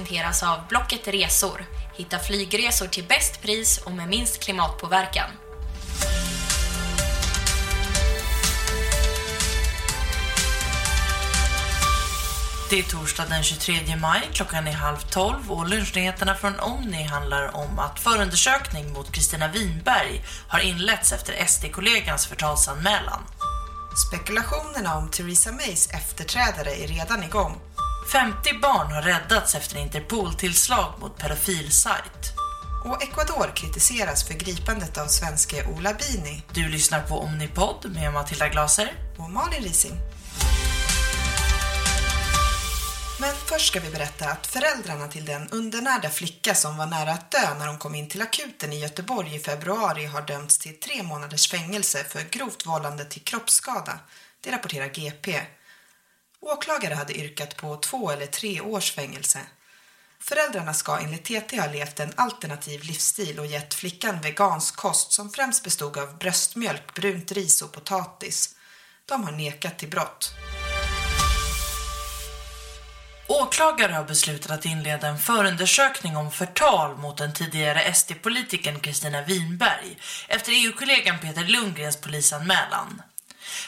Presenteras av Blocket Resor. Hitta flygresor till bäst pris och med minst klimatpåverkan. Det är torsdag den 23 maj, klockan är halv tolv och lunchnyheterna från Omni handlar om att förundersökning mot Kristina Winberg har inletts efter SD-kollegans förtalsanmälan. Spekulationerna om Theresa Mays efterträdare är redan igång. 50 barn har räddats efter Interpol-tillslag mot pedofilsajt. Och Ecuador kritiseras för gripandet av svenske Ola Bini Du lyssnar på Omnipod med Matilda Glaser. och Malin Rising. Men först ska vi berätta att föräldrarna till den undernärda flicka som var nära att dö när hon kom in till akuten i Göteborg i februari har dömts till tre månaders fängelse för grovt vållande till kroppsskada. Det rapporterar GP. Åklagare hade yrkat på två eller tre års fängelse. Föräldrarna ska enligt TT ha levt en alternativ livsstil och gett flickan vegansk kost som främst bestod av bröstmjölk, brunt ris och potatis. De har nekat till brott. Åklagare har beslutat att inleda en förundersökning om förtal mot den tidigare SD-politikern Kristina Winberg efter EU-kollegan Peter Lundgrens polisanmälan.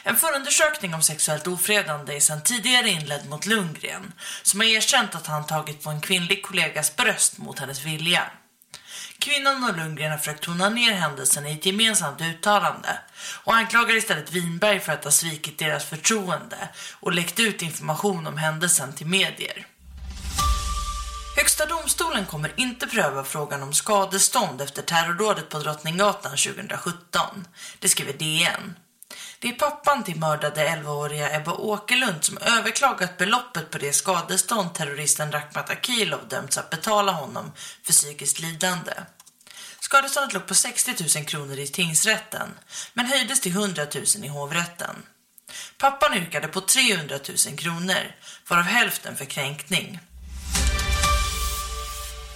En förundersökning om sexuellt ofredande är sedan tidigare inledd mot Lundgren som har erkänt att han tagit på en kvinnlig kollegas bröst mot hennes vilja. Kvinnan och Lundgren har försökt tona ner händelsen i ett gemensamt uttalande och anklagar istället Winberg för att ha svikit deras förtroende och läckt ut information om händelsen till medier. Högsta domstolen kommer inte pröva frågan om skadestånd efter terrordådet på Drottninggatan 2017. Det skriver DN. Det är pappan till mördade 11-åriga Ebba Åkerlund som överklagat beloppet på det skadestånd terroristen Rakhmat Akilov dömts att betala honom för psykiskt lidande. Skadeståndet låg på 60 000 kronor i tingsrätten men höjdes till 100 000 i hovrätten. Pappan yrkade på 300 000 kronor, varav hälften för kränkning.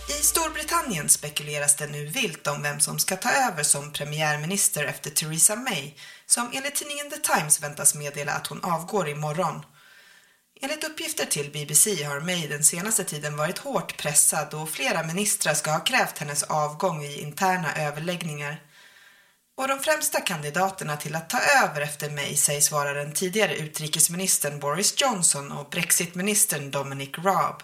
I Storbritannien spekuleras det nu vilt om vem som ska ta över som premiärminister efter Theresa May som enligt tidningen The Times väntas meddela att hon avgår imorgon. Enligt uppgifter till BBC har May den senaste tiden varit hårt pressad och flera ministrar ska ha krävt hennes avgång i interna överläggningar. Och de främsta kandidaterna till att ta över efter May sägs vara den tidigare utrikesministern Boris Johnson och brexitministern Dominic Raab.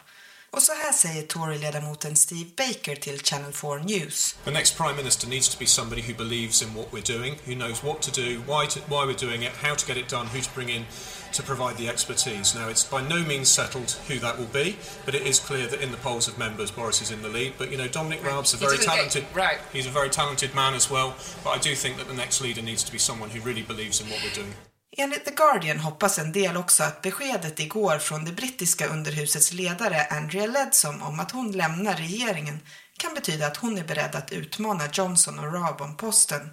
Och så här säger Tory-ledamoten Steve Baker till Channel 4 News. The next Prime Minister needs to be somebody who believes in what we're doing, who knows what to do, why, to, why we're doing it, how to get it done, who to bring in to provide the expertise. Now, it's by no means settled who that will be, but it is clear that in the polls of members, Boris is in the lead. But, you know, Dominic Raab's a very He's in the talented... right. He's a very talented man as well, but I do think that the next leader needs to be someone who really believes in what we're doing. Enligt The Guardian hoppas en del också att beskedet igår från det brittiska underhusets ledare Andrea Leadsom om att hon lämnar regeringen kan betyda att hon är beredd att utmana Johnson och Raab om posten.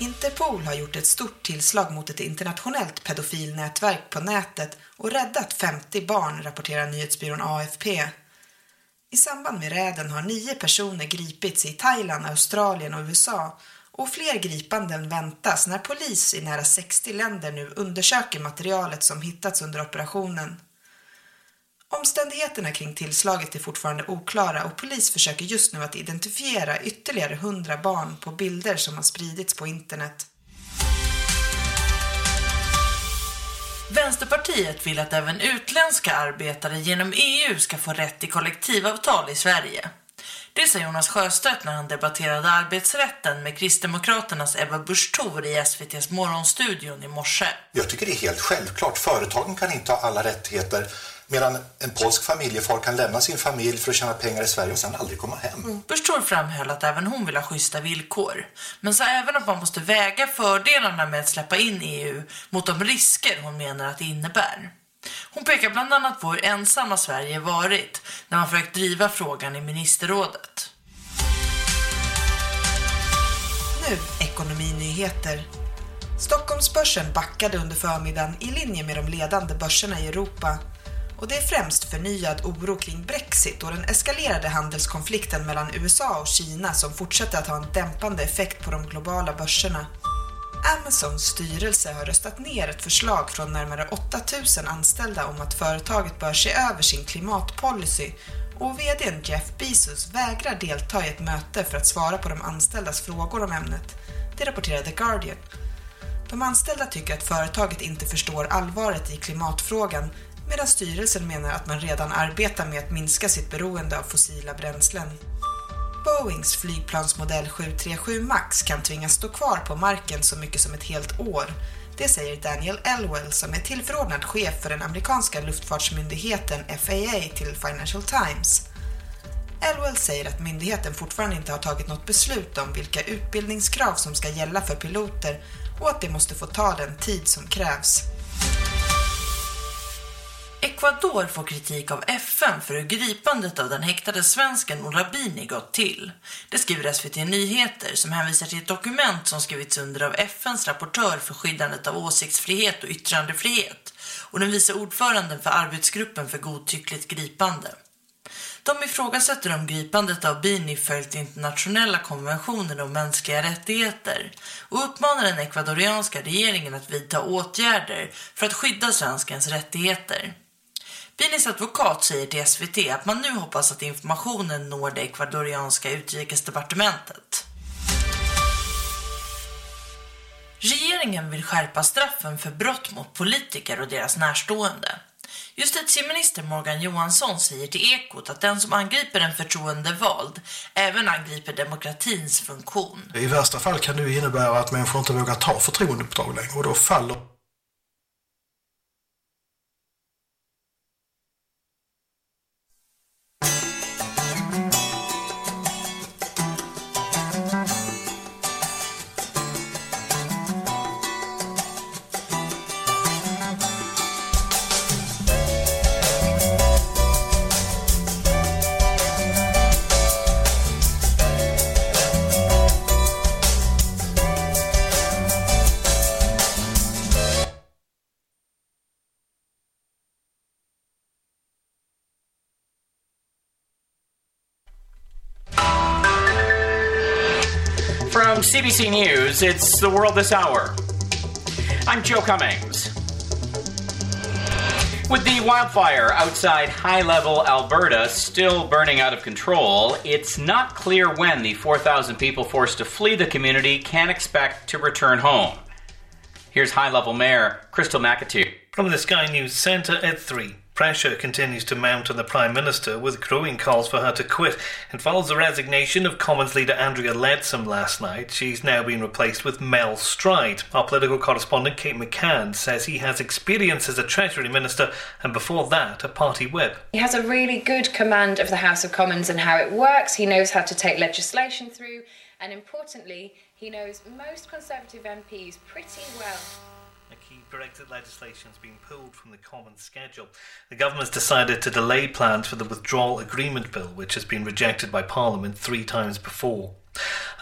Interpol har gjort ett stort tillslag mot ett internationellt pedofilnätverk på nätet och räddat 50 barn, rapporterar nyhetsbyrån AFP. I samband med räden har nio personer gripits i Thailand, Australien och USA och fler gripanden väntas när polis i nära 60 länder nu undersöker materialet som hittats under operationen. Omständigheterna kring tillslaget är fortfarande oklara och polis försöker just nu att identifiera ytterligare 100 barn på bilder som har spridits på internet. Vänsterpartiet vill att även utländska arbetare genom EU ska få rätt till kollektivavtal i Sverige. Det sa Jonas Sjöstedt när han debatterade arbetsrätten med Kristdemokraternas Ebba Busch Thor i SVTs morgonstudion i morse. Jag tycker det är helt självklart. Företagen kan inte ha alla rättigheter medan en polsk familjefar kan lämna sin familj för att tjäna pengar i Sverige och sen aldrig komma hem. Busch Thor framhöll att även hon vill ha schyssta villkor. Men sa även att man måste väga fördelarna med att släppa in EU mot de risker hon menar att det innebär. Hon pekar bland annat på hur ensamma Sverige varit när man försökt driva frågan i ministerrådet. Nu ekonominyheter. Stockholmsbörsen backade under förmiddagen i linje med de ledande börserna i Europa. Och det är främst förnyad oro kring Brexit och den eskalerade handelskonflikten mellan USA och Kina som fortsätter att ha en dämpande effekt på de globala börserna. Amazons styrelse har röstat ner ett förslag från närmare 8000 anställda om att företaget bör se över sin klimatpolicy och VDn Jeff Bezos vägrar delta i ett möte för att svara på de anställdas frågor om ämnet. Det rapporterar The Guardian. De anställda tycker att företaget inte förstår allvaret i klimatfrågan medan styrelsen menar att man redan arbetar med att minska sitt beroende av fossila bränslen. Boeings flygplansmodell 737 Max kan tvingas stå kvar på marken så mycket som ett helt år. Det säger Daniel Elwell som är tillförordnad chef för den amerikanska luftfartsmyndigheten FAA till Financial Times. Elwell säger att myndigheten fortfarande inte har tagit något beslut om vilka utbildningskrav som ska gälla för piloter och att det måste få ta den tid som krävs. Ecuador får kritik av FN för hur gripandet av den häktade svensken Ola Bini gått till. Det skriver SVT Nyheter som hänvisar till ett dokument som skrivits under av FNs rapportör för skyddandet av åsiktsfrihet och yttrandefrihet och den vice ordföranden för arbetsgruppen för godtyckligt gripande. De ifrågasätter om gripandet av Bini följt internationella konventioner om mänskliga rättigheter och uppmanar den ekvadorianska regeringen att vidta åtgärder för att skydda svenskens rättigheter. Binis advokat säger till SVT att man nu hoppas att informationen når det ekvadorianska utrikesdepartementet. Regeringen vill skärpa straffen för brott mot politiker och deras närstående. Justitieminister Morgan Johansson säger till Ekot att den som angriper en förtroendevald även angriper demokratins funktion. I värsta fall kan det innebära att människor inte vågar ta förtroendeuppdrag längre och då faller CBC News, it's The World This Hour. I'm Joe Cummings. With the wildfire outside high level Alberta still burning out of control, it's not clear when the 4,000 people forced to flee the community can expect to return home. Here's high level Mayor Crystal McAtee. From the Sky News Centre at 3. Pressure continues to mount on the Prime Minister with growing calls for her to quit. It follows the resignation of Commons leader Andrea Leadsom last night. She's now been replaced with Mel Stride. Our political correspondent Kate McCann says he has experience as a Treasury Minister and before that a party whip. He has a really good command of the House of Commons and how it works. He knows how to take legislation through, and importantly, he knows most Conservative MPs pretty well. A key Brexit legislation has been pulled from the Commons schedule. The government has decided to delay plans for the withdrawal agreement bill, which has been rejected by Parliament three times before.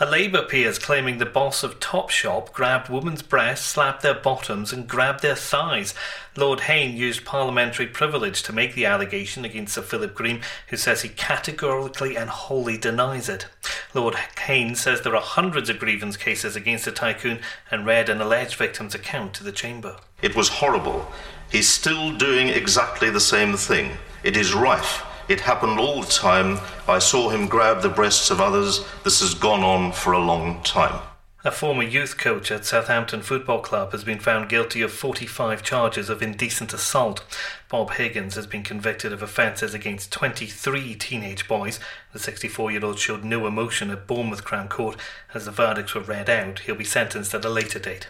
A Labour peer is claiming the boss of Topshop grabbed women's breasts, slapped their bottoms, and grabbed their thighs. Lord Hayne used parliamentary privilege to make the allegation against Sir Philip Green, who says he categorically and wholly denies it. Lord Hayne says there are hundreds of grievance cases against the tycoon and read an alleged victim's account to the Chamber. It was horrible. He's still doing exactly the same thing. It is rife. It happened all the time. I saw him grab the breasts of others. This has gone on for a long time. A former youth coach at Southampton Football Club has been found guilty of 45 charges of indecent assault. Bob Higgins has been convicted of offences against 23 teenage boys. The 64 year old showed no emotion at Bournemouth Crown Court as the verdicts were read out. He'll be sentenced at a later date.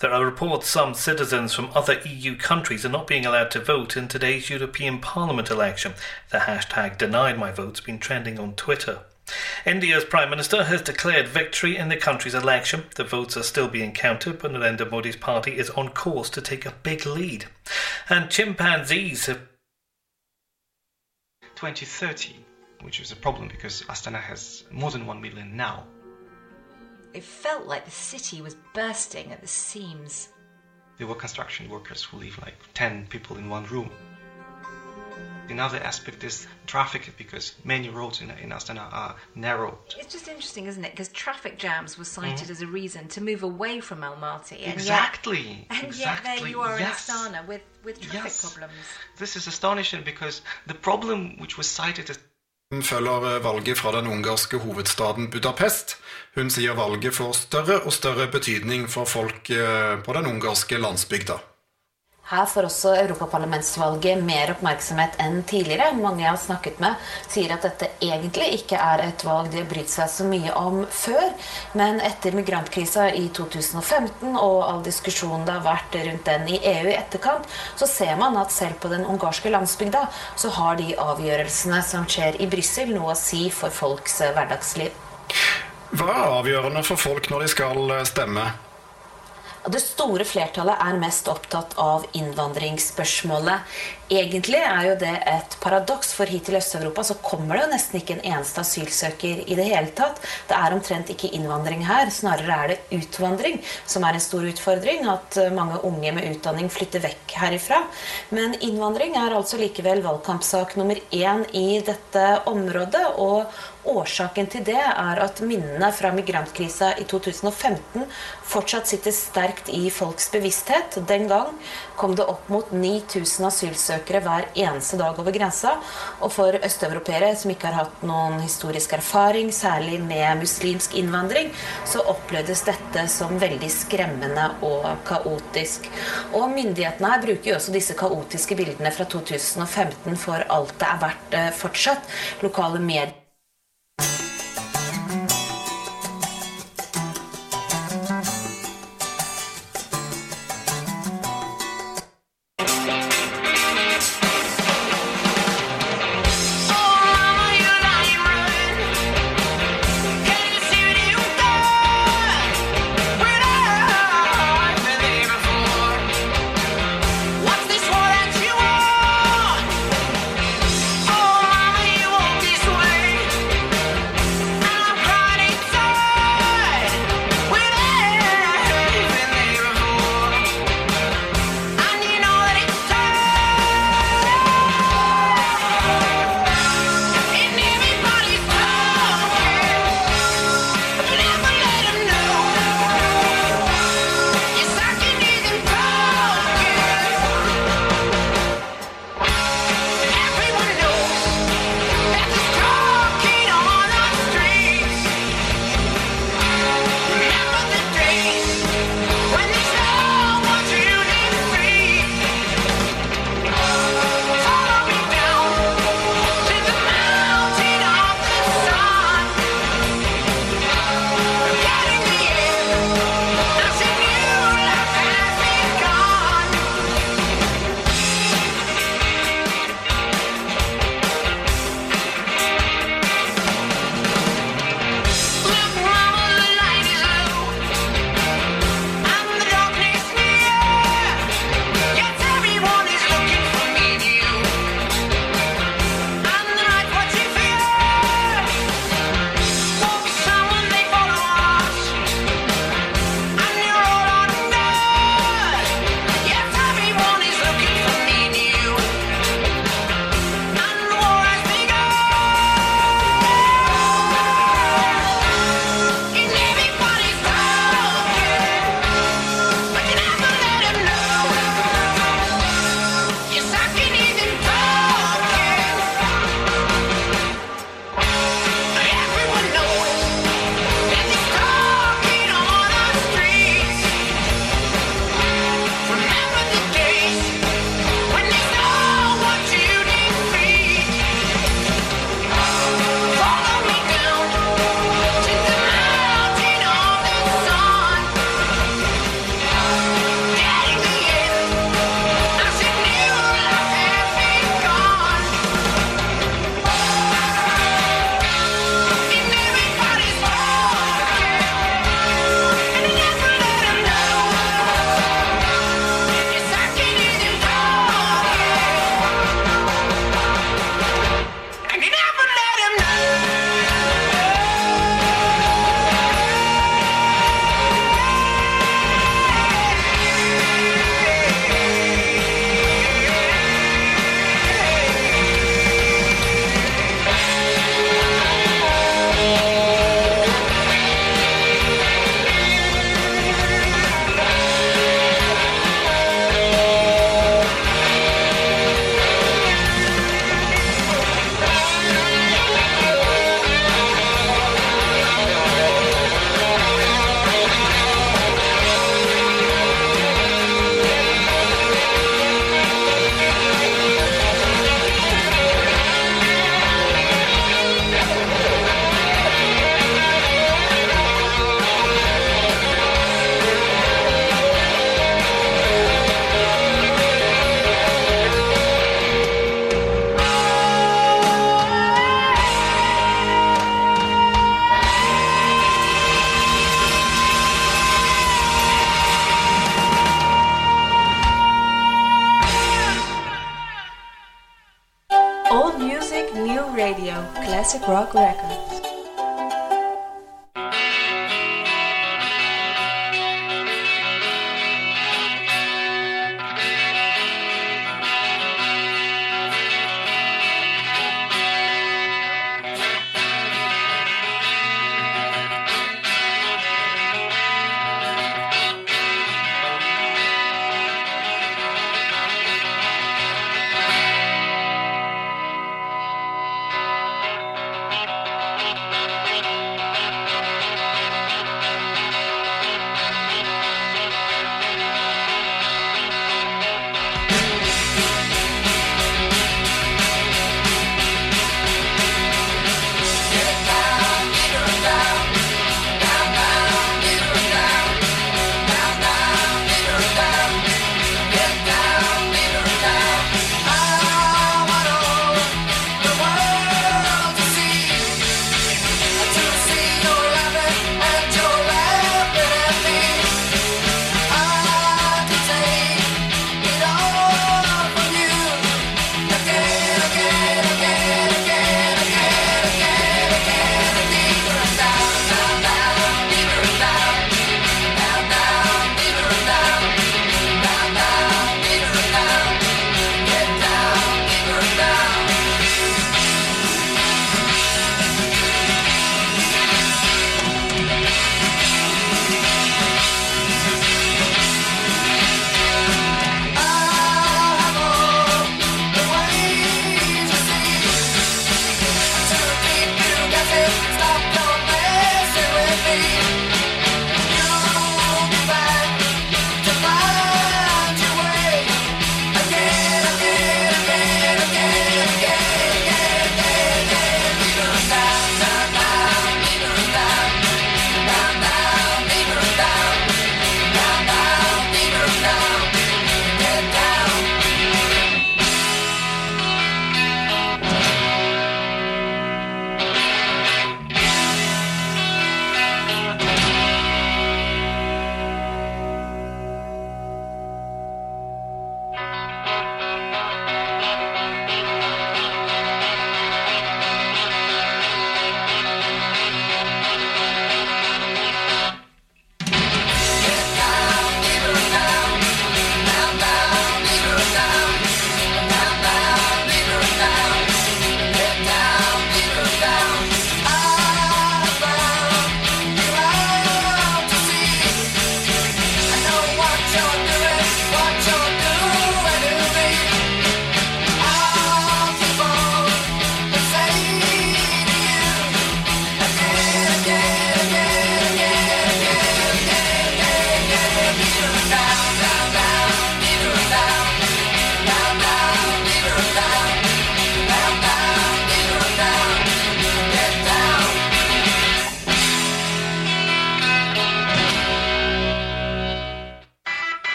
There are reports some citizens from other EU countries are not being allowed to vote in today's European Parliament election. The hashtag denied my vote's been trending on Twitter. India's Prime Minister has declared victory in the country's election. The votes are still being counted, but Narendra Modi's party is on course to take a big lead. And chimpanzees have 2030, which is a problem because Astana has more than 1 million now. It felt like the city was bursting at the seams. There were construction workers who live like 10 people in one room. Another aspect is traffic because many roads in, in Astana are narrow. It's just interesting, isn't it? Because traffic jams were cited mm-hmm. as a reason to move away from Almaty. And Exactly. Yet, and exactly. yet there you are yes. in Astana with, with traffic Yes. problems. This is astonishing because the problem which was cited as følger eh, valget fra den ungarske hovedstaden Budapest. Hun sier valget får større og større betydning for folk eh, på den ungarske landsbygda. Her får også europaparlamentsvalget mer oppmerksomhet enn tidligere. Mange jeg har snakket med, sier at dette egentlig ikke er et valg de har brydd seg så mye om før. Men etter migrantkrisa i 2015 og all diskusjonen det har vært rundt den i EU i etterkant, så ser man at selv på den ungarske landsbygda så har de avgjørelsene som skjer i Brussel, noe å si for folks vardagsliv. hverdagsliv. Hva er avgjørende for folk når de skal stämma? stemme? Det store flertallet är mest opptatt av innvandringsspørsmålet. Egentlig är ju det ett paradox, för hit til Øst-Europa så kommer det jo nesten ikke en eneste asylsøker i det hela tatt. Det är omtrent ikke invandring här, snarare är det utvandring som är en stor utfordring. Att många unga med utdanning flytter vekk herifra. Men invandring är altså likevel valgkampsak nummer én i detta området. och Årsaken till det är att minnene från migrantkrisen i 2015 fortsatt sitter starkt i folks bevissthet. Den gången kom det upp mot 9000 asylsökare var eneste dag över gränsen. Och för østeuropeere som inte har haft någon historisk erfarenhet, särskilt med muslimsk invandring, så upplevdes detta som väldigt skrämmande och kaotiskt. Och myndigheterna her bruker jo også kaotiska bilderna från 2015 för allt det är värt eh, fortsatt. Lokala medier you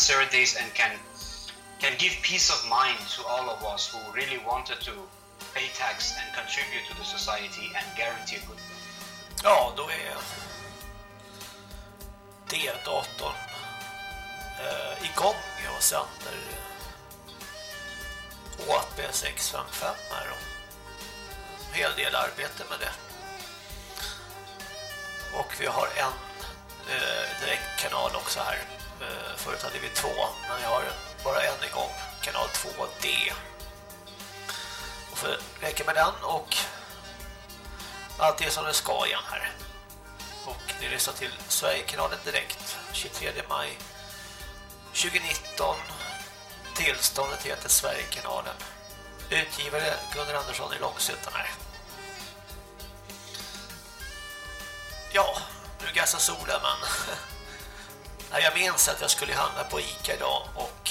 someone can answer this and Sverigekanalen direkt 23 maj 2019. Tillståndet heter Sverigekanalen. Utgivare Gunnar Andersson i Långsuttan här. Ja, nu gassar solen men jag minns att jag skulle handla på Ica idag och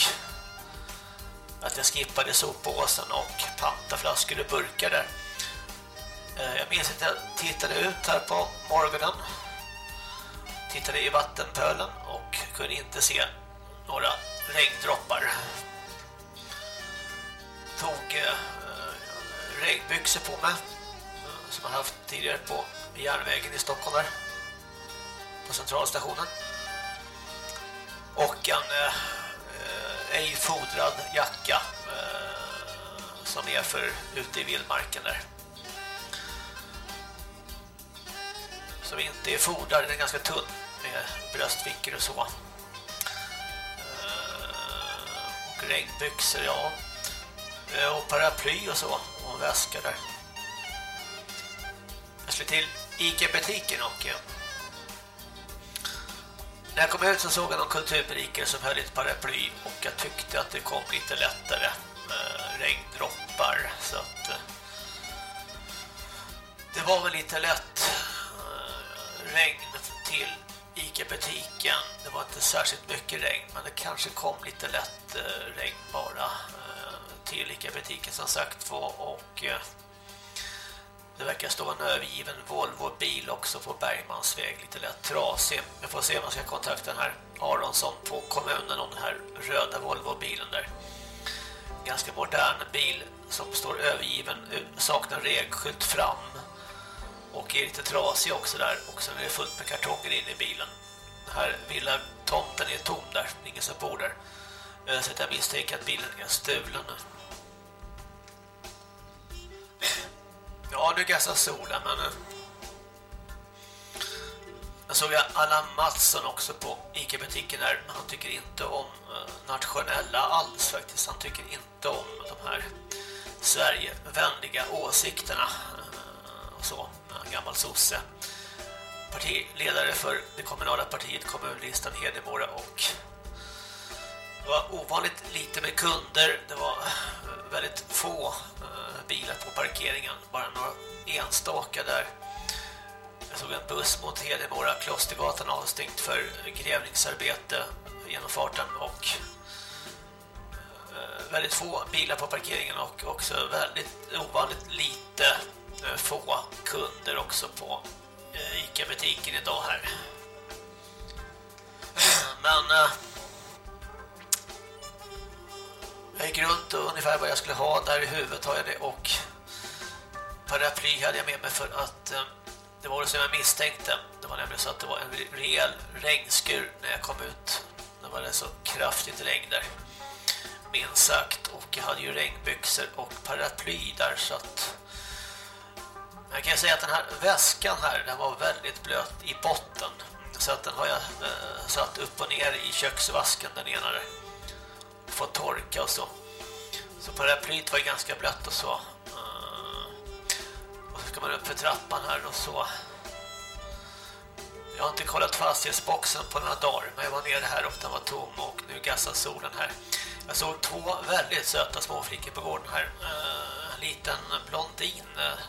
att jag skippade soppåsen och pantaflaskor och burkar där. Eh, jag minns att jag tittade ut här på morgonen. Tittade i vattenpölen och kunde inte se några regndroppar. Tog eh, regnbyxor på mig eh, som jag haft tidigare på järnvägen i Stockholm där. På centralstationen. Och en eh, eh, ej fodrad jacka eh, som är för ute i vildmarken där. Som inte är fodrad, den är ganska tunn med bröstfickor och så. Eh, och regnbyxor, ja. Eh, och paraply och så. Och en väska där. Jag skulle till Ica-butiken och eh, när jag kom ut så såg jag någon kulturberikare som höll ett paraply och jag tyckte att det kom lite lättare eh, regndroppar så att eh, det var väl lite lätt regn till Ica-butiken. Det var inte särskilt mycket regn men det kanske kom lite lätt eh, regn bara eh, till Ica-butiken som sagt var och eh, det verkar stå en övergiven Volvo-bil också på Bergmansväg, lite lätt trasig. Jag får se om jag ska kontakta den här Aronsson på kommunen om den här röda Volvo-bilen där. Ganska modern bil som står övergiven, saknar regskylt fram och är lite trasig också där. Och sen är det fullt med kartonger in i bilen. Den här villa tomten är tom där, ingen som bor där. Eh, så jag misstänker att bilen är stulen. Ja, nu gassar solen, men... Eh. Jag såg Allan Mattsson också på Ica-butiken där. Han tycker inte om eh, nationella alls faktiskt. Han tycker inte om de här Sverigevänliga åsikterna. Och så, gammal sosse. Partiledare för det kommunala partiet kommunlistan Hedemora och det var ovanligt lite med kunder. Det var eh, väldigt få eh, bilar på parkeringen. Bara några enstaka där. Jag såg en buss mot Hedemora Klostergatan avstängt för grävningsarbete genom farten och eh, väldigt få bilar på parkeringen och också väldigt ovanligt lite Eh, få kunder också på eh, Ica-butiken idag här. Men eh, jag gick runt och ungefär vad jag skulle ha där i huvudet har jag det och paraply hade jag med mig för att det var det som jag misstänkte. Det var nämligen så att det var en rejäl regnskur när jag kom ut. Det var det så kraftigt regn där. Minst sagt. Och jag hade ju regnbyxor och paraply där så att jag kan säga att den här väskan här den var väldigt blöt i botten. Så att den har jag eh, satt upp och ner i köksvasken den ena där torka och så. Så paraplyt var ganska blött och så. Eh, och så ska man upp för trappan här och så. Jag har inte kollat fastighetsboxen på några dagar men jag var nere här och den var tom och nu gassar solen här. Jag såg två väldigt söta småflickor på gården här. Eh, en liten blondin eh,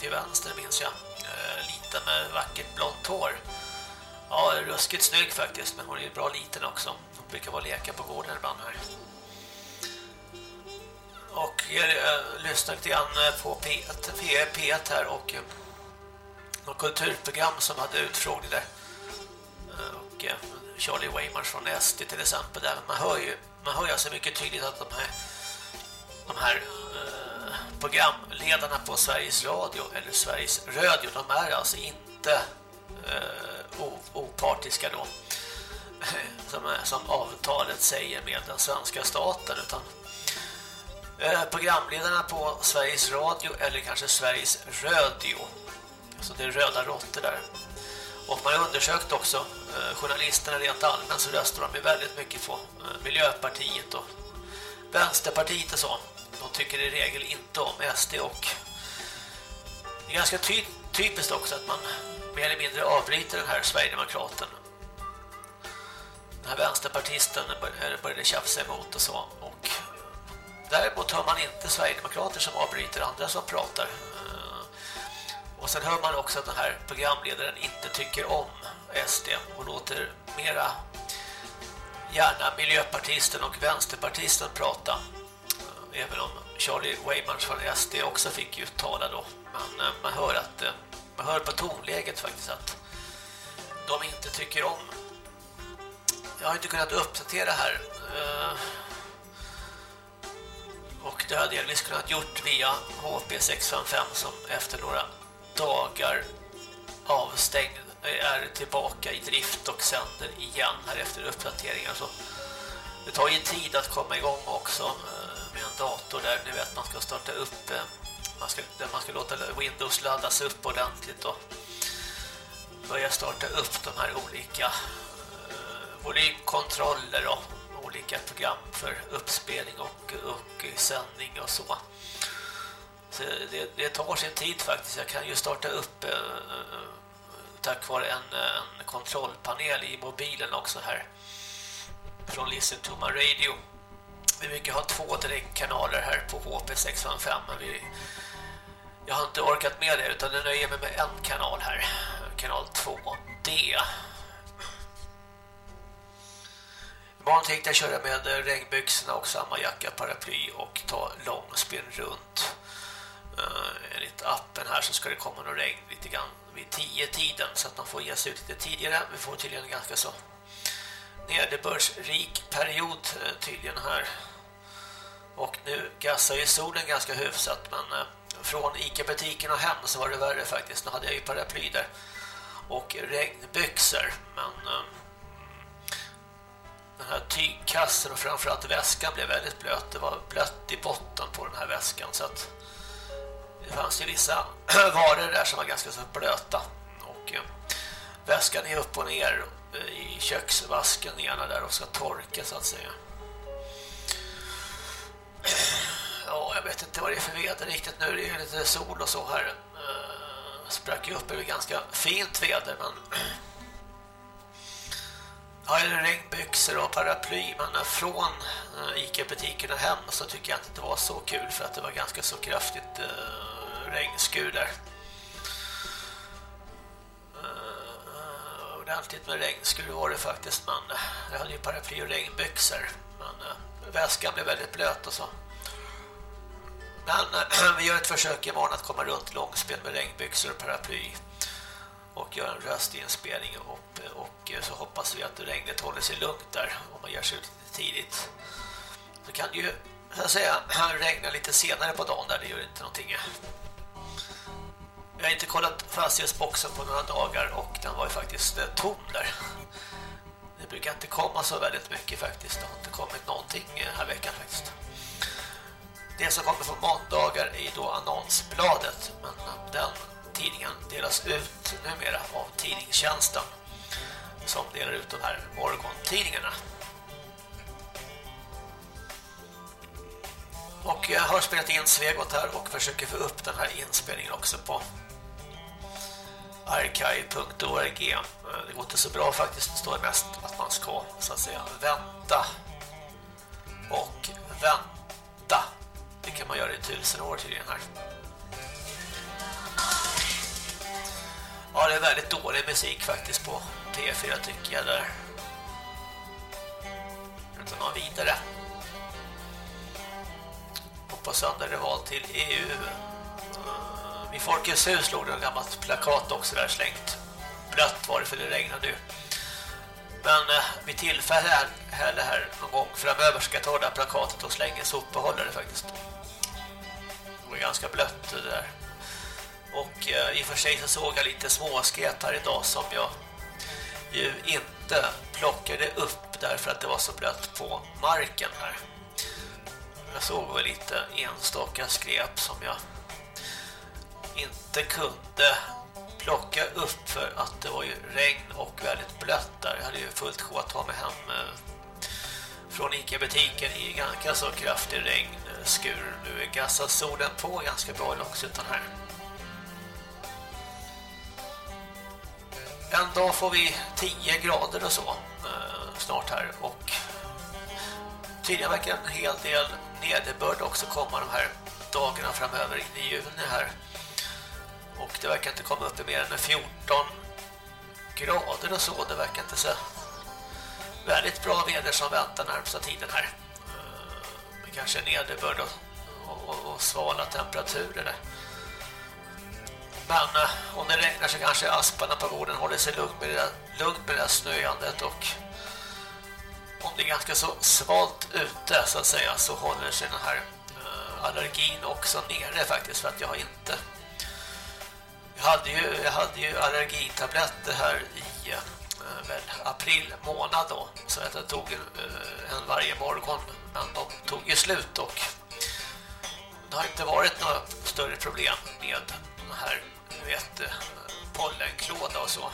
till vänster minns jag. Eh, liten med vackert blont hår. Ja, ruskigt snygg faktiskt men hon är ju bra liten också. Hon brukar vara leka på gården ibland här och jag eh, äh, lyssnade lite grann eh, på P1, P1 här och äh, något kulturprogram som hade utfrågning där. Och äh, Charlie Weimars från SD till exempel där. Man hör ju man hör ju alltså mycket tydligt att de här de här programledarna på Sveriges Radio eller Sveriges Radio, de är alltså inte eh, opartiska då som, som avtalet säger med den svenska staten utan Eh, programledarna på Sveriges Radio eller kanske Sveriges Radio. så det är röda råttor där. Och man har undersökt också eh, journalisterna rent allmänt så röstar de väldigt mycket på eh, Miljöpartiet och Vänsterpartiet och så. De tycker i regel inte om SD och det är ganska ty typiskt också att man mer eller mindre avbryter den här Sverigedemokraten. Den här vänsterpartisten började tjafsa emot och så. Och däremot hör man inte Sverigedemokrater som avbryter andra som pratar. Eh, och sen hör man också att den här programledaren inte tycker om SD och låter mera gärna miljöpartisten och vänsterpartisten prata. Även om Charlie Weimans från SD också fick tala. då. Men eh, man hör att eh, man hör på tonläget faktiskt att de inte tycker om. Jag har inte kunnat uppdatera här. Eh, och det hade jag delvis kunnat gjort via HP655 som efter några dagar avstängd är tillbaka i drift och sänder igen här efter uppdateringar så det tar ju tid att komma igång också med en dator där ni vet man ska starta upp eh, man ska, man ska låta Windows laddas upp ordentligt och börja starta upp de här olika eh, volymkontroller och olika program för uppspelning och, och sändning och så. Så det, det tar sin tid faktiskt. Jag kan ju starta upp eh, tack vare en, en kontrollpanel i mobilen också här från Listen to my radio. Vi brukar ha två direktkanaler här på HP655 men vi, jag har inte orkat med det utan nu nöjer mig med en kanal här. Kanal 2D. Imorgon tänkte jag köra med regnbyxorna och samma jacka, paraply och ta långspinn runt uh, enligt appen här så ska det komma någon regn lite grann vid 10 tiden så att man får ge sig ut lite tidigare. Vi får tydligen ganska så nederbördsrik period eh, tydligen här. Och nu gassar ju solen ganska hyfsat men eh, från Ica-butiken och hem så var det värre faktiskt. Nu hade jag ju paraply där och regnbyxor men eh, den här tygkassen och framförallt väskan blev väldigt blöt. Det var blött i botten på den här väskan så att det fanns ju vissa varor där som var ganska så blöta och väskan är upp och ner eh, i köksvasken ena där och ska torka så att säga. Ja, jag vet inte vad det är för väder riktigt nu. Det är lite sol och så här. Eh, sprack ju upp, det är ganska fint väder men Ja, det regnbyxor och paraply men från eh, Ica-butiken och hem så tycker jag inte att det var så kul för att det var ganska så kraftigt regnskur där. Ordentligt med regnskur var det faktiskt men eh, jag hade ju paraply och regnbyxor men eh, väskan blev väldigt blöt och så. Men eh, vi gör ett försök imorgon att komma runt långspel med regnbyxor och paraply och göra en röstinspelning och, och så hoppas vi att regnet håller sig lugnt där om man gör sig ut lite tidigt. Så kan det ju så att säga regna lite senare på dagen där det gör inte någonting. Jag har inte kollat fastighetsboxen på några dagar och den var ju faktiskt eh, tom där. Det brukar inte komma så väldigt mycket faktiskt. Det har inte kommit någonting den här veckan faktiskt. Det som kommer från måndagar är då annonsbladet. Men eh, den tidningen delas ut numera av tidningstjänsten som delar ut de här morgontidningarna. Och jag har spelat in Svegot här och försöker få upp den här inspelningen också på archive.org. Eh, det går inte så bra faktiskt. Det står mest att man ska så att säga vänta och vänta. Det kan man göra i tusen år tydligen här. Ja, det är väldigt dålig musik faktiskt på P4 tycker jag där. Utan någon vidare. Och på söndag är det val till EU eh, i Folkets hus låg det en gammalt plakat också där slängt. Blött var det för det regnade ju. Men eh, vid tillfälle här, här, här någon gång framöver ska jag ta det här plakatet och slänga sopbehållare faktiskt. Det var ganska blött det där. Och eh, i och för sig så såg jag lite småskräp här idag som jag ju inte plockade upp därför att det var så blött på marken här. Jag såg väl lite enstaka skräp som jag inte kunde plocka upp för att det var ju regn och väldigt blött där. Jag hade ju fullt sjå att ta mig hem eh, från Ica-butiken i ganska så kraftig regnskur. Nu gassar solen på ganska bra också utan här. En dag får vi 10 grader och så eh, snart här och tydligen verkar en hel del nederbörd också komma de här dagarna framöver in i juni här. Och det verkar inte komma upp i mer än 14 grader och så. Det verkar inte så väldigt bra väder som väntar närmsta tiden här. Eh, Men kanske nederbörd och, och, och svala temperaturer där. Men eh, om det regnar så kanske asparna på gården håller sig lugnt med det, lugnt med det snöandet och om det är ganska så svalt ute så att säga så håller sig den här eh, allergin också nere faktiskt för att jag har inte jag hade ju, jag hade ju allergitabletter här i eh, väl, april månad då. Så att jag tog uh, en varje morgon. Men de tog ju slut och det har inte varit några större problem med den här vet, eh, pollenklåda och så.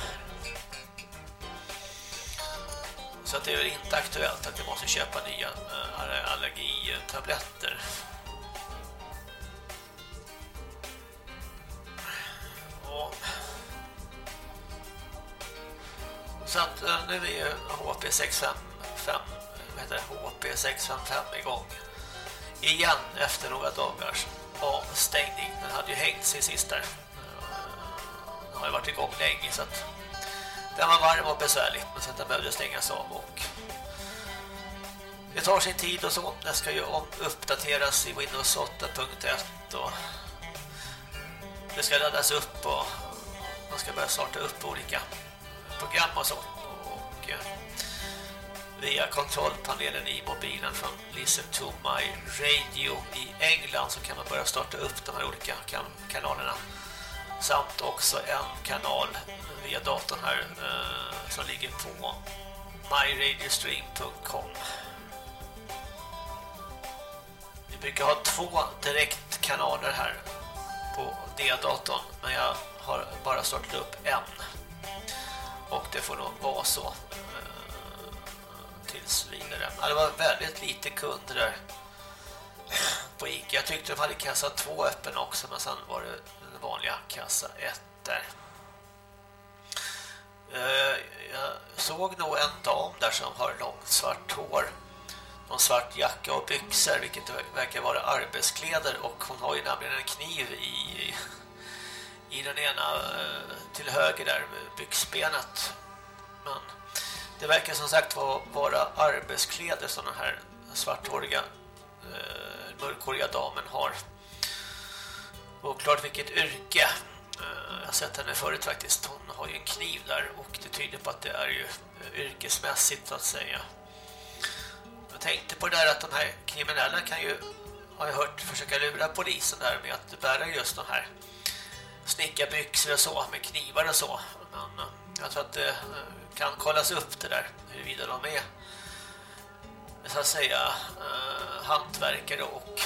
Så att det är väl inte aktuellt att jag måste köpa nya allergitabletter. Ja. Så att nu är ju HP655 heter? HP655 igång igen efter några dagars avstängning. Den hade ju hängt sig sist där. Den har ju varit igång länge så att den var varm och besvärlig men så att den behövde stängas av och det tar sin tid och så. Den ska ju uppdateras i Windows 8.1 och det ska laddas upp och man ska börja starta upp olika program och så. Och eh, via kontrollpanelen i mobilen från Listen to My Radio i England så kan man börja starta upp de här olika kanalerna samt också en kanal via datorn här eh, som ligger på myradiostream.com Vi brukar ha två direktkanaler här på D-datorn men jag har bara startat upp en och det får nog vara så eh, tills vidare. Ja, det var väldigt lite kunder där på Ica. Jag tyckte de hade kassa 2 öppen också men sen var det den vanliga kassa 1 där. Eh, jag såg nog en dam där som har långt svart hår. Någon svart jacka och byxor vilket verkar vara arbetskläder och hon har ju nämligen en kniv i, i den ena eh, till höger där byxbenet. Men det verkar som sagt vara arbetskläder som den här svarthåriga eh, mörkhåriga damen har. Och klart vilket yrke eh, jag har sett henne förut faktiskt. Hon har ju en kniv där och det tyder på att det är ju yrkesmässigt så att säga. Jag tänkte på det där att de här kriminella kan ju, har jag hört, försöka lura polisen där med att bära just de här snickarbyxor och så med knivar och så. Men eh, jag tror att det eh, kan kollas upp det där huruvida de är så att säga eh, hantverkare och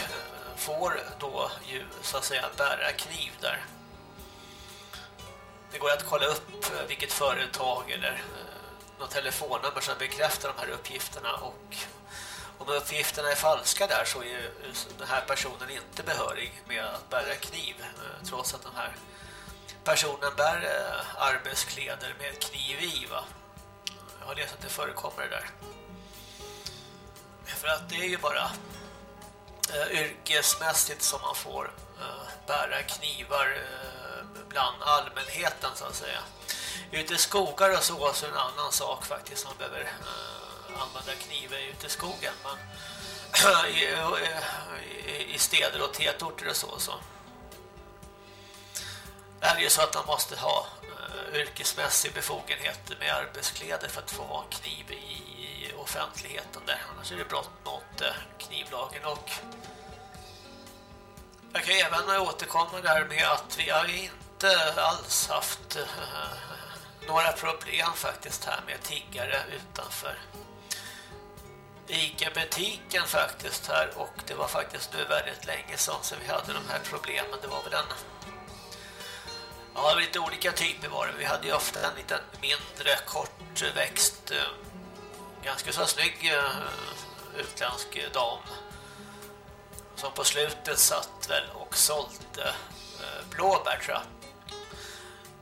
får då ju så att säga bära kniv där. Det går att kolla upp vilket företag eller eh, något telefonnummer som bekräftar de här uppgifterna och om uppgifterna är falska där så är den här personen inte behörig med att bära kniv eh, trots att den här personen bär eh, arbetskläder med kniv i va? Jag har läst att det förekommer det där. För att det är ju bara eh, yrkesmässigt som man får bära knivar bland allmänheten så att säga. Ute i skogar och så, så är det en annan sak faktiskt. som Man behöver använda knivar ute i skogen. Men i, i, i, städer och tätorter och så, så är ju så att man måste ha uh, yrkesmässig befogenhet med arbetskläder för att få ha kniv i offentligheten där. Annars är det brott mot uh, knivlagen och jag kan även återkomma där med att vi har inte inte alls haft uh, några problem faktiskt här med tiggare utanför Ica-butiken faktiskt här och det var faktiskt nu väldigt länge sedan som vi hade de här problemen. Det var väl en Ja, det var lite olika typer var det. Vi hade ju ofta en liten mindre kortväxt, eh, ganska så snygg eh, utländsk dam som på slutet satt väl och sålde eh, blåbär tror jag.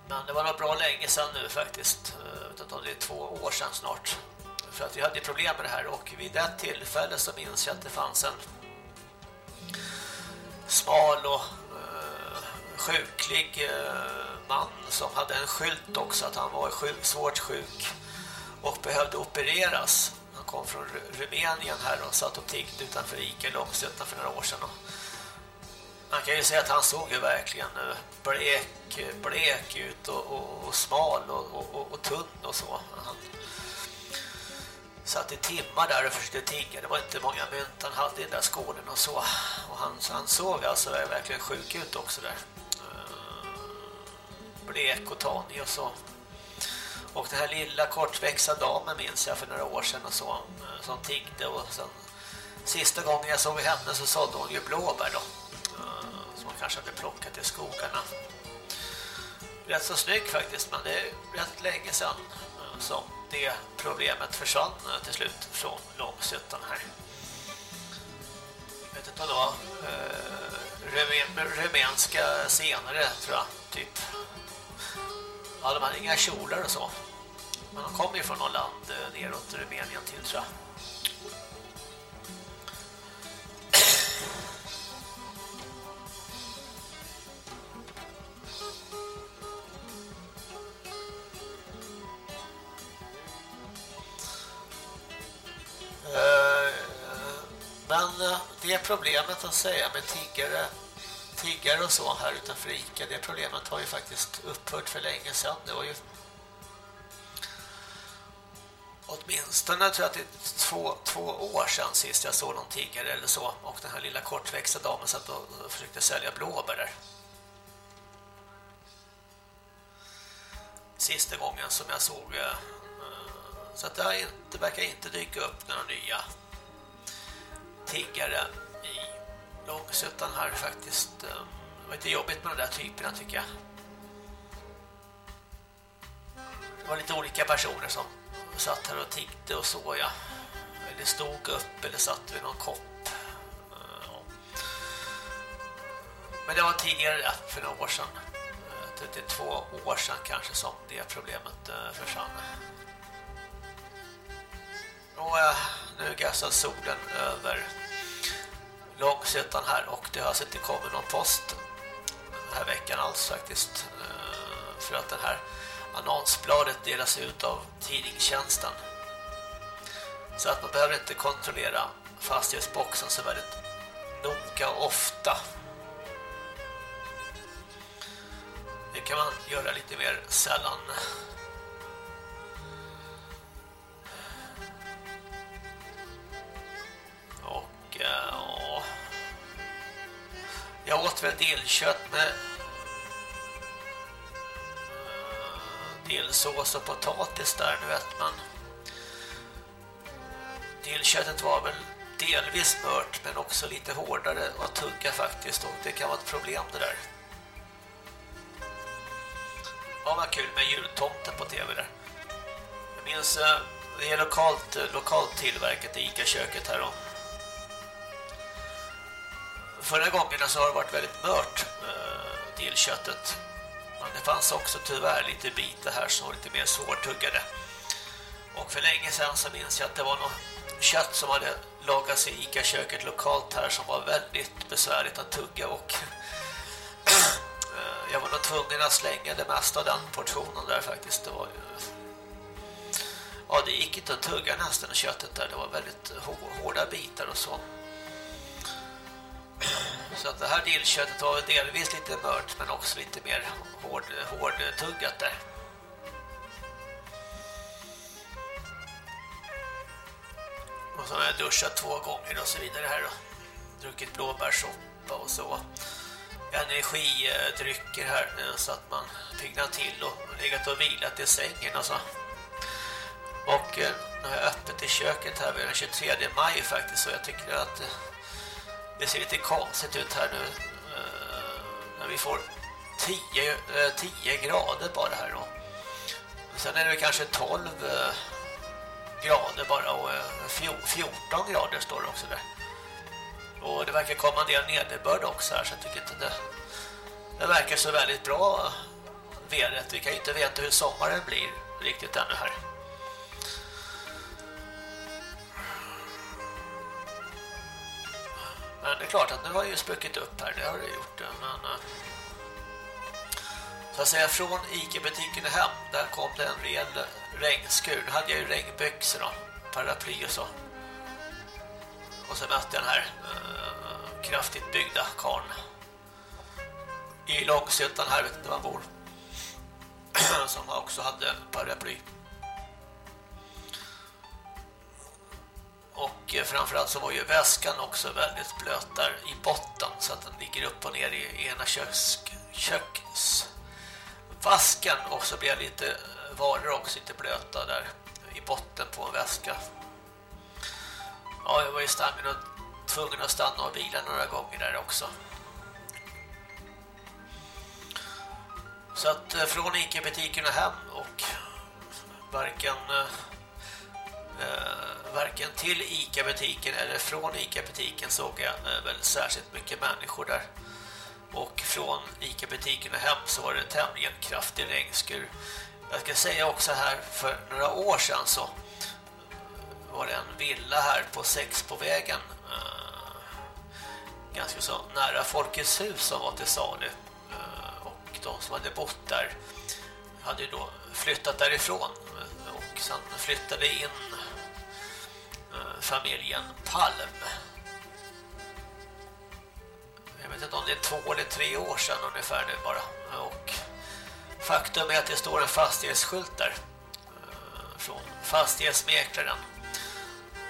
Men det var nog bra länge sedan nu faktiskt. Jag vet inte om det är två år sedan snart. För att vi hade problem med det här och vid ett tillfälle så minns jag att det fanns en smal och eh, sjuklig eh, man som hade en skylt också att han var sjuk, svårt sjuk och behövde opereras. Han kom från Rumänien här och satt och tiggde utanför Ica Långsötna för några år sedan. Man kan ju säga att han såg ju verkligen eh, blek, blek ut och, och, och smal och, och, och, tunn och så. Han satt i timmar där och försökte tigga. Det var inte många mynt han hade i den där skålen och så. Och han, han såg alltså verkligen sjuk ut också där. Eh, blek och tanig och så. Och den här lilla kortväxta damen minns jag för några år sedan och så. Eh, som tiggde och sen sista gången jag såg henne så sådde hon ju blåbär då. Eh, som hon kanske hade plockat i skogarna. Rätt så snygg faktiskt men det är rätt länge sedan som det problemet försvann eh, till slut från Långsötan här. Jag vet inte vad det var. Eh, rumänska senare tror jag, typ. Ja, de hade inga kjolar och så. Men de kom ju från något land eh, neråt Rumänien till tror jag. Eh, eh, men eh, det problemet att säga med tiggare, tiggare och så här utanför Ica, det problemet har ju faktiskt upphört för länge sedan. Det var ju åtminstone tror jag att det är två, två år sedan sist jag såg någon tiggare eller så. Och den här lilla kortväxta damen satt och försökte sälja blåbär där. Sista gången som jag såg så att det har inte, verkar inte dyka upp några nya tiggare i Långsuttan här faktiskt. Ehm, det var lite jobbigt med de där typerna tycker jag. Det var lite olika personer som satt här och tiggde och så ja. Eller stod upp eller satt vid någon kopp. Ehm, Men det var tidigare för några år sedan. Ehm, det är två år sedan kanske som det problemet eh, försvann. Och nu gassar solen över Långsötan här och det har alltså inte kommit någon post den här veckan alls faktiskt eh, för att den här annonsbladet delas ut av tidningstjänsten. Så att man behöver inte kontrollera fastighetsboxen så väldigt noga och ofta. Det kan man göra lite mer sällan. Ja, jag åt väl delkött med eh, delsås och potatis där, nu vet man. Delköttet var väl delvis mört men också lite hårdare att tugga faktiskt och det kan vara ett problem det där. Ja, vad kul med jultomten på tv där. Jag minns, eh, det är lokalt, eh, lokalt tillverkat i Ica-köket här och förra gångerna så har det varit väldigt mört eh, dillköttet. Men det fanns också tyvärr lite bitar här som var lite mer svårtuggade. Och för länge sedan så minns jag att det var något kött som hade lagats i Ica-köket lokalt här som var väldigt besvärligt att tugga och eh, jag var nog tvungen att slänga det mesta av den portionen där faktiskt. Det var ju... Ja, det gick inte att tugga nästan köttet där. Det var väldigt hårda bitar och så. Så att det här dillköttet var delvis lite mört men också lite mer hård, hårdtuggat där. Och så har jag duschat två gånger och så vidare här då. Druckit blåbärssoppa och så. Energidrycker här så att man piggnar till och legat och vilat i sängen och så. Och eh, nu har jag öppet i köket här den 23 maj faktiskt så jag tycker att eh, det ser lite konstigt ut här nu eh, när vi får 10, 10 eh, grader bara här då. Sen är det kanske 12 eh, grader bara och 14 grader står det också där. Och det verkar komma en del nederbörd också här så jag tycker inte det, det verkar så väldigt bra vädret. Vi kan ju inte veta hur sommaren blir riktigt ännu här. Men det är klart att nu har ju spruckit upp här, det har det gjort. Men, eh, så att säga från Ica-butiken hem, där kom det en rejäl regnskur. Då hade jag ju regnbyxor och paraply och så. Och så mötte jag den här eh, kraftigt byggda karn i Långsötan här, vet inte var han bor. som också hade paraply. Och eh, framförallt så var ju väskan också väldigt blöt där i botten så att den ligger upp och ner i ena köks, köksvasken och så blev lite varor också lite blöta där i botten på en väska. Ja, jag var ju stangen och tvungen att stanna och vila några gånger där också. Så att eh, från Ica-butikerna hem och varken eh, eh, varken till Ica-butiken eller från Ica-butiken såg jag eh, väl särskilt mycket människor där. Och från Ica-butiken och hem så var det tämligen kraftig regnskur. Jag ska säga också här, för några år sedan så eh, var det en villa här på sex på vägen eh, ganska så nära Folkets hus som var till salu eh, och de som hade bott där hade ju då flyttat därifrån eh, och sen flyttade in familjen Palm. Jag vet inte om det är två eller tre år sedan ungefär nu bara. Och faktum är att det står en fastighetsskylt där eh, från fastighetsmäklaren.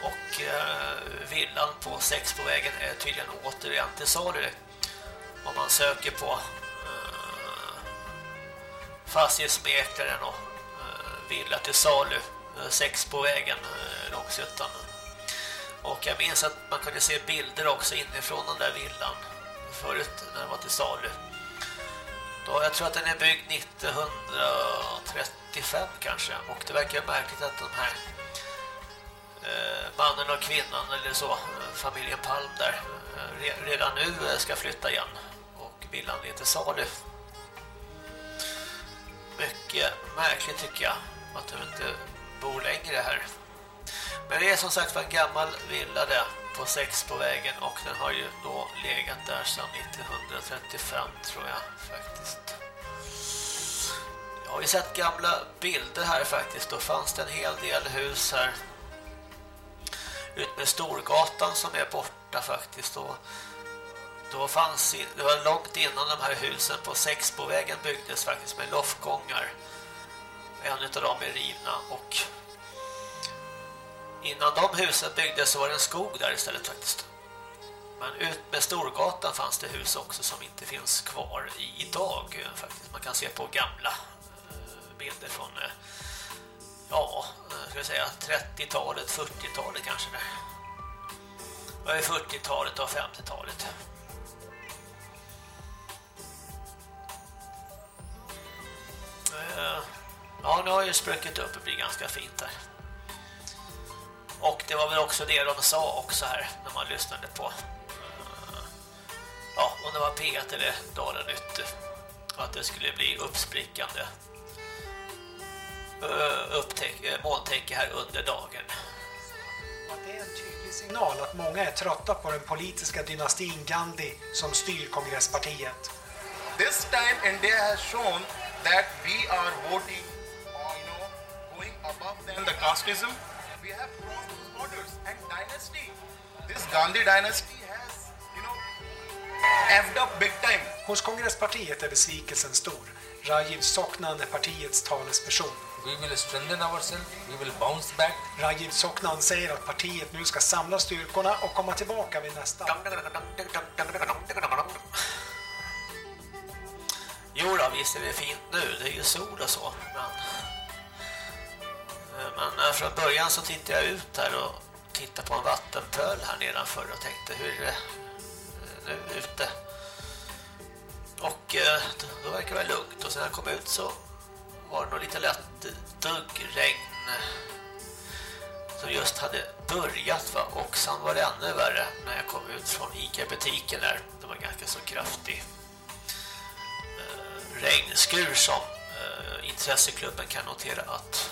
Och eh, villan på sex på vägen är tydligen återigen till salu. Om man söker på eh, fastighetsmäklaren och villa till salu sex på vägen Långsötan och jag minns att man kunde se bilder också inifrån den där villan förut när den var till salu. Då, jag tror att den är byggd 1935 kanske. Och det verkar märkligt att de här eh, mannen och kvinnan eller så, eh, familjen Palm där, eh, redan nu eh, ska flytta igen. Och villan är till salu. Mycket märkligt tycker jag att de inte bor längre här. Men det är som sagt en gammal villa där på sex på vägen och den har ju då legat där sedan 1935 tror jag faktiskt. Jag har ju sett gamla bilder här faktiskt. Då fanns det en hel del hus här ut med Storgatan som är borta faktiskt. då. då fanns, det var långt innan de här husen på sex på vägen byggdes faktiskt med loftgångar. En av dem är rivna och Innan de husen byggdes så var det en skog där istället faktiskt. Men ut med Storgatan fanns det hus också som inte finns kvar idag eh, faktiskt. Man kan se på gamla eh, bilder från eh, ja, ska vi säga 30-talet, 40-talet kanske där. Det är 40-talet och 50-talet. Ja, nu har ju spruckit upp och blir ganska fint där. Och det var väl också det de sa också här när man lyssnade på eh, ja, om det var P1 eller Dalarnytt att det skulle bli uppsprickande eh, upptäck, eh, molntäcke här under dagen. Att det är en tydlig signal att många är trötta på den politiska dynastin Gandhi som styr kongresspartiet. This time India has shown that we are voting, you know, going above than the casteism. We have borders and dynasty. This Gandhi dynasty has, you know, effed up big time. Hos kongresspartiet är besvikelsen stor. Rajiv Soknan är partiets talesperson. We will strengthen ourselves, we will bounce back. Rajiv Soknan säger att partiet nu ska samla styrkorna och komma tillbaka vid nästa. Jo då, visst är det fint nu, det är ju sol och så. Men Eh, men eh, från början så tittade jag ut här och tittade på en vattenpöl här nedanför och tänkte hur är det nu ute? Och då verkar det vara lugnt. Och sen när jag kom ut så var det nog lite lätt duggregn som just hade börjat va? och sen var det ännu värre när jag kom ut från Ica-butiken där. Det var ganska så kraftig regnskur som intresseklubben kan notera att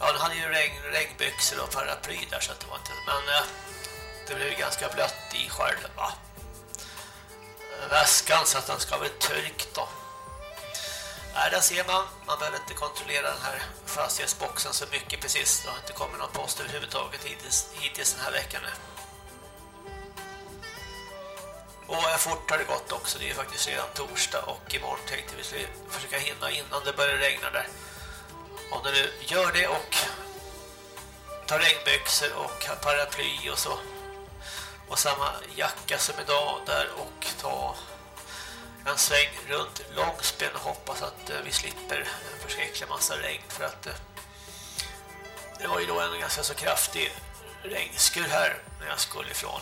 ja, han hade ju regn, regnbyxor och paraply där så att det var inte men eh, det blev ganska blött i själva eh, väskan så att den ska bli törkt då. Nej, där ser man. Man behöver inte kontrollera den här fastighetsboxen så mycket precis. Det har inte kommit någon post överhuvudtaget hittills, hittills den här veckan nu. Och fort har det gått också. Det är faktiskt redan torsdag och imorgon tänkte vi skulle försöka hinna innan det börjar regna där. Om det nu gör det och tar regnbyxor och paraply och så. Och samma jacka som idag där och ta en sväng runt Långsben och hoppas att eh, vi slipper en förskräcklig massa regn för att eh, det var ju då en ganska så kraftig regnskur här när jag skulle ifrån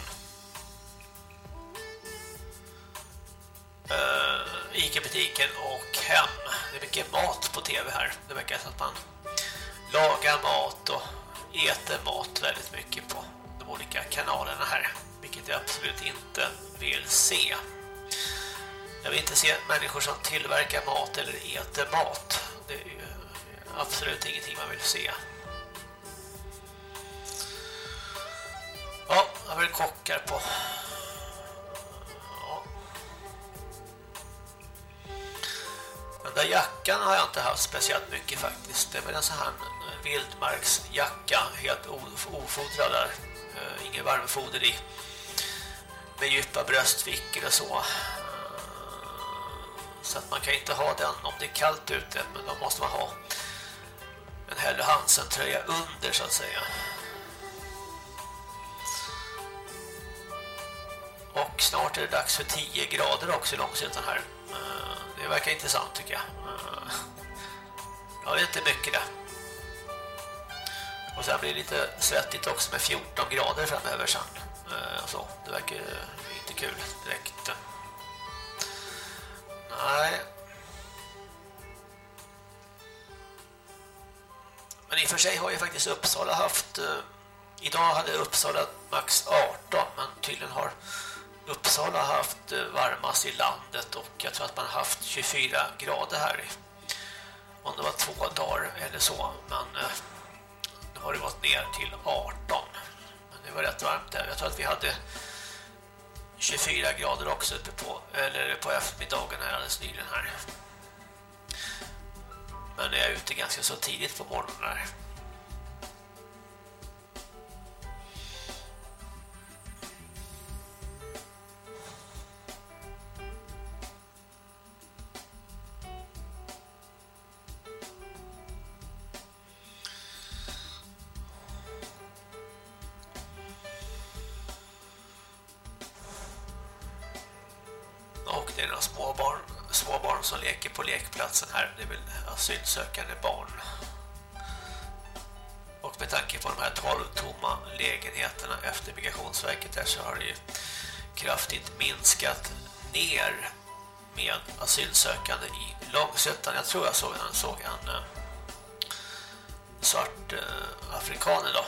Eh, uh, Ica-butiken och hem. Det är mycket mat på tv här. Det verkar som att man lagar mat och äter mat väldigt mycket på de olika kanalerna här. Vilket jag absolut inte vill se. Jag vill inte se människor som tillverkar mat eller äter mat. Det är absolut ingenting man vill se. Ja, jag vill kockar på. Den där jackan har jag inte haft speciellt mycket faktiskt. Det är väl en sån här eh, vildmarksjacka, helt ofodrad där. Eh, ingen värmefoder i. Med djupa bröstfickor och så. Eh, så att man kan inte ha den om det är kallt ute, men då måste man ha en Helle Hansen-tröja under så att säga. Och snart är det dags för 10 grader också i långsidan här. Eh, det verkar intressant tycker jag. Eh, jag vet det inte mycket det. Och sen blir det lite svettigt också med 14 grader framöver sen. Eh, så, det verkar inte kul direkt. Nej. Men i och för sig har ju faktiskt Uppsala haft... Idag hade Uppsala max 18, men tydligen har Uppsala har haft eh, varmast i landet och jag tror att man har haft 24 grader här om det var två dagar eller så. Men eh, nu har det gått ner till 18. Men det var rätt varmt där. Jag tror att vi hade 24 grader också uppe på, eller på eftermiddagen här alldeles nyligen här. Men jag är ute ganska så tidigt på morgonen här. Lekplatsen här. Det är väl asylsökande barn. Och med tanke på de här 12 tomma lägenheterna efter Migrationsverket där så har det ju kraftigt minskat ner med asylsökande i Långsötan. Jag tror jag såg en, såg en eh, svart eh, afrikan idag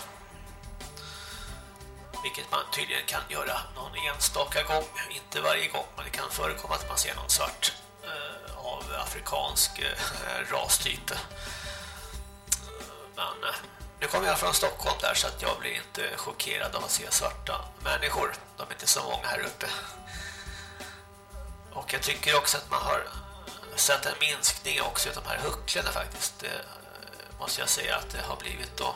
vilket man tydligen kan göra någon enstaka gång, inte varje gång, men det kan förekomma att man ser någon svart eh, av afrikansk eh, rastyp. Men eh, nu kommer jag från Stockholm där så att jag blir inte chockerad av att se svarta människor. De är inte så många här uppe. Och jag tycker också att man har sett en minskning också av de här hucklarna faktiskt. Det måste jag säga att det har blivit då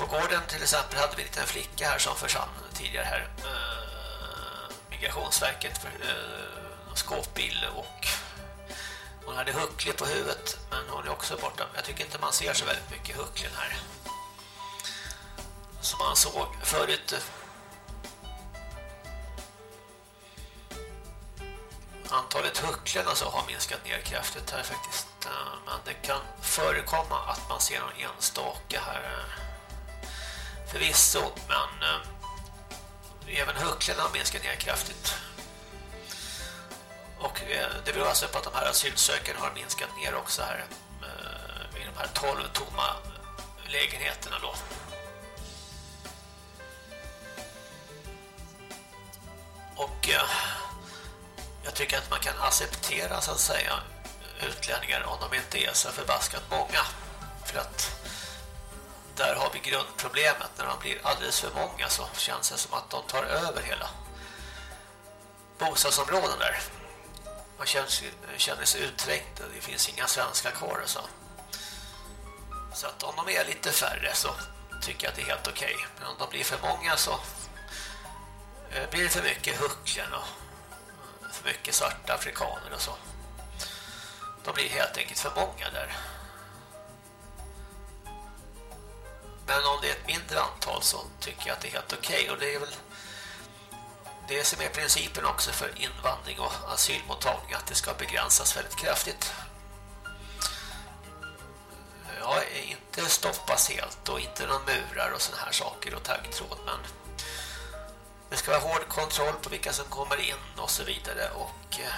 på gården till exempel hade vi en liten flicka här som försvann tidigare här. Eh, migrationsverket eh, skåpbil och hon hade huckle på huvudet men hon är också borta. Jag tycker inte man ser så väldigt mycket hucklen här. Som man såg förut. Antalet hucklen alltså har minskat ner kraftigt här faktiskt. Men det kan förekomma att man ser någon enstaka här förvisso, men eh, även hucklen har minskat ner kraftigt. Och eh, det beror alltså på att de här asylsökande har minskat ner också här eh, i de här 12 tomma eh, lägenheterna då. Och jag tycker att man kan acceptera så att säga utlänningar om de inte är så förbaskat många. För att där har vi grundproblemet. När de blir alldeles för många så känns det som att de tar över hela bostadsområden där. Man känner sig, känner sig utträngd det finns inga svenskar kvar och så. Så att om de är lite färre så tycker jag att det är helt okej. Okay. Men om de blir för många så eh, blir det för mycket hucklen och eh, för mycket svarta afrikaner och så. De blir helt enkelt för många där. Men om det är ett mindre antal så tycker jag att det är helt okej. Okay. Och det är väl det som är principen också för invandring och asylmottagning att det ska begränsas väldigt kraftigt. Ja, inte stoppas helt och inte några murar och såna här saker och taggtråd men det ska vara hård kontroll på vilka som kommer in och så vidare och eh,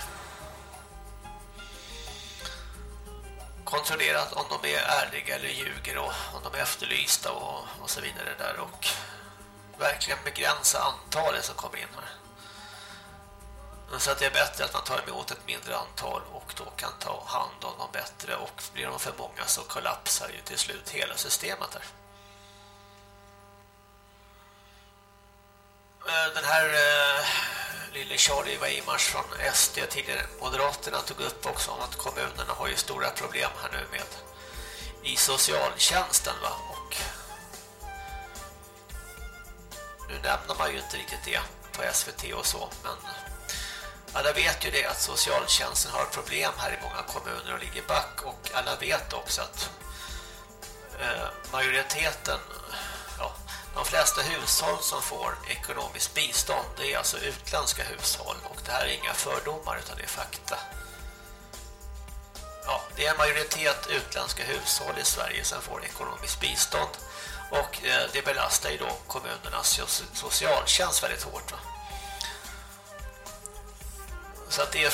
kontrollerat om de är ärliga eller ljuger och om de är efterlysta och, och så vidare där och verkligen begränsa antalet som kommer in här. Så att det är bättre att man tar emot ett mindre antal och då kan ta hand om dem bättre. Och blir de för många så kollapsar ju till slut hela systemet där. Eh, den här eh, lille Charlie Weimars från SD tidigare. Moderaterna tog upp också om att kommunerna har ju stora problem här nu med i socialtjänsten va? Och nu nämner man ju inte riktigt det på SVT och så men alla vet ju det att socialtjänsten har problem här i många kommuner och ligger back och alla vet också att eh, majoriteten ja, de flesta hushåll som får ekonomiskt bistånd det är alltså utländska hushåll och det här är inga fördomar utan det är fakta. Ja, det är en majoritet utländska hushåll i Sverige som får ekonomiskt bistånd och eh, det belastar ju då kommunernas socialtjänst väldigt hårt va? Så att det är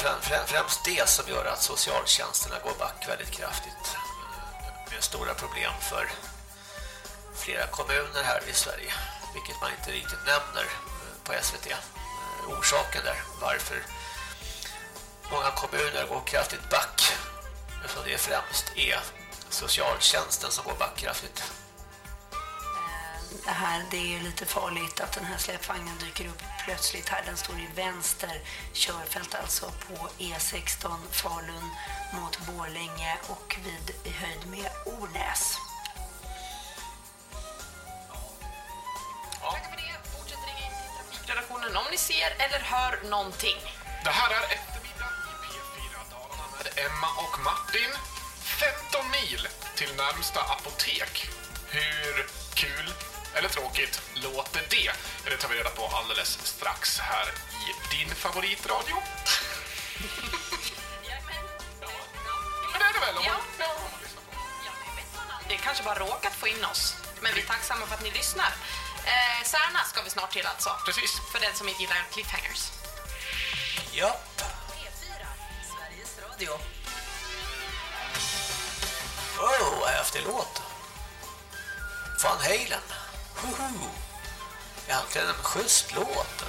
främst det som gör att socialtjänsterna går back väldigt kraftigt. Eh, med stora problem för flera kommuner här i Sverige. Vilket man inte riktigt nämner eh, på SVT. Eh, orsaken där, varför många kommuner går kraftigt back. Eftersom det främst är socialtjänsten som går back kraftigt det här det är lite farligt att den här släpvagnen dyker upp plötsligt här. Den står i vänster körfält alltså på E16 Falun mot Borlänge och vid i höjd med Ornäs. Ja. Tack för det. Fortsätt ringa in till trafikredaktionen om ni ser eller hör någonting. Det här är eftermiddag i P4 Dalarna med Emma och Martin. 15 mil till närmsta apotek. Hur kul eller tråkigt låter det? Det tar vi reda på alldeles strax här i din favoritradio. Men det är det väl? Om man, ja. Det är kanske bara råkat få in oss. Men vi är tacksamma för att ni lyssnar. Eh, Särna ska vi snart till alltså. Precis. För den som inte gillar cliffhangers. Ja. P4, Sveriges Radio. Oh, vad häftig låt. Van Halen. Woho! Egentligen en schysst låt.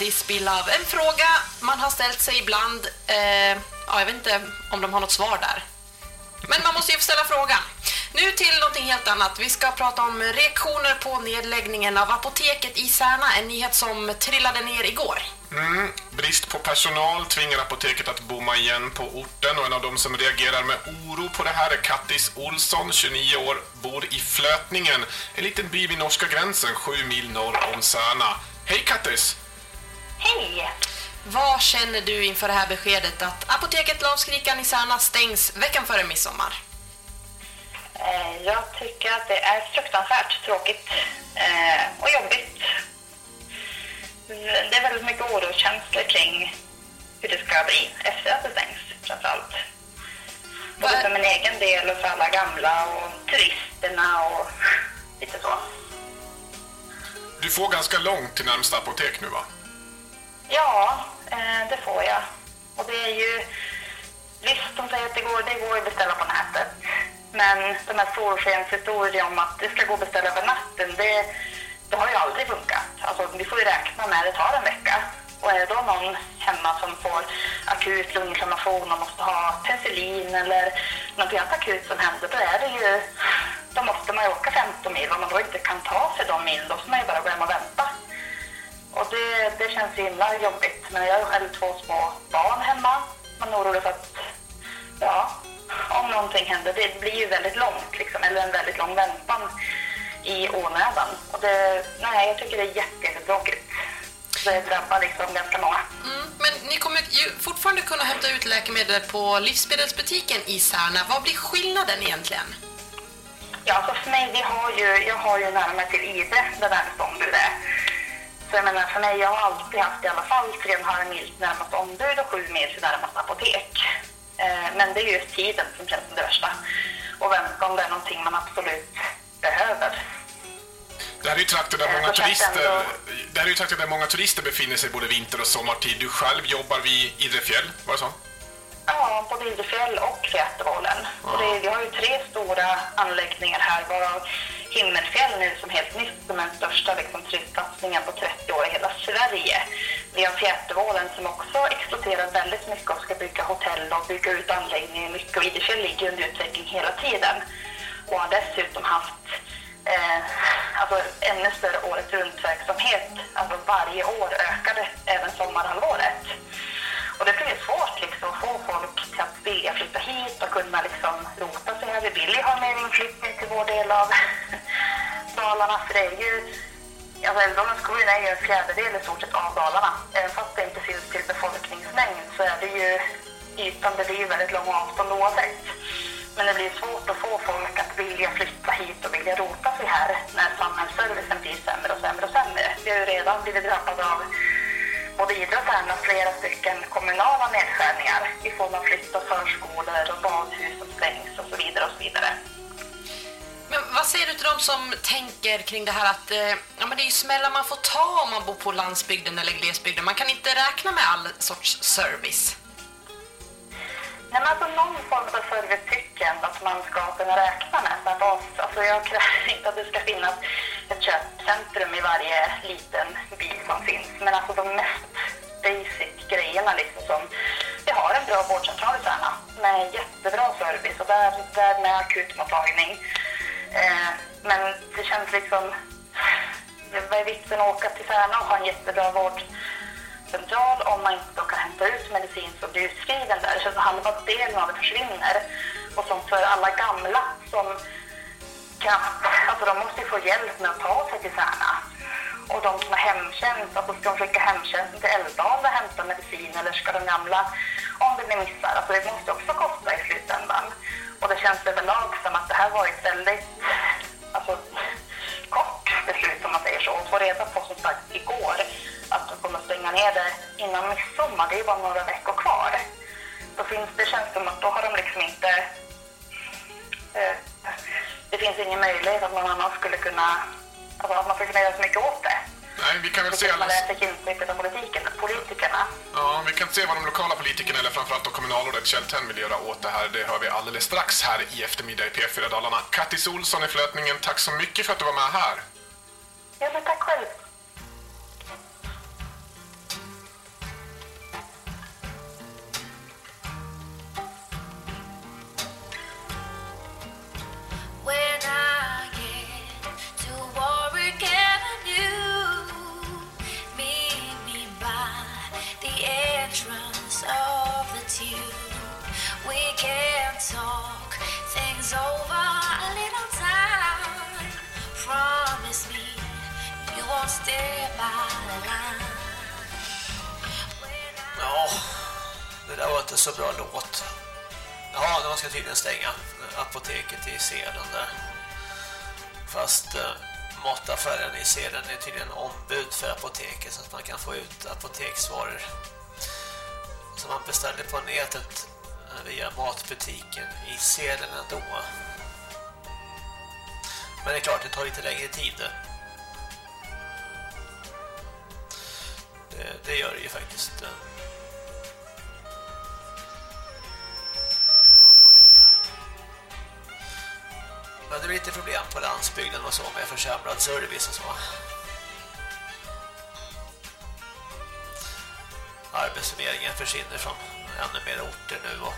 Why Can't This Be Love? En fråga man har ställt sig ibland. Eh, ja, jag vet inte om de har något svar där. Men man måste ju få ställa frågan. Nu till någonting helt annat. Vi ska prata om reaktioner på nedläggningen av apoteket i Särna. En nyhet som trillade ner igår. Mm. Brist på personal tvingar apoteket att bomma igen på orten och en av de som reagerar med oro på det här är Kattis Olsson, 29 år, bor i Flötningen, en liten by vid norska gränsen, sju mil norr om Särna. Hej Kattis! Hej! Vad känner du inför det här beskedet att apoteket Lavskrikan i Särna stängs veckan före midsommar? Eh, Jag tycker att det är fruktansvärt tråkigt eh, och jobbigt. Det är väldigt mycket orokänslor kring hur det ska bli efter att det stängs, framförallt. Både för min egen del och för alla gamla och turisterna och lite så. Du får ganska långt till närmsta apotek nu va? Ja, eh, det får jag. Och det är ju... Visst, de säger att det går, det går att beställa på nätet. Men de här solskenshistorier om att det ska gå att beställa över natten, det, det har ju aldrig funkat. Alltså, vi får ju räkna med att det tar en vecka. Och är det då någon hemma som får akut lunginflammation och måste ha penicillin eller något annat akut som händer, då är det ju... Då måste man ju åka 15 mil. Om man då inte kan ta sig de milen, då får man ju bara gå hem och vänta. Och det, det känns himla jobbigt. Men jag har själv två små barn hemma. Man är orolig för att, ja, om någonting händer, det blir ju väldigt långt liksom, eller en väldigt lång väntan i onödan. Och det, nej, jag tycker det är jätte, jättetråkigt. Det drabbar liksom ganska många. Mm, men ni kommer ju fortfarande kunna hämta ut läkemedel på livsmedelsbutiken i Särna. Vad blir skillnaden egentligen? Ja, alltså för mig, vi har ju, jag har ju närmare till Idre, där närmaste ombud är. Så jag menar, för mig, jag har alltid haft i alla fall 3,5 mil till närmaste ombud och 7 mil till närmaste apotek. Eh, men det är just tiden som känns som det värsta. Och vänta om det är någonting man absolut behöver. Det här är ju trakter där Eh, många turister, ändå- det här är ju trakter där många turister befinner sig både vinter och sommartid. Du själv jobbar vid Idrefjäll, var det så? Ja, både Idrefjäll och. Och det, vi har ju tre stora anläggningar här, varav Himmelfjäll nu som helt nytt som är den största liksom, turistsatsningen på 30 år i hela Sverige. Vi har Fjätervålen som också exploaterar väldigt mycket och ska bygga hotell och bygga ut anläggningar mycket. Och Idrefjäll ligger under utveckling hela tiden och har dessutom haft eh, alltså ännu större året runt-verksamhet. Alltså varje år ökade även sommarhalvåret. Och det blir svårt liksom, att få folk till att vilja flytta hit och kunna liksom, rota sig här. Vi vill ju ha mer inflyttning till vår del av Dalarna, för det är ju... Alltså Älvdalens kommun är ju en fjärdedel i stort sett av Dalarna. Även fast det inte finns till befolkningsmängd så är det ju ytan, det blir ju väldigt långa avstånd oavsett. Men det blir svårt att få folk att vilja flytta hit och vilja rota sig här när samhällsservicen blir sämre och sämre och sämre. Vi har ju redan blivit drabbade av både Idre och Värmland flera stycken kommunala nedskärningar i form av flytt av förskolor och badhus som stängs och så vidare och så vidare. Men vad säger du till de som tänker kring det här att eh, ja, men det är ju smällar man får ta om man bor på landsbygden eller glesbygden. Man kan inte räkna med all sorts service. Nej, men alltså någon form av service tycker jag ändå att man ska kunna räkna med. Så att, alltså jag kräver inte att det ska finnas ett köpcentrum i varje liten by som finns. Men alltså de mest basic grejerna liksom som... Vi har en bra vårdcentral i Särna med jättebra service och där, där med akutmottagning. Eh, men det känns liksom... Vad är vitsen att åka till Särna och ha en jättebra vård central om man inte då kan hämta ut medicin som blir utskriven där. Så att halva delen av det försvinner. Och som för alla gamla som kan, alltså de måste ju få hjälp med att ta sig till Särna. Och de som har hemtjänst, alltså ska de skicka hemtjänsten till Älvdalen och hämta medicin eller ska de gamla, om det blir missar, alltså det måste också kosta i slutändan. Och det känns överlag som att det här var väldigt, alltså kort beslut om man säger så. Och få reda på som sagt igår att de kommer stänga ner det innan midsommar, det är bara några veckor kvar. Då finns det känns som att då har de liksom inte... Eh, det finns ingen möjlighet att någon annan skulle kunna... Alltså att man skulle kunna göra så mycket åt det. Nej, vi kan väl se... Man. Ja, vi kan se vad de lokala politikerna eller framförallt kommunalrådet Kjell vill göra åt det här. Det hör vi alldeles strax här i eftermiddag i P4 Dalarna. Kattis Olsson i Flötningen, tack så mycket för att du var med här. Ja, men tack själv. When I get veterans of the tube. We can talk things over a little time. Promise me you won't stay by the line. Ja, det där var inte så bra låt. Ja, de ska tydligen stänga apoteket i Seden där. Fast eh, mataffären i Seden är tydligen ombud för apoteket så att man kan få ut apoteksvaror som man beställde på nätet eh, via matbutiken i sedeln ändå. Men det är klart, det tar lite längre tid. Det, det gör det ju faktiskt. Men det blir lite problem på landsbygden och så med försämrad service och så. Arbetsförmedlingen försvinner från ännu mer orter nu och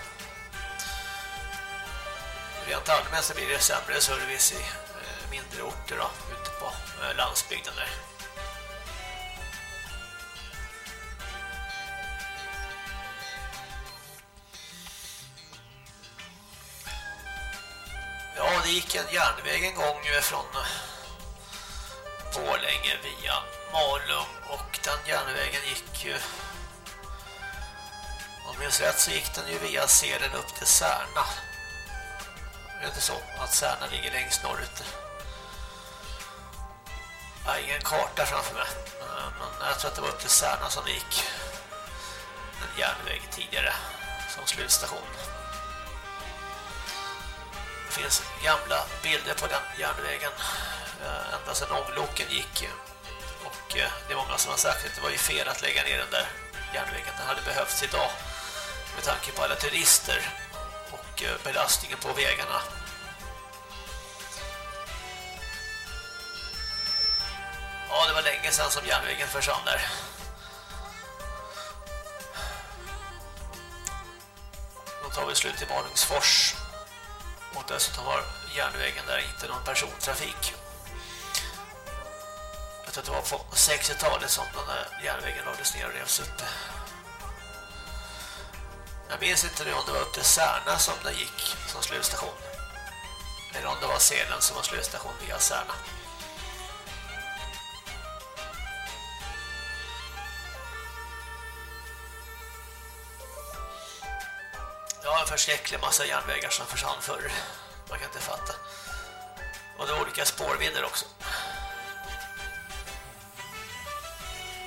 rent allmänt så blir det sämre service i eh, mindre orter då, ute på eh, landsbygden där. Ja, det gick en järnväg en gång från eh, Borlänge via Malung och den järnvägen gick ju om jag minns rätt så gick den ju via Selen upp till Särna. Det är inte så att Särna ligger längst norrut. Jag har ingen karta framför mig. Men jag tror att det var upp till Särna som det gick en järnväg tidigare som slutstation. Det finns gamla bilder på den järnvägen eh, ända sedan ångloken gick och eh, det är många som har sagt att det var ju fel att lägga ner den där järnvägen. Den hade behövts idag med tanke på alla turister och eh, belastningen på vägarna. Ja, det var länge sedan som järnvägen försvann där. Då tar vi slut i Malungsfors. Och dessutom har järnvägen där inte någon persontrafik. Jag tror att det var på 60-talet som den där järnvägen lades ner och revs upp. Jag minns inte nu om det var upp till Särna som den gick som slutstation. Eller om det var Selen som var slutstation via Särna. Ja, en förskräcklig massa järnvägar som försvann förr. Man kan inte fatta. Och det var olika spårvidder också.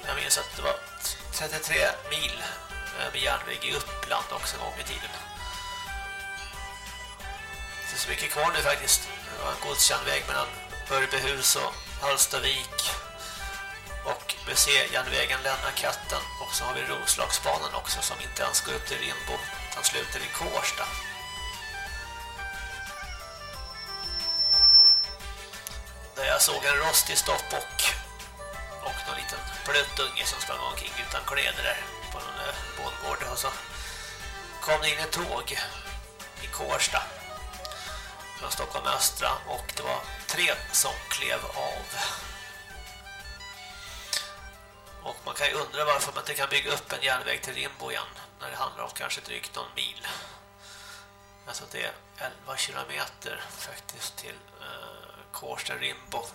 Jag minns att det var 33 mil med järnväg i Uppland också en gång i tiden. Det är så mycket kvar nu faktiskt. Det var en godsjärnväg mellan Örbyhus och Hallstavik. Och museijärnvägen lämnar katten. Och så har vi Roslagsbanan också som inte ens går upp till Rimbo. Den slutar i Kårsta. Där jag såg en rostig stoppbock och någon liten pluttunge som sprang omkring utan kläder där Eh, bondgård och så kom det in ett tåg i Kårsta från Stockholm Östra och det var tre som klev av. Och man kan ju undra varför man inte kan bygga upp en järnväg till Rimbo igen när det handlar om kanske drygt någon mil. Alltså det är 11 kilometer faktiskt till eh, Kårsta Rimbo.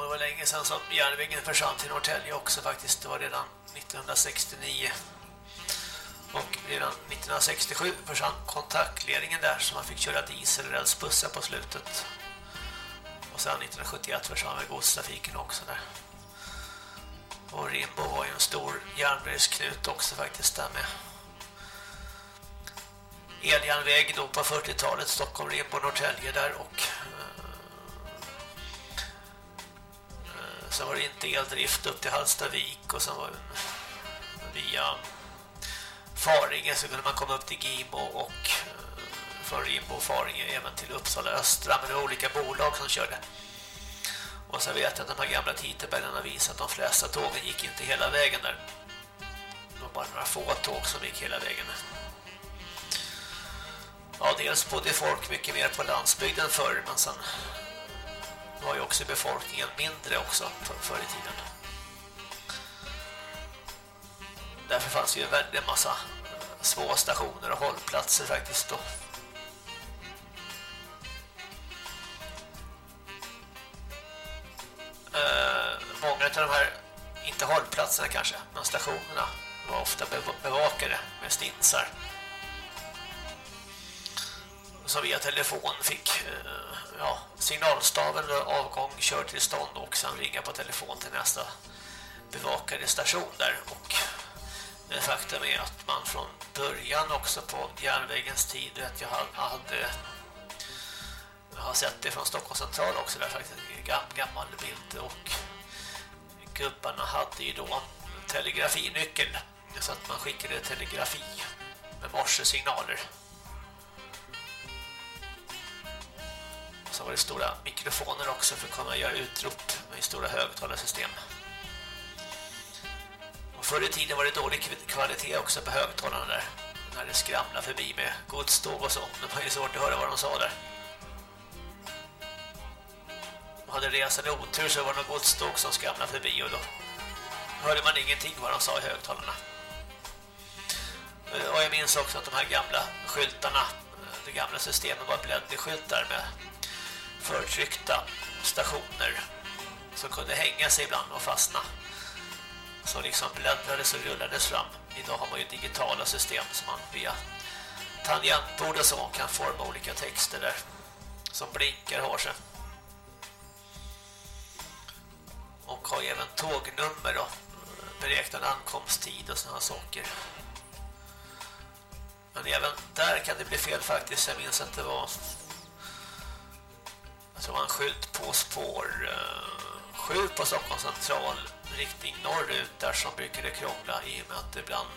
Och det var länge sedan som järnvägen försvann till Norrtälje också faktiskt. Det var redan 1969. Och redan 1967 försvann kontaktledningen där så man fick köra dieselrälsbussar på slutet. Och sen 1971 försvann väl godstrafiken också där. Och Rimbo var ju en stor järnvägsknut också faktiskt där med eljärnväg då på 40-talet Stockholm, Rimbo, Norrtälje där och Sen var det inte eldrift upp till Hallstavik och sen var via Faringe så kunde man komma upp till Gimo och eh, från Rimbo och Faringe även till Uppsala Östra men det var olika bolag som körde. Och så vet jag att de här gamla tidtabellerna visar att de flesta tågen gick inte hela vägen där. Det var bara några få tåg som gick hela vägen. Ja, dels bodde folk mycket mer på landsbygden förr men sen var ju också befolkningen mindre också förr i tiden. Därför fanns ju en väldigt massa eh, små stationer och hållplatser faktiskt då. Eh, många av de här, inte hållplatserna kanske, men stationerna var ofta bevakade med stinsar som via telefon fick eh, ja, signalstaven avgång, körtillstånd och sen ringa på telefon till nästa bevakade station där. Och eh, faktum är att man från början också på järnvägens tid, att jag hade jag har sett det från Stockholms central också där faktiskt en gammal bild och gubbarna hade ju då telegrafinyckel så att man skickade telegrafi med morsesignaler. Så var det stora mikrofoner också för att kunna göra utrop med stora högtalarsystem. Och förr i tiden var det dålig kvalitet också på högtalarna där. När det skramlade förbi med godståg och så. Det var ju svårt att höra vad de sa där. Och hade resande otur så var det något godståg som skramlade förbi och då hörde man ingenting vad de sa i högtalarna. Och jag minns också att de här gamla skyltarna, eh, det gamla systemet var bläddskyltar med förtryckta stationer som kunde hänga sig ibland och fastna. Så liksom bläddrades och rullades fram. Idag har man ju digitala system som man via tangentbord och så kan forma olika texter där som blinkar har sig. Och har även tågnummer och beräknad ankomsttid och sådana saker. Men även där kan det bli fel faktiskt. Jag minns att det var Alltså, som det var en skylt på spår eh, 7 på Stockholms central riktning norrut där som brukade krångla i och med att det ibland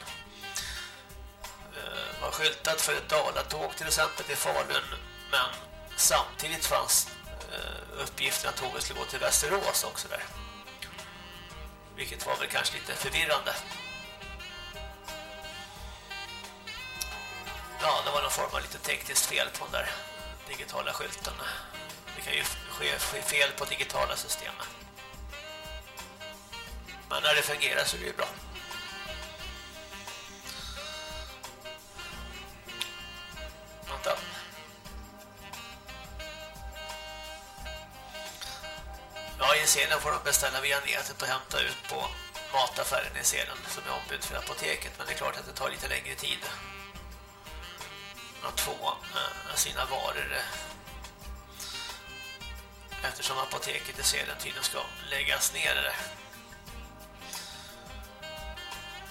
eh, var skyltat för ett dalatåg till exempel till Falun men samtidigt fanns eh, uppgiften att tåget skulle gå till Västerås också där. Vilket var väl kanske lite förvirrande. Ja, det var någon form av lite tekniskt fel på den där digitala skylten. Det kan ju ske, ske fel på digitala system. Men när det fungerar så är det ju bra. Vänta. Ja, i Selen får de beställa via nätet och hämta ut på mataffären i Selen som är ombud för apoteket. Men det är klart att det tar lite längre tid att få eh, sina varor eh, eftersom apoteket i Selen tydligen ska läggas ner.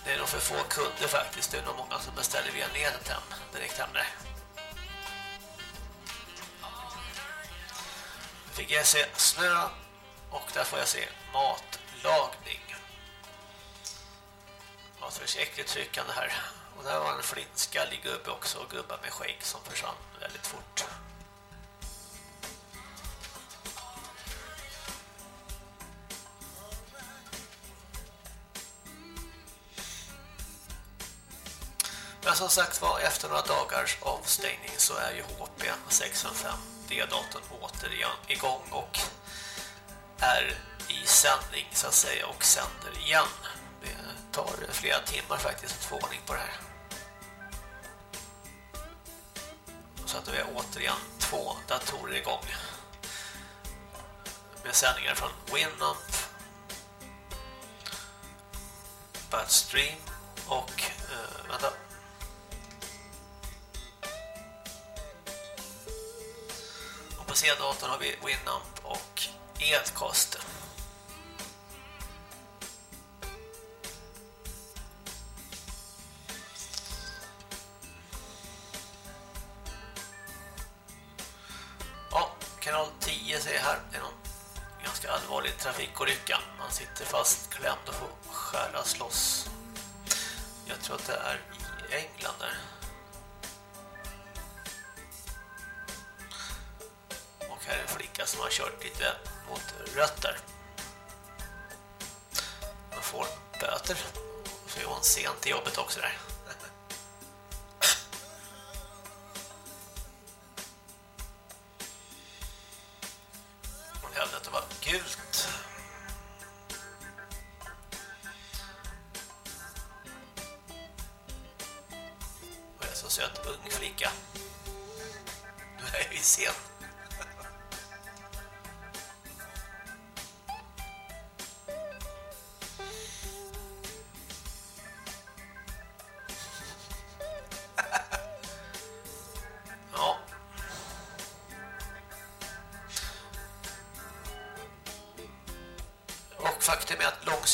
Det är nog för få kunder faktiskt. Det är nog många som beställer via nätet hem, direkt hem där. Fick jag se snö och där får jag se matlagning. Det var förskräckligt tryckande här. Och där var en flintskallig gubbe också gubbar med skägg som försvann väldigt fort. Men som sagt var, efter några dagars avstängning så är ju HP 605 D-datorn återigen igång och är i sändning så att säga och sänder igen. Det tar flera timmar faktiskt att få ordning på det här. Så att vi är återigen två datorer igång. Med sändningar från Winamp, Badstream och på C-datorn har vi Winamp och Edcast. Ja, kanal 10 ser jag här. Det är någon ganska allvarlig trafikolycka. Man sitter fastklämd och får skäras loss. Jag tror att det är kört lite mot rötter. Man får böter. Så är hon sent till jobbet också där.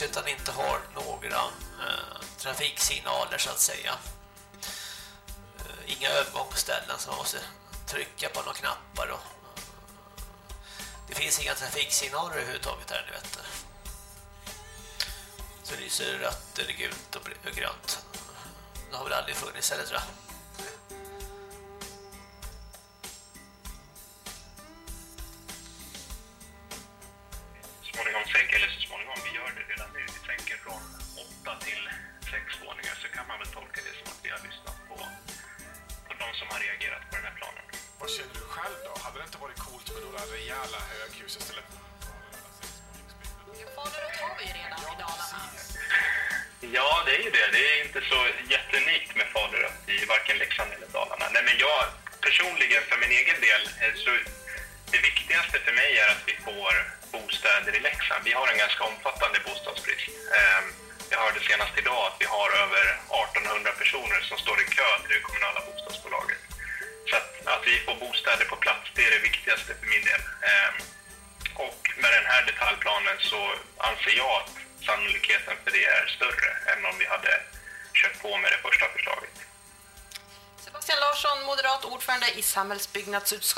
utan inte har några eh, trafiksignaler så att säga. Eh, inga övergångsställen som man måste trycka på några knappar. Och, eh, det finns inga trafiksignaler överhuvudtaget här, ni vet. Så lyser rött eller gult och grönt. Det har väl aldrig funnits heller tror jag. 12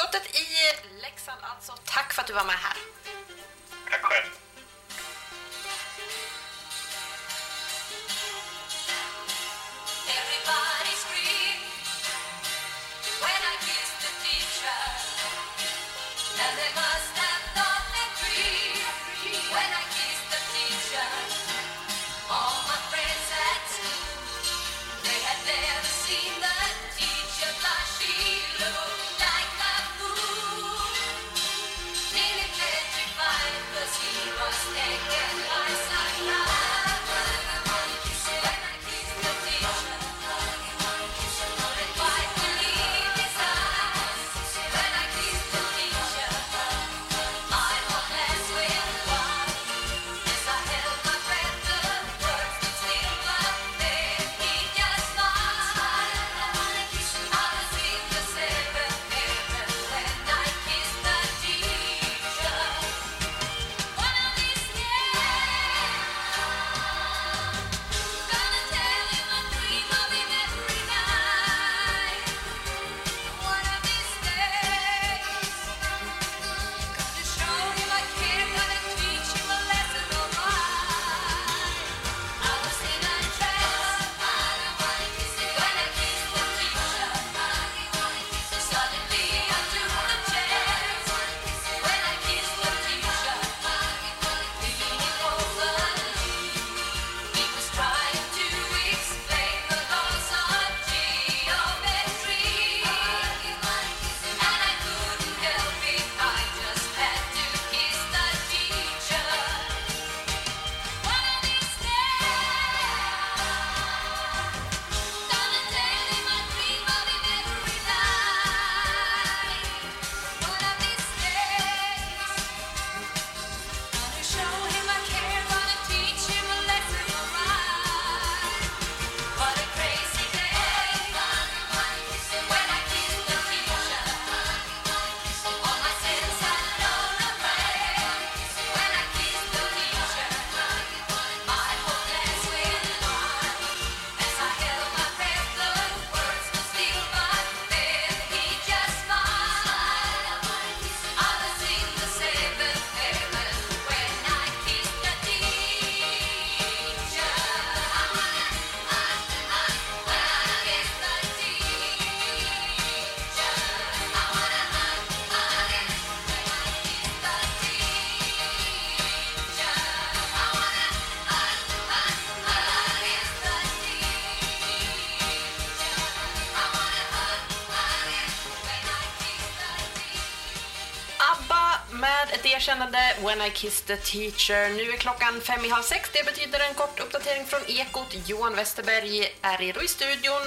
When I Kissed the Teacher. Nu är klockan fem i halv sex. Det betyder en kort uppdatering från Ekot. Johan Westerberg är redo i studion.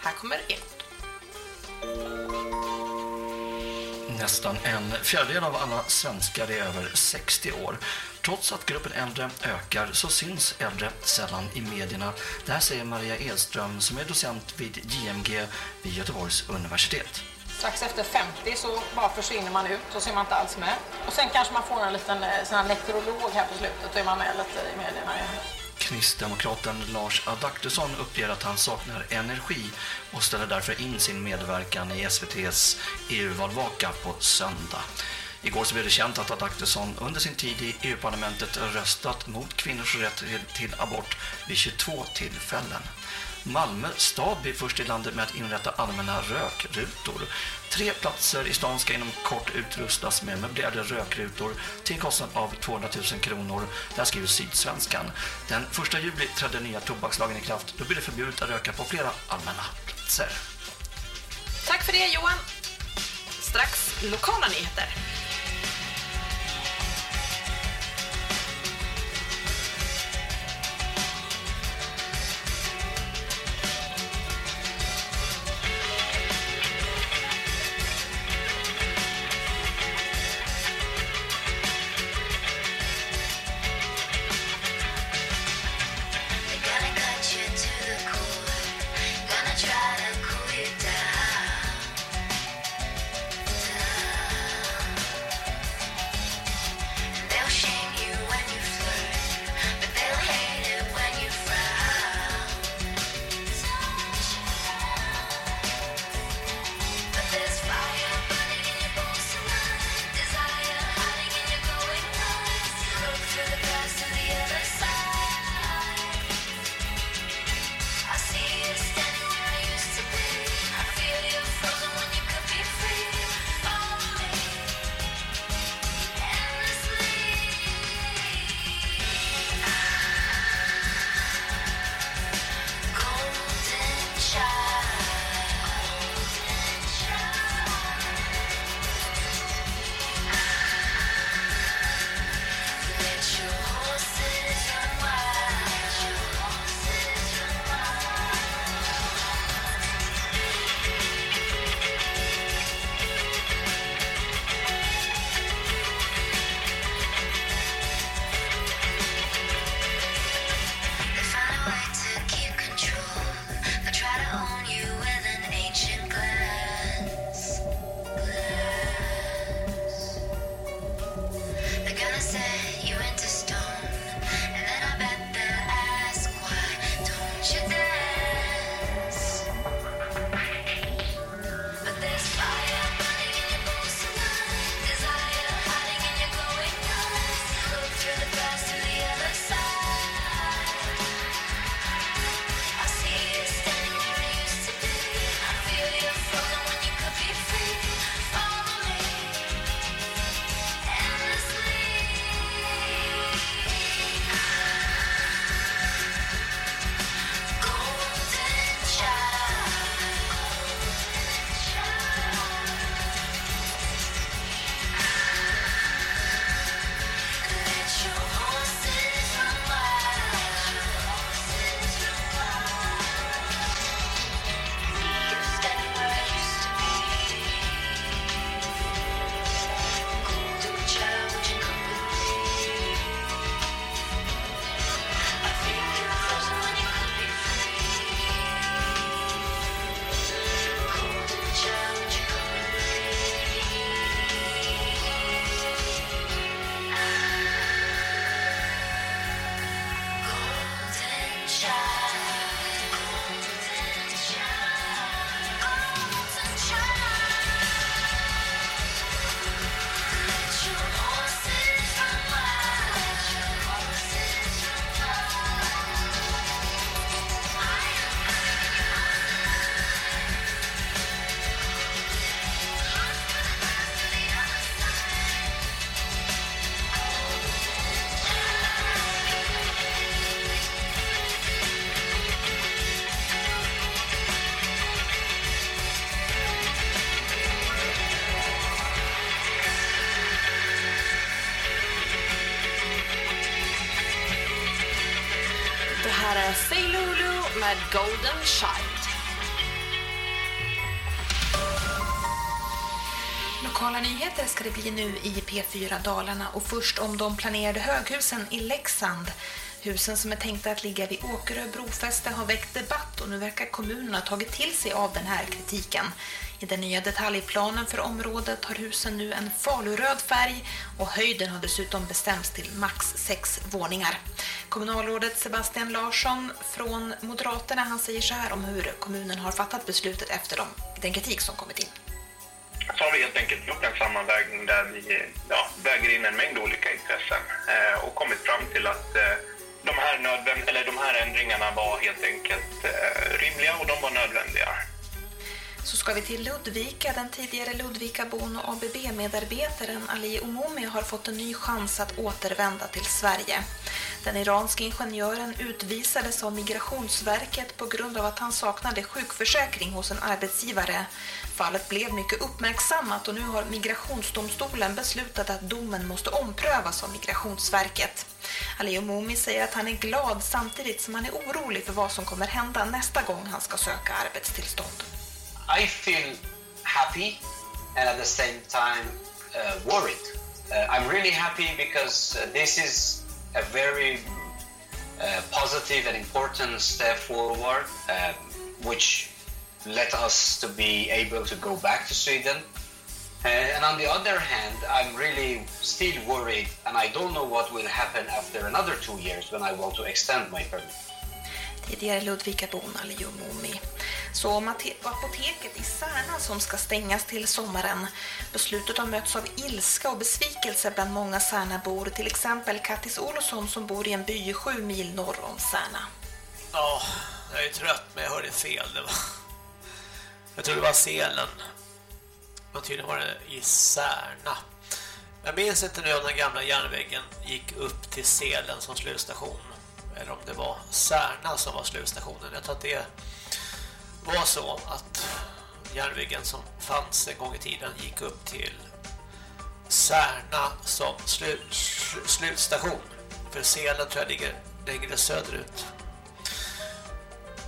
Här kommer Ekot. Nästan en fjärdedel av alla svenskar är över 60 år. Trots att gruppen äldre ökar så syns äldre sällan i medierna. Det här säger Maria Edström som är docent vid JMG vid Göteborgs universitet strax efter 50 så bara försvinner man ut och ser man inte alls med. Och sen kanske man får en liten eh, sån här nekrolog här på slutet och är man med lite i medierna igen. Kristdemokraten Lars Adaktusson uppger att han saknar energi och ställer därför in sin medverkan i SVTs EU-valvaka på söndag. Igår så blev det känt att Adaktusson under sin tid i EU-parlamentet röstat mot kvinnors rätt till abort vid 22 tillfällen. Malmö stad blir först i landet med att inrätta allmänna rökrutor. Tre platser i stan ska inom kort utrustas med möblerade rökrutor till en kostnad av 200 000 kronor. Det här skriver Sydsvenskan. Den 1 juli trädde nya tobakslagen i kraft. Då blir det förbjudet att röka på flera allmänna platser. Tack för det Johan. Strax lokala nyheter. Golden Child. Lokala nyheter ska det bli nu i P4 Dalarna och först om de planerade höghusen i Leksand. Husen som är tänkta att ligga vid Åkerö brofäste har väckt debatt och nu verkar kommunen ha tagit till sig av den här kritiken. I den nya detaljplanen för området har husen nu en faluröd färg och höjden har dessutom bestämts till max sex våningar. Kommunalrådet Sebastian Larsson från Moderaterna han säger så här om hur kommunen har fattat beslutet efter de, den kritik som kommit in. så har vi helt enkelt gjort en sammanvägning där vi ja, väger in en mängd olika intressen eh, och kommit fram till att eh, de, här nödvänd- eller de här ändringarna var helt enkelt eh, rimliga och de var nödvändiga. Så ska vi till Ludvika. Den tidigare Ludvikabon och ABB-medarbetaren Ali Omomi har fått en ny chans att återvända till Sverige. Den iranske ingenjören utvisades av Migrationsverket på grund av att han saknade sjukförsäkring hos en arbetsgivare. Fallet blev mycket uppmärksammat och nu har Migrationsdomstolen beslutat att domen måste omprövas av Migrationsverket. Ali Omomi säger att han är glad samtidigt som han är orolig för vad som kommer hända nästa gång han ska söka arbetstillstånd. I feel happy and at the same time uh, worried. Uh, I'm really happy because uh, this is a very uh, positive and important step forward, um, which let us to be able to go back to Sweden. Uh, and on the other hand, I'm really still worried, and I don't know what will happen after another two years when I want to extend my permit. tidigare Ludvikabon Ali Omomi. Så om apoteket i Särna som ska stängas till sommaren. Beslutet har mötts av ilska och besvikelse bland många Särnabor, till exempel Kattis Olsson som bor i en by sju mil norr om Särna. Ja, jag är trött men jag hörde fel. Det var... Jag tror det var Selen. Men tydligen var det i Särna. Jag minns inte nu om den gamla järnvägen gick upp till Selen som slutstation. Eller om det var Särna som var slutstationen. Jag tror att det var så att järnvägen som fanns en gång i tiden gick upp till Särna som slu, slutstation. För Selen tror jag ligger längre söderut.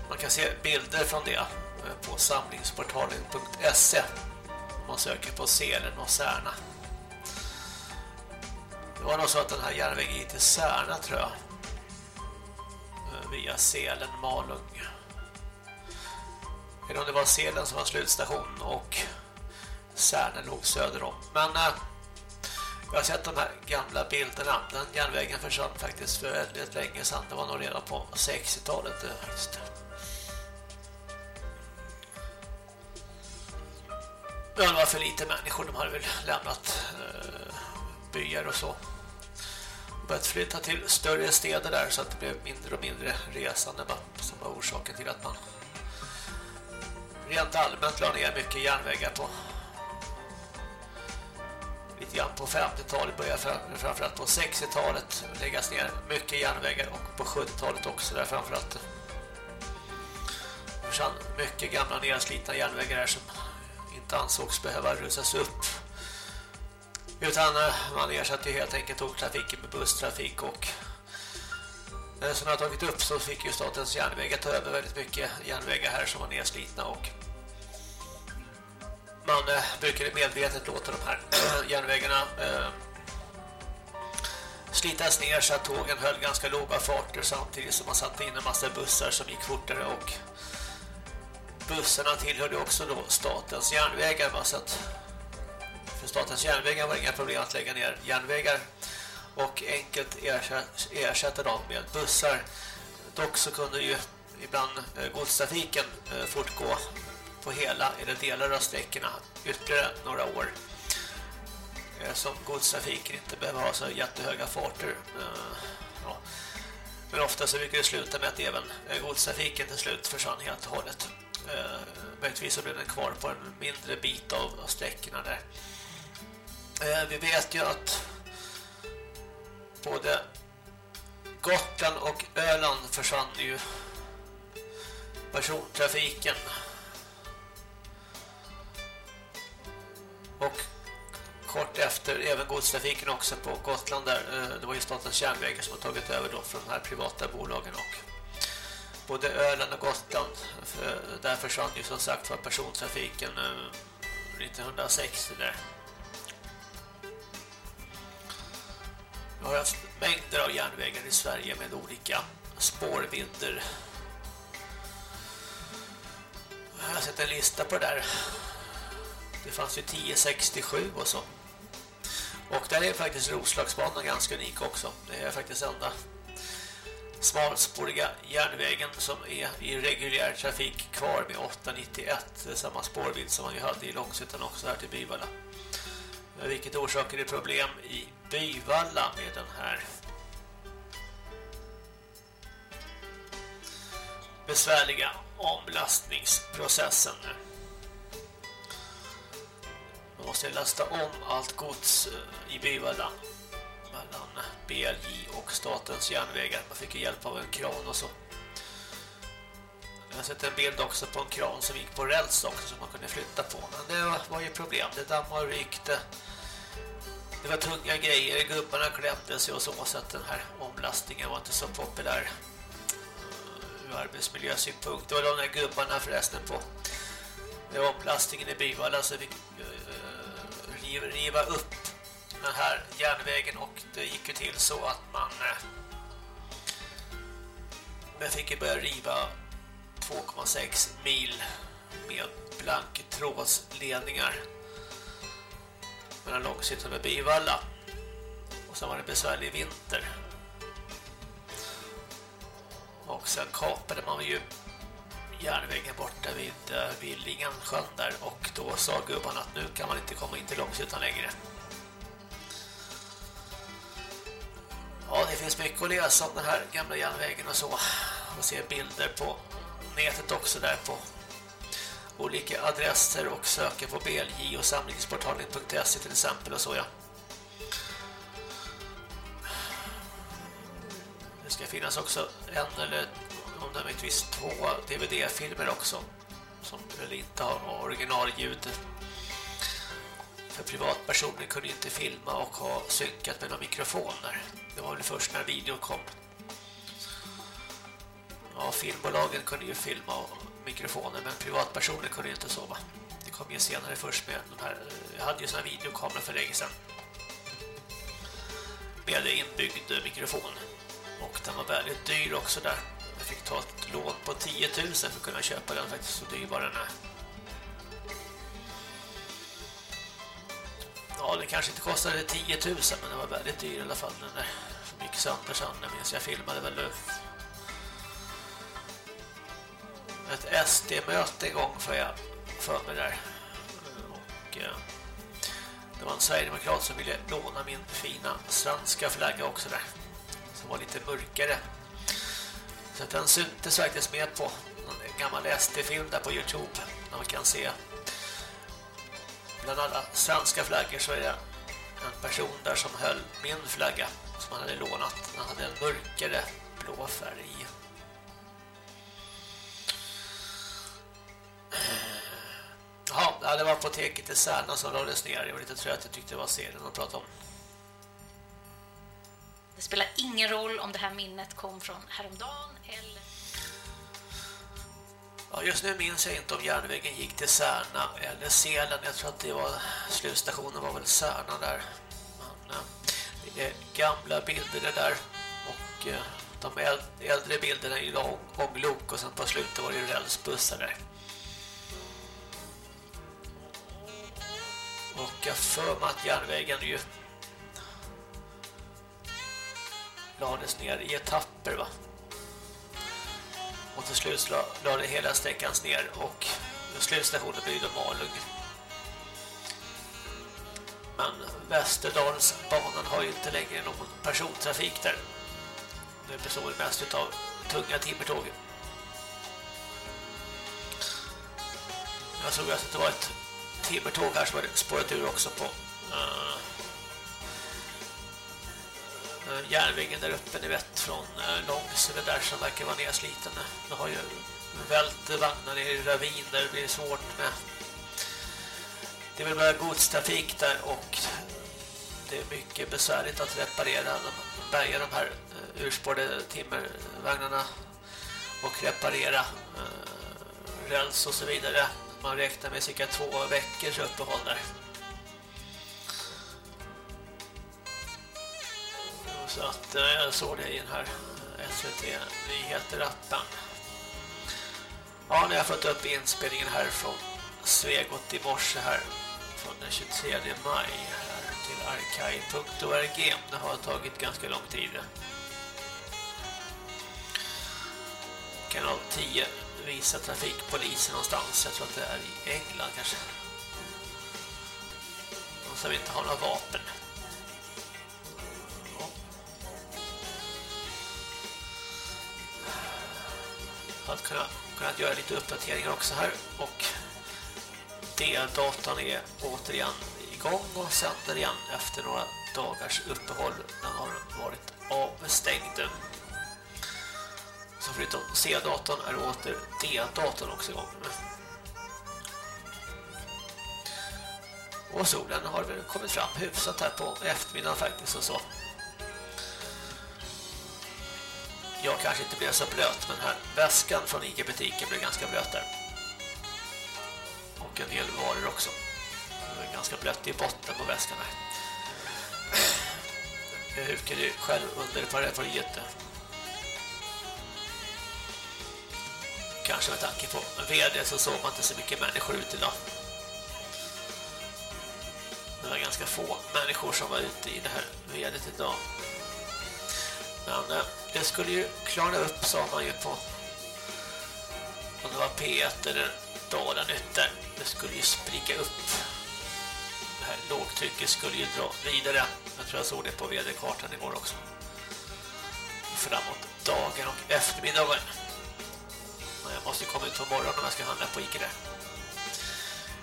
Man kan se bilder från det eh, på samlingsportalen.se om man söker på Selen och Särna. Det var nog så att den här järnvägen gick till Särna tror jag. Eh, via Selen, Malung. Eller om det var Selen som var slutstation och Särnen låg söder om. Men eh, jag har sett de här gamla bilderna. Den järnvägen försvann faktiskt för väldigt länge sedan. Det var nog redan på 60-talet eh, faktiskt. Det var för lite människor. De hade väl lämnat eh, byar och så. Börjat flytta till större städer där så att det blev mindre och mindre resande som var orsaken till att man rent allmänt la ner mycket järnvägar på lite grann på 50-talet började framförallt på 60-talet läggas ner mycket järnvägar och på 70-talet också där framförallt. Försvann mycket gamla nedslitna järnvägar här som inte ansågs behöva rusas upp. Utan eh, man ersatte helt enkelt tågtrafiken med busstrafik och Eh, som jag har tagit upp så fick ju statens järnvägar ta över väldigt mycket järnvägar här som var nedslitna och man eh, brukade medvetet låta de här järnvägarna eh, slitas ner så att tågen höll ganska låga farter samtidigt som man satte in en massa bussar som gick fortare och bussarna tillhörde också då statens järnvägar va? så att för statens järnvägar var det inga problem att lägga ner järnvägar och enkelt ersätta, ersätta dem med bussar. Dock så kunde ju ibland eh, godstrafiken eh, fortgå på hela eller delar av sträckorna ytterligare några år. Eh, som godstrafiken inte behöver ha så jättehöga farter. Ja. Men ofta så brukar det sluta med att även godstrafiken till slut försvann helt och hållet. Möjligtvis så blev den kvar på en mindre bit av sträckorna där. Vi vet ju att både Gotland och Öland försvann ju persontrafiken. Och kort efter även godstrafiken också på Gotland där eh, det var ju statens järnvägar som har tagit över då från de här privata bolagen och både Öland och Gotland för där försvann ju som sagt var persontrafiken eh, 1960 där. Har haft mängder av järnvägar i Sverige med olika spårvidder. Jag har sett en lista på det där. Det fanns ju 1067 och så. Och där är faktiskt Roslagsbanan ganska unik också. Det är faktiskt enda smalspåriga järnvägen som är i reguljär trafik kvar med 891. Det är samma spårbild som man ju hade i Långshyttan också här till Byvalla. Vilket orsakade problem i Byvalla med den här besvärliga omlastningsprocessen. Man måste lasta om allt gods eh, i Byvalla mellan BLJ och Statens järnvägar. Man fick hjälp av en kran och så. Jag har sett en bild också på en kran som gick på räls också som man kunde flytta på. Men det var ju problem. Det dammade och rykte. Det var tunga grejer. Gubbarna klämde sig och så. Så att den här omlastningen var inte så populär ur arbetsmiljösynpunkt. Det var de där gubbarna förresten på omlastningen i Byvalla så fick uh, riva, riva upp den här järnvägen och det gick ju till så att man eh, uh, men fick ju börja riva 2,6 mil med blanktrådsledningar mellan Långshyttan och Byvalla. Och sen var det besvärlig vinter. Och sen kapade man ju järnvägen borta vid eh, Villingen, sjön där. Och då sa gubbarna att nu kan man inte komma in till Långshyttan längre. Ja, det finns mycket att läsa om den här gamla järnvägen och så. Och se bilder på nätet också där på olika adresser och söka på BLJ och samlingsportalen.se till exempel och så ja. Det ska finnas också en eller om det är möjligtvis två DVD-filmer också som väl inte har originalljud för privatpersoner kunde inte filma och ha synkat med några mikrofoner. Det var väl först när videon kom. Ja, filmbolagen kunde ju filma och mikrofoner men privatpersoner kunde inte sova. Det kom ju senare först med de här, jag hade ju såna videokameror för länge sedan. Med inbyggd mikrofon. Och den var väldigt dyr också där. Jag fick ta ett lån på 10 000 för att kunna köpa den faktiskt så dyr var den är. Ja, det kanske inte kostade 10 000 men den var väldigt dyr i alla fall. Den där som gick sönder sen. Jag minns jag filmade väl ett SD-möte igång för jag för mig där. Och eh, det var en Sverigedemokrat som ville låna min fina svenska flagga också där. Som var lite mörkare. Så att den syntes faktiskt med på en gammal SD-film där på Youtube. Där man kan se bland alla svenska flaggor så är det en person där som höll min flagga som han hade lånat. Han hade en mörkare blå färg Ja, det var apoteket i Särna som lades ner. Jag var lite trött, jag tyckte det var serien att prata om. Det spelar ingen roll om det här minnet kom från häromdagen eller... Ja, just nu minns jag inte om järnvägen gick till Särna eller Selen. Jag tror att det var slutstationen var väl Särna där. Men, det är gamla bilder det där. Och de äldre bilderna är ju ånglok och sen på slutet var det ju rälsbussar där. Och jag för mig att järnvägen ju lades ner i etapper va. Och till slut lade hela sträckan ner och slutstationen blir då Malung. Men Västerdalsbanan har ju inte längre någon persontrafik där. Det består mest av tunga timmertåg. Jag tror att det var ett timmertåg här som har spårat ur också på uh, järnvägen där uppe ni vet från uh, Långsele där som verkar vara nedsliten. Det har ju vält vagnar i ravin där det blir svårt med det är väl bara godstrafik där och det är mycket besvärligt att reparera de, bärga de här uh, urspårade timmervagnarna och reparera uh, räls och så vidare man räknar med cirka två veckors uppehåll där. Så att eh, jag såg det i den här SVT Nyheter-appen. Ja, nu har jag fått upp inspelningen här från Svegot i morse här från den 23 maj här till arkai.org. Det har tagit ganska lång tid. Kanal 10 Visa trafikpolisen någonstans. Jag tror att det är i England kanske. De som inte har några vapen. För att kunna, kunna göra lite uppdateringar också här. Och D-datan är återigen igång och sänder igen efter några dagars uppehåll. Den har varit avstängd. Så förutom C-datorn är åter D-datorn också igång. Och solen har väl kommit fram hyfsat här på eftermiddagen faktiskt och så. Jag kanske inte blev så blöt men den här väskan från Ica-butiken blev ganska blöt där. Och en del varor också. Det är ganska blött i botten på väskan här. Jag hukade ju själv under paraplyet. Kanske med tanke på vädret, så såg man inte så mycket människor ute idag. Det var ganska få människor som var ute i det här vädret idag. Men eh, det skulle ju klara upp, sa man ju på om det var P1 eller dalen där. Det skulle ju spricka upp. Det här lågtrycket skulle ju dra vidare. Jag tror jag såg det på väderkartan igår också. Framåt dagen och eftermiddagen. Måste komma ut på morgonen om jag ska handla på Ica.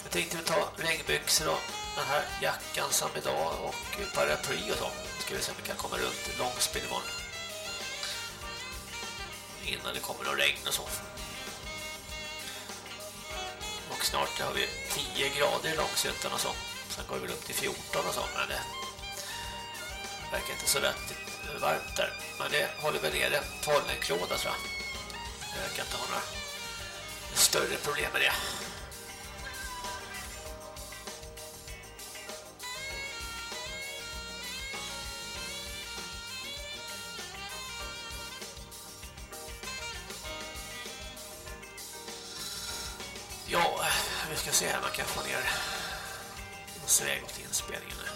Jag tänkte vi ta regnbyxor och den här jackan som idag och paraply och så. Ska vi se om vi kan komma runt långspel imorgon. Innan det kommer någon regn och så. Och snart har vi 10 grader i Långshyttan och så. Sen går vi upp till 14 och så. Men det verkar inte så vettigt varmt där. Men det håller väl nere pollenklåda tror jag. Jag kan inte ha några större problem med det. Ja, vi ska se här man kan få ner Svegot inspelningen nu.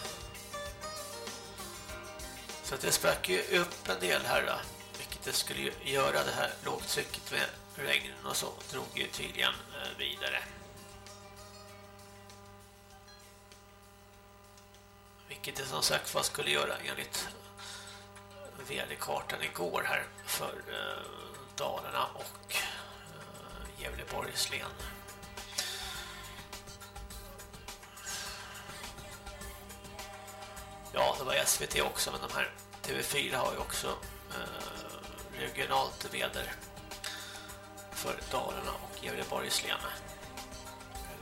Så att det sprack ju upp en del här då, vilket det skulle göra det här lågtrycket med regnen och så drog ju tydligen eh, vidare. Vilket det som sagt vad skulle göra enligt eh, väderkartan igår här för eh, Dalarna och eh, Gävleborgs län. Ja, det var SVT också, men de här TV4 har ju också eh, regionalt väder för Dalarna och Gävleborgs län.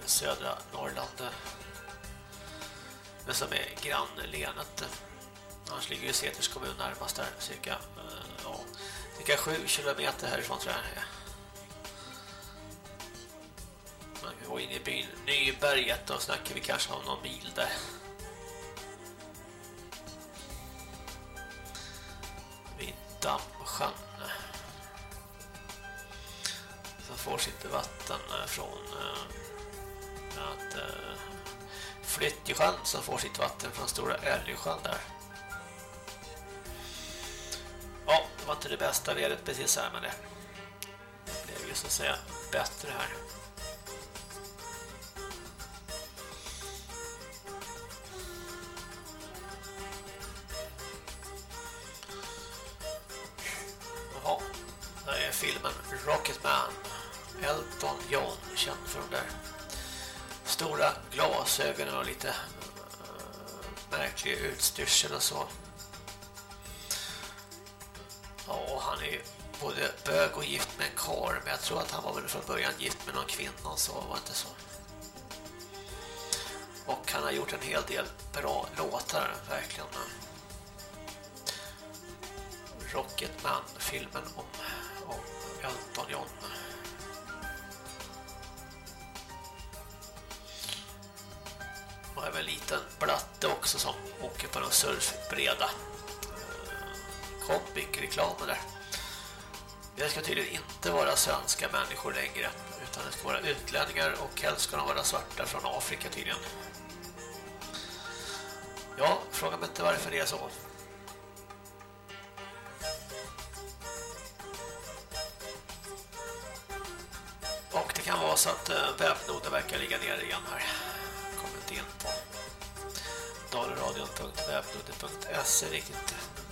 Södra Norrland. Men som är grannlänet. Annars ligger ju Säters kommun närmast där, cirka, eh, ja, cirka 7 kilometer härifrån tror jag. Man kan gå in i byn Nyberget och snackar vi kanske om någon mil där. Dammsjön som får sitt vatten eh, från eh, att eh, Flyttjesjön som får sitt vatten från Stora Älgsjön där. Ja, det var inte det bästa vädret precis här men det blev ju så att säga bättre här. Jaha, där är filmen Rocketman. Elton John, känd för de där stora glasögonen och lite eh, uh, märklig utstyrsel och så. Ja, han är både bög och gift med en kar, men jag tror att han var väl från början gift med någon kvinna och så, var inte så. Och han har gjort en hel del bra låtar, verkligen. Rocketman, filmen om, om Elton John. Och även en liten blatte också som åker på någon surfbreda. Comviq-reklamen eh, där. Det ska tydligen inte vara svenska människor längre utan det ska vara utlänningar och helst ska de vara svarta från Afrika tydligen. Ja, fråga mig inte varför det är så. Och det kan vara så att eh, webbnoden verkar ligga ner igen här. Kommer in på dalradion.webnode.se riktigt.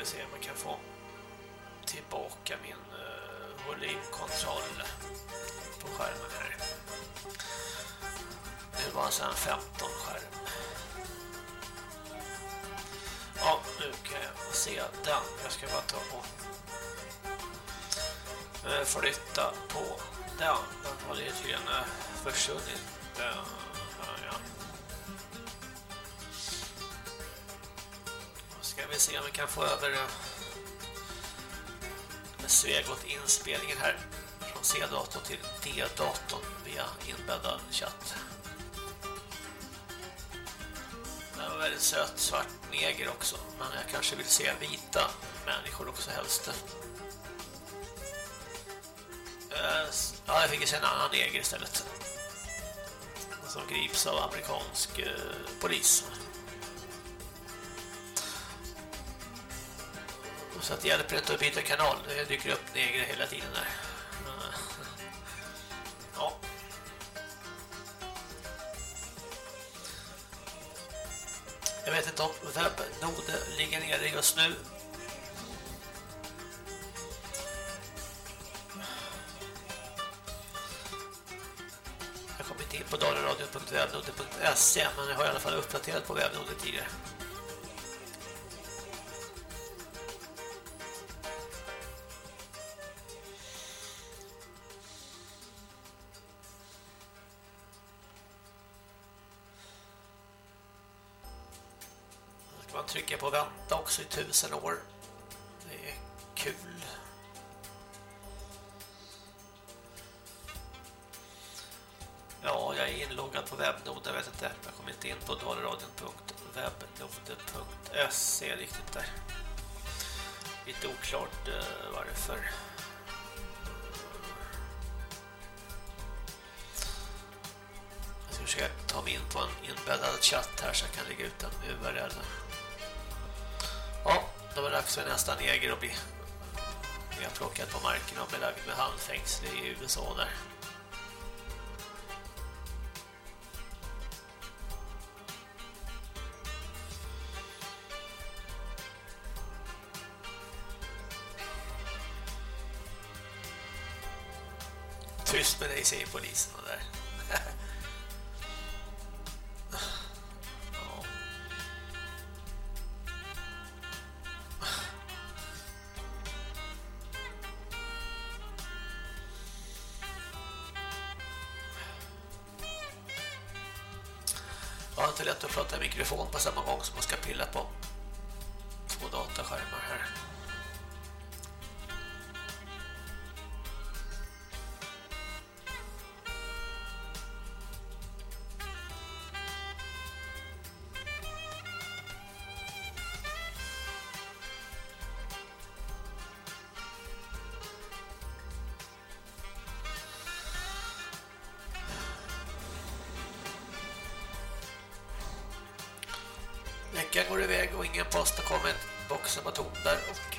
Vi se om man kan få tillbaka min uh, volymkontroll på skärmen här. Nu var det en 15-skärm. Ja, nu kan jag se den. Jag ska bara ta och eh, flytta på den. Den har ju tydligen eh, försvunnit. Se om vi kan få över eh, Svegot inspelningen här från C-datorn till D-datorn via inbäddad chatt. Det var väldigt söt svart neger också. Men jag kanske vill se vita människor också helst. Eh, ja, jag fick se en annan neger istället. Som grips av amerikansk eh, polis. Så att det hjälper inte att byta kanal. Det dyker upp negre hela tiden där. Ja. Jag vet inte om webbnode ligger nere just nu. Jag kommer inte in på dalaradion.webnode.se men jag har i alla fall uppdaterat på webbnode tidigare. På att vänta också i tusen år. Det är kul. Ja, jag är inloggad på webbnoden. jag vet inte. Jag kommer inte in på dalaradion.webbnoden.se. riktigt där. Lite oklart eh, varför. Jag ska försöka ta mig in på en inbäddad chatt här så jag kan lägga ut en URL. Då var det dags för nästa neger att bli nedplockad på marken och belagd med handfängsel i USA där. Tyst med dig, säger polisen och där. Iväg och ingen post har kommit. Boxen var tom där och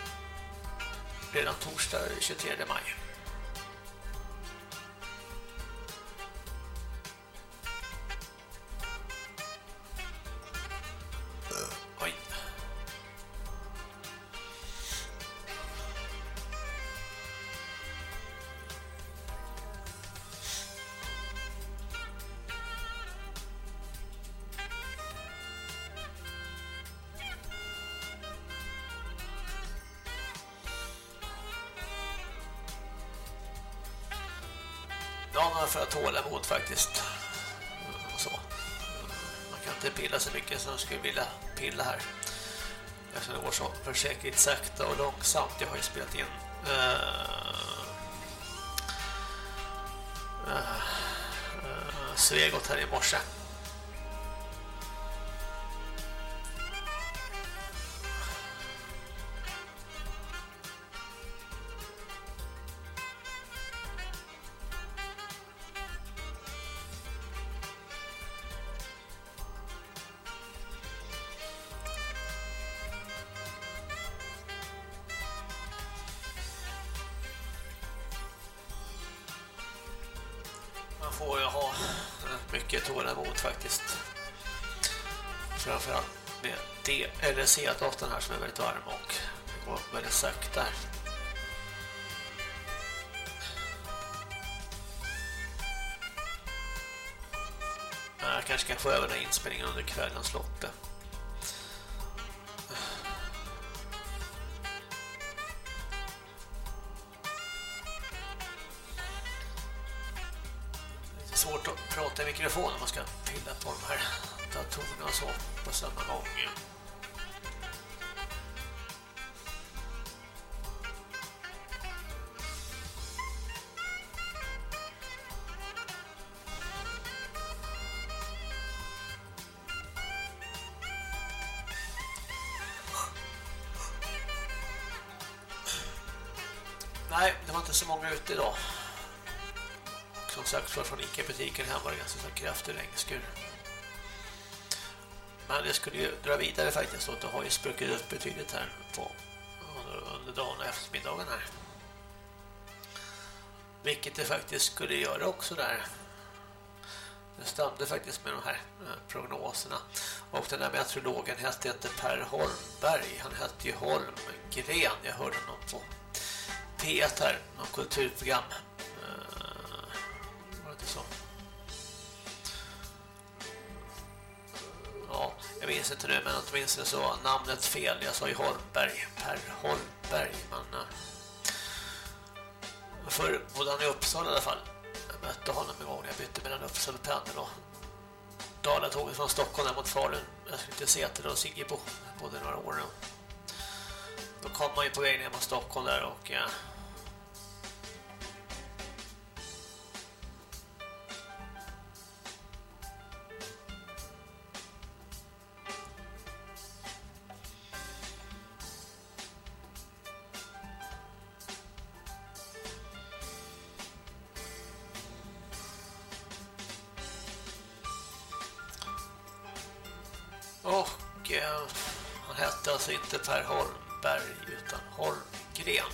redan torsdag 23 maj. För att får tålamod faktiskt. Och så. Man kan inte pilla så mycket som jag skulle vilja pilla här. Eftersom det går så försäkert sakta och långsamt. Jag har ju spelat in uh, uh, uh, Svegot här i morse. C-datorn här som är väldigt varm och det går väldigt sakta. Jag kanske kan få över den här inspelningen under kvällens lotte. Veckan här var det ganska kraftig regnskur. Men det skulle ju dra vidare faktiskt och det har ju spruckit upp betydligt här på under, under dagen och eftermiddagen här. Vilket det faktiskt skulle göra också där. Det stämde faktiskt med de här eh, prognoserna. Och den där meteorologen hette inte Per Holmberg. Han hette ju Holmgren. Jag hörde honom på P1 här. Någon kulturprogram. Minns inte nu men åtminstone så var namnet fel. Jag sa ju Holmberg. Per Holmberg. Men eh, för bodde han i Uppsala i alla fall. Jag mötte honom en gång när jag bytte mellan Uppsala och Pendel och Dalatåget från Stockholm mot Falun. Jag skulle till Säter och Siggebo både några år nu. Då kom man ju på väg ner mot Stockholm där och eh, han hette alltså inte Per Holmberg utan Holmgren.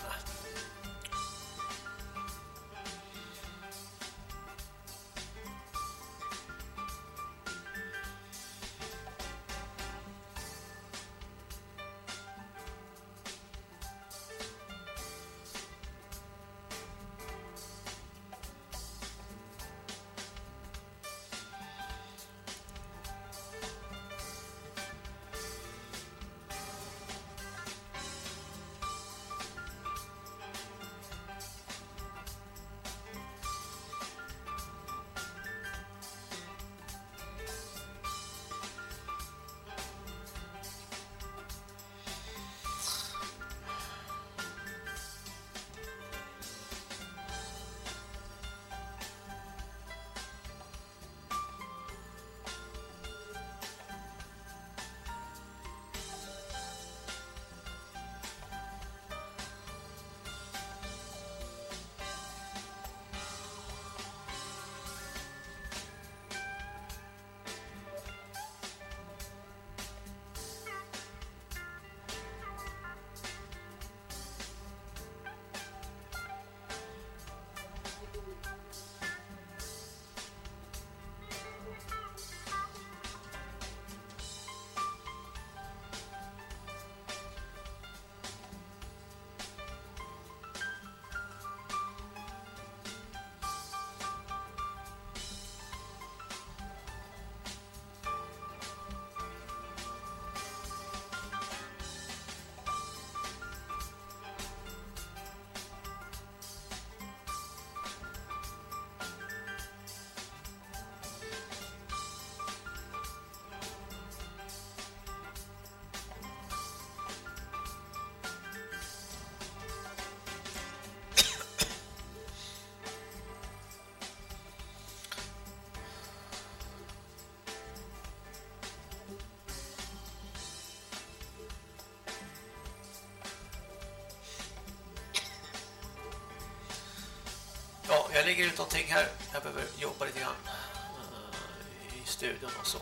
lägger ut någonting här. Jag behöver jobba lite grann eh, i studion och så.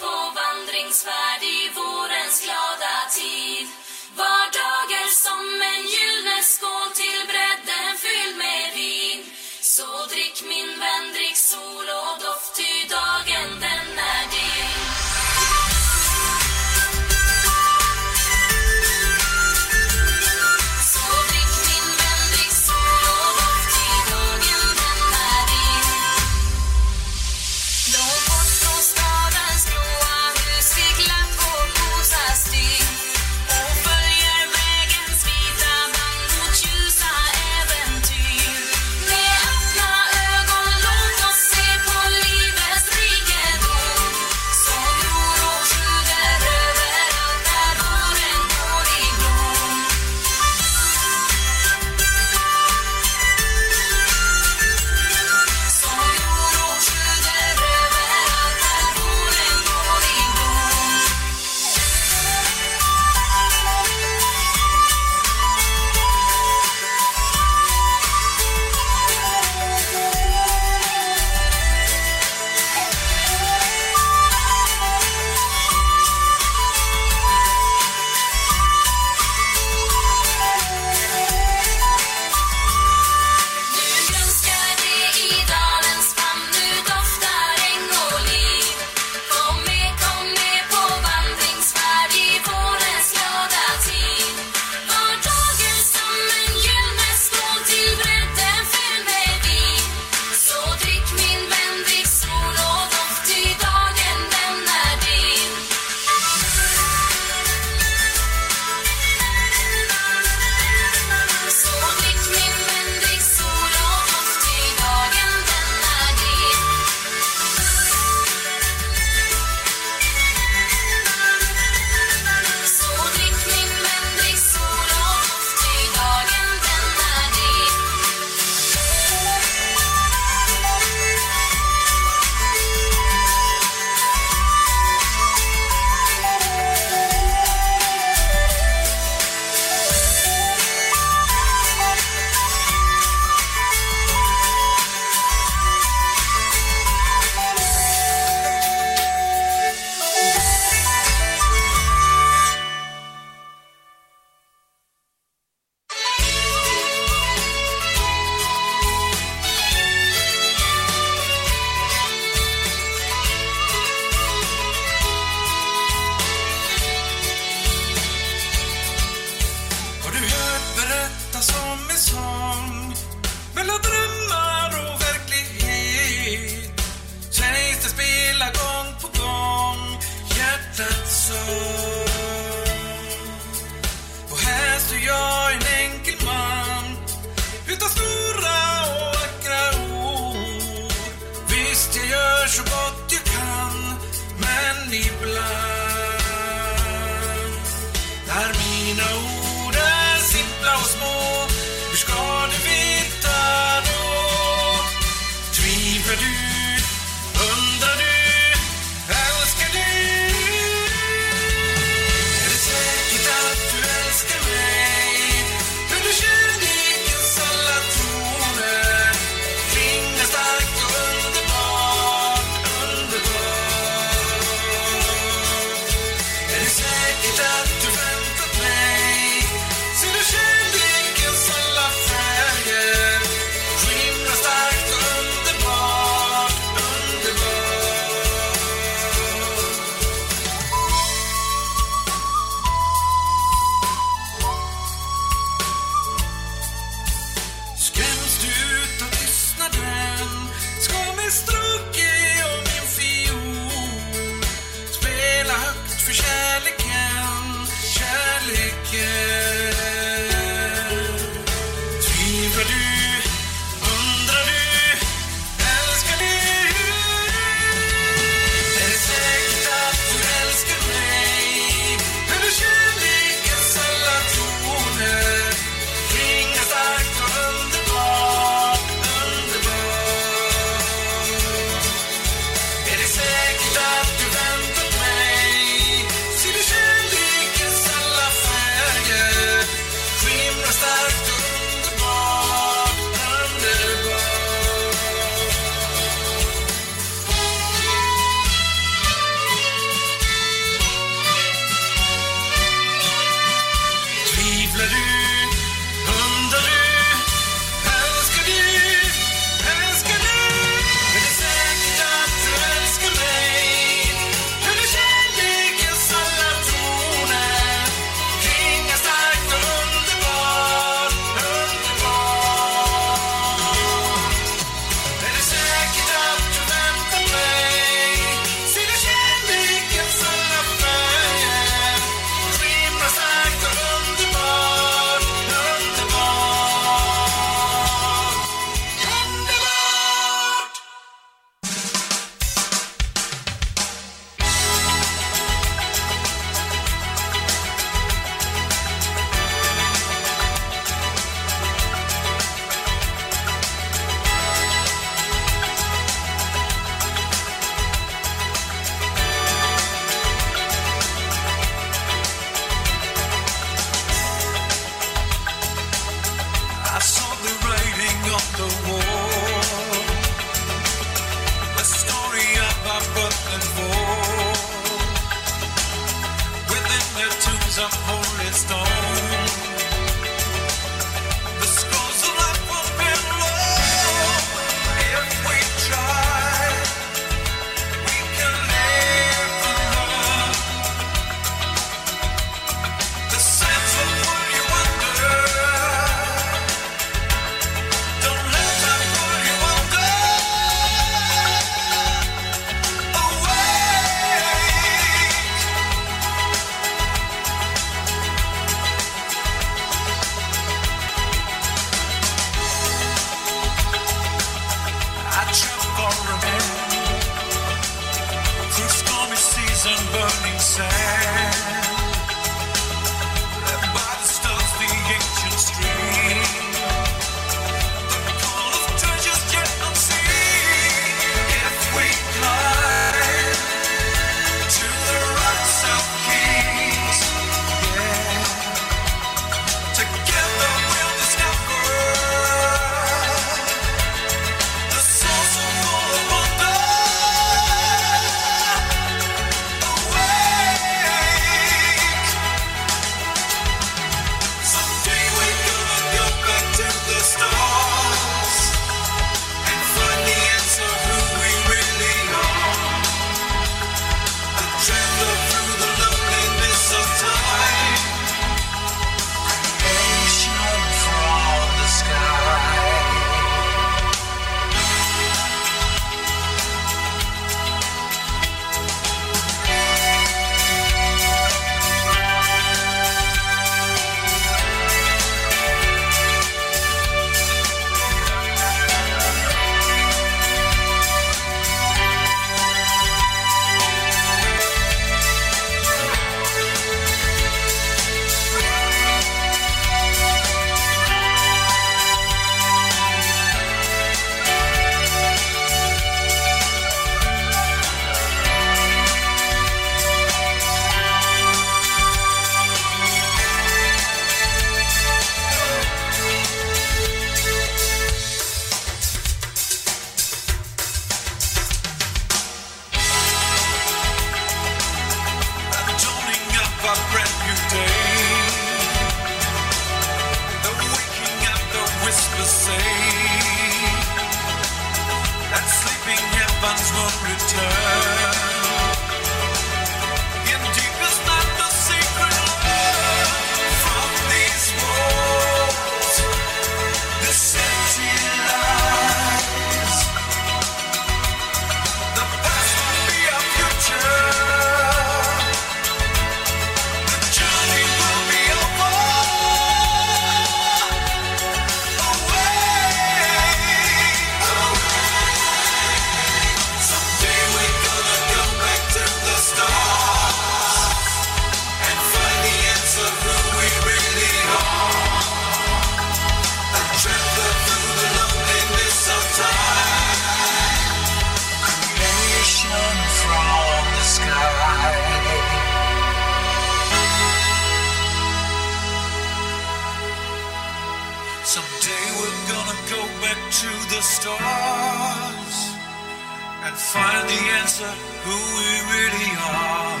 answer who we really are.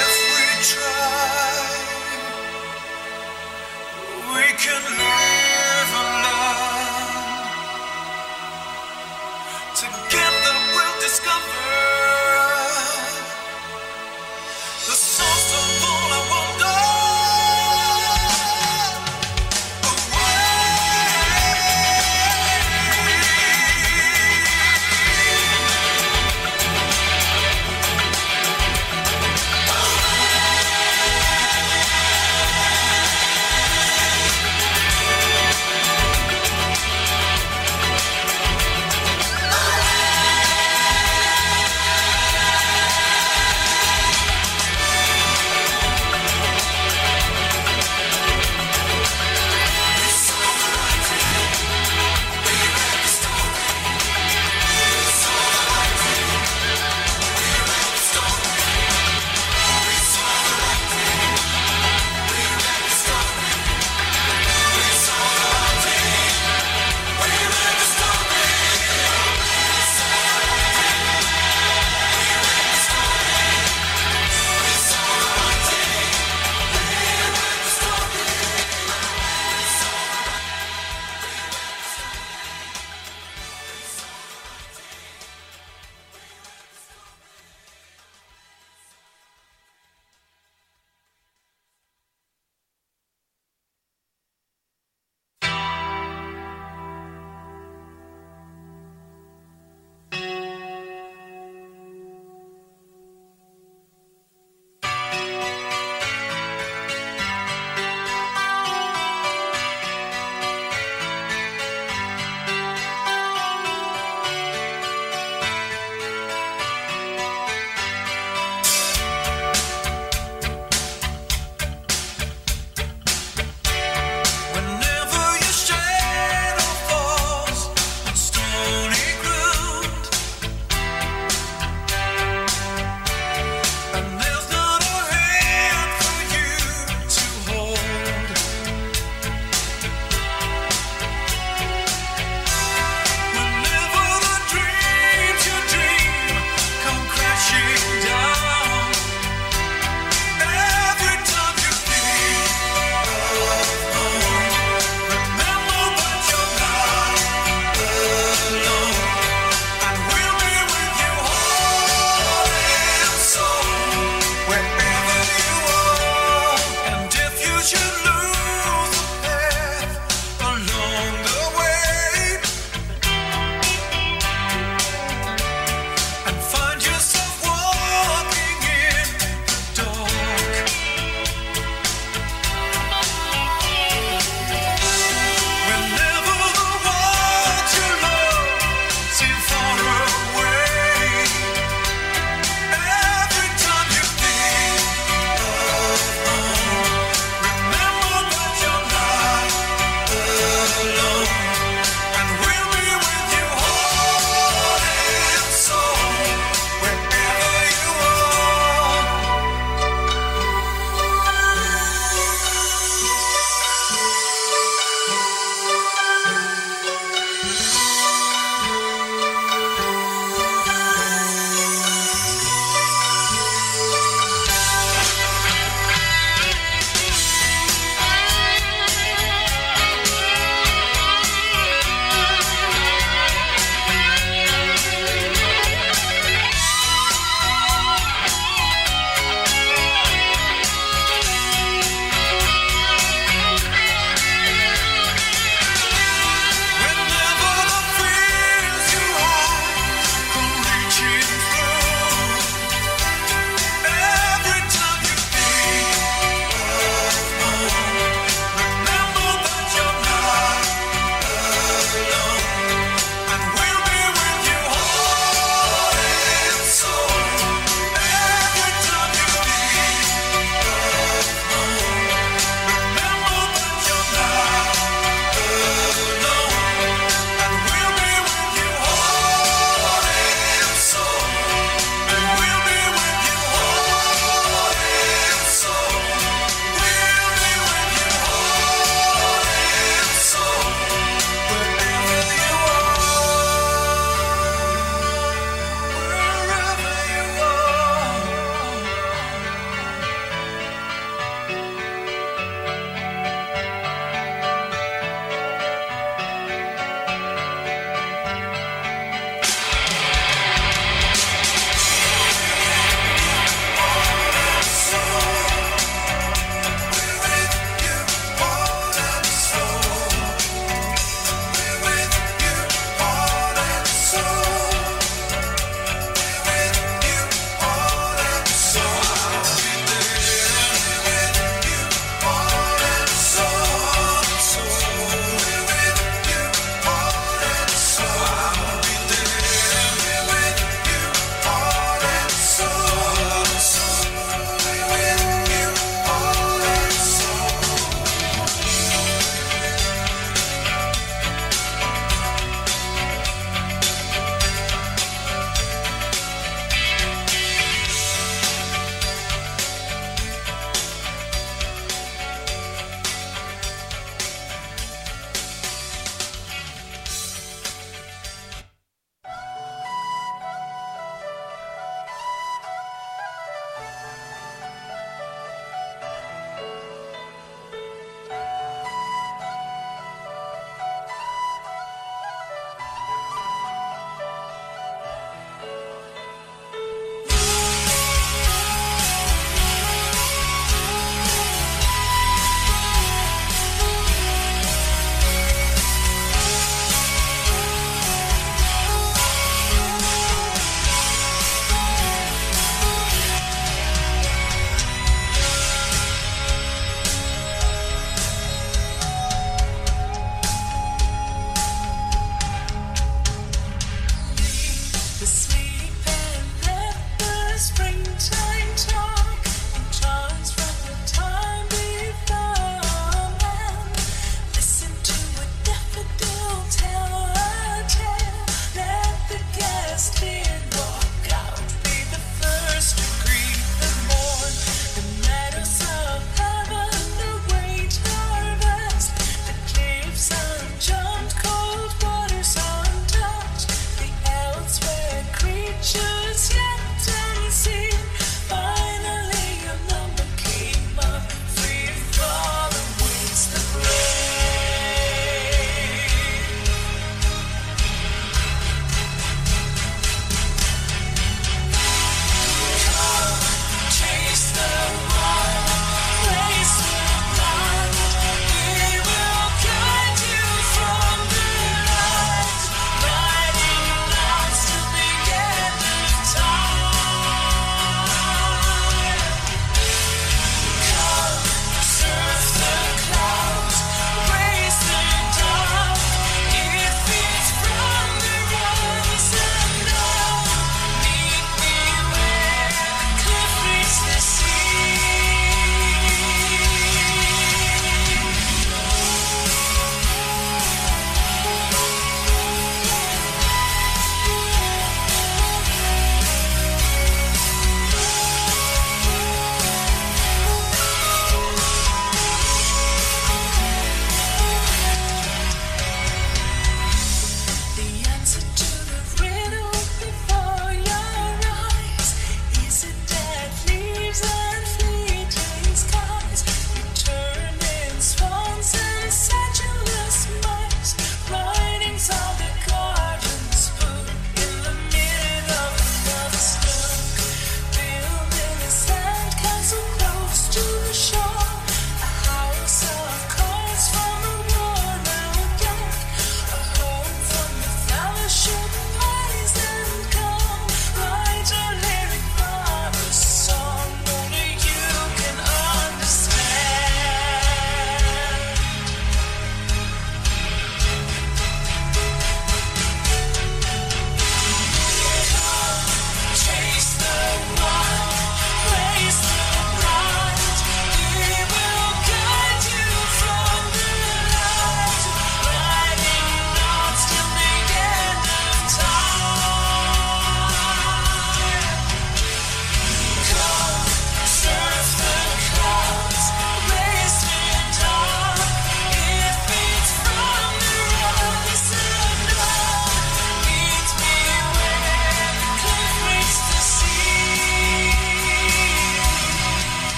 If we try, we can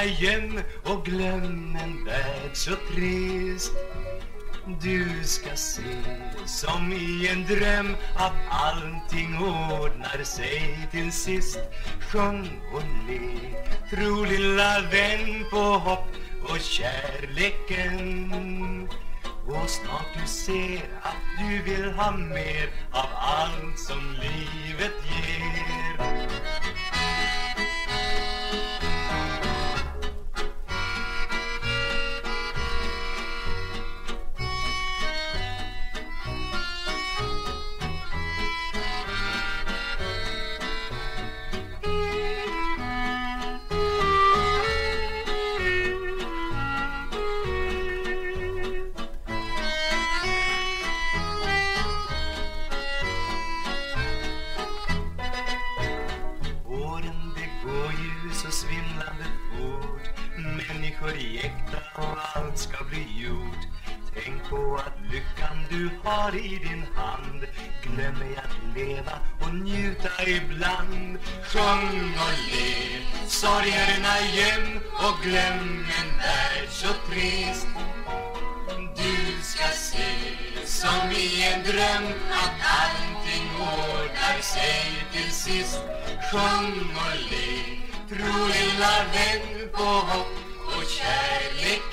sorgerna och glöm en värld så trist. Du ska se som i en dröm att allting ordnar sig till sist. Sjung och le, tro lilla vän på hopp och kärleken. Och snart du ser att du vill ha mer av allt som livet ger. Allt ska bli gjort. Tänk på att lyckan du har i din hand. Glöm ej att leva och njuta ibland. Sjung och le, sorgerna göm. Och glöm en värld så trist. Du ska se som i en dröm att allting ordnar sig till sist. Sjung och le, tro lilla vän på hopp och kärlek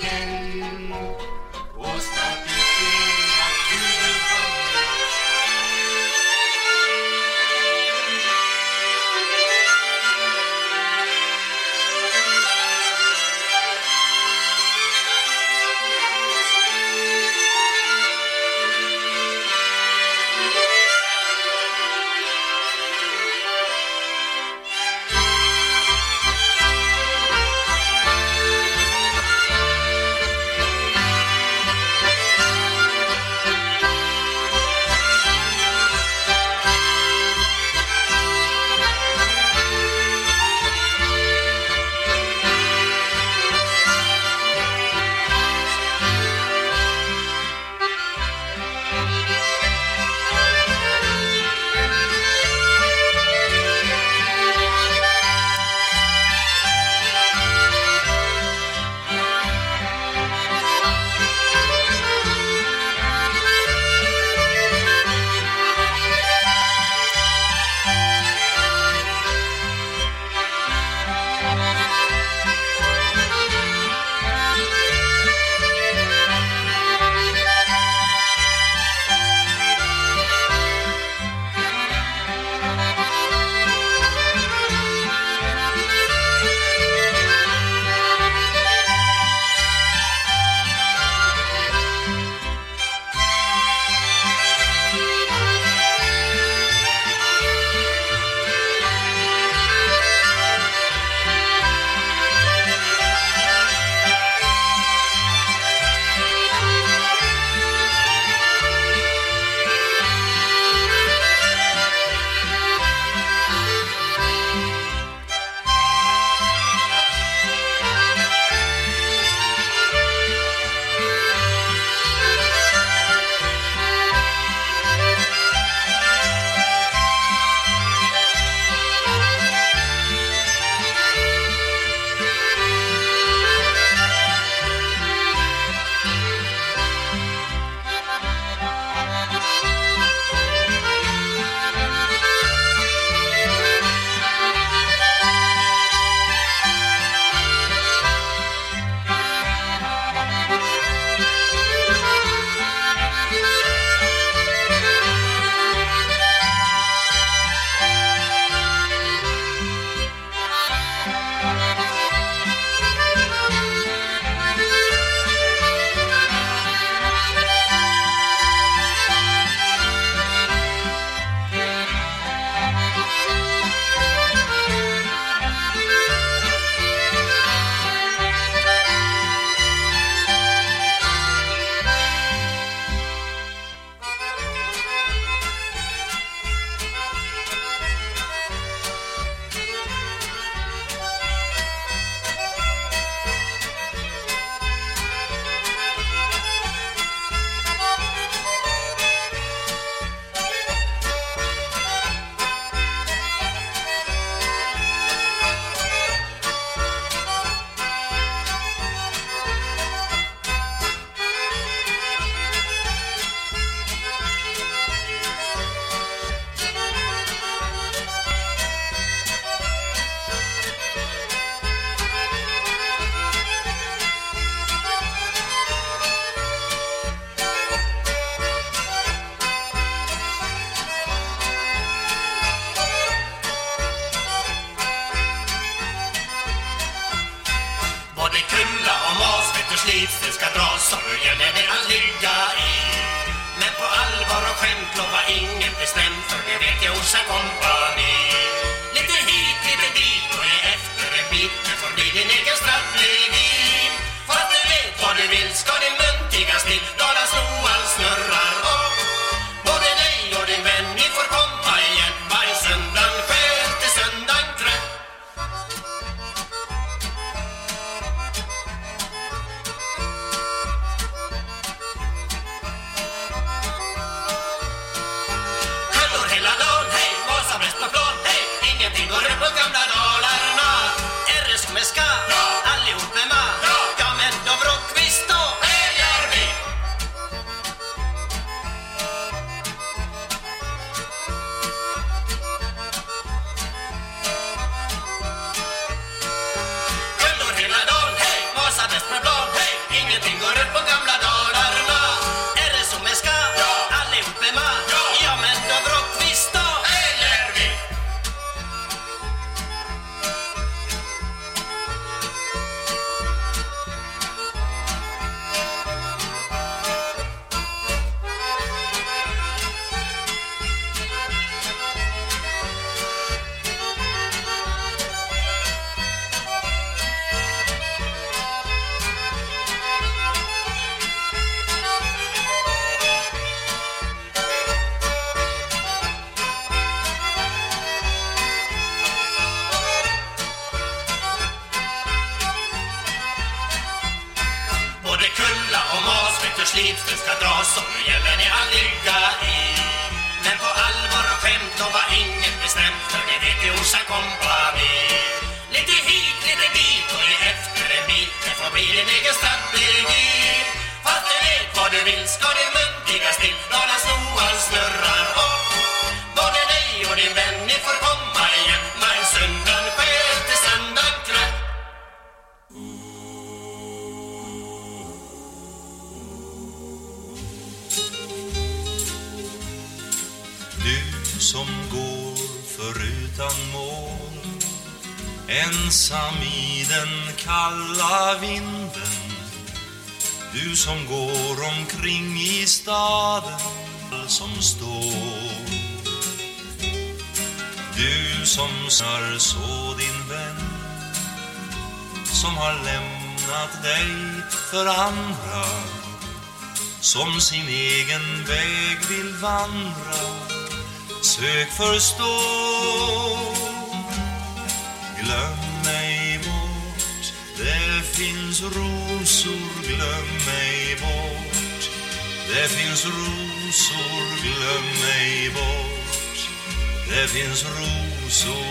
finns rosor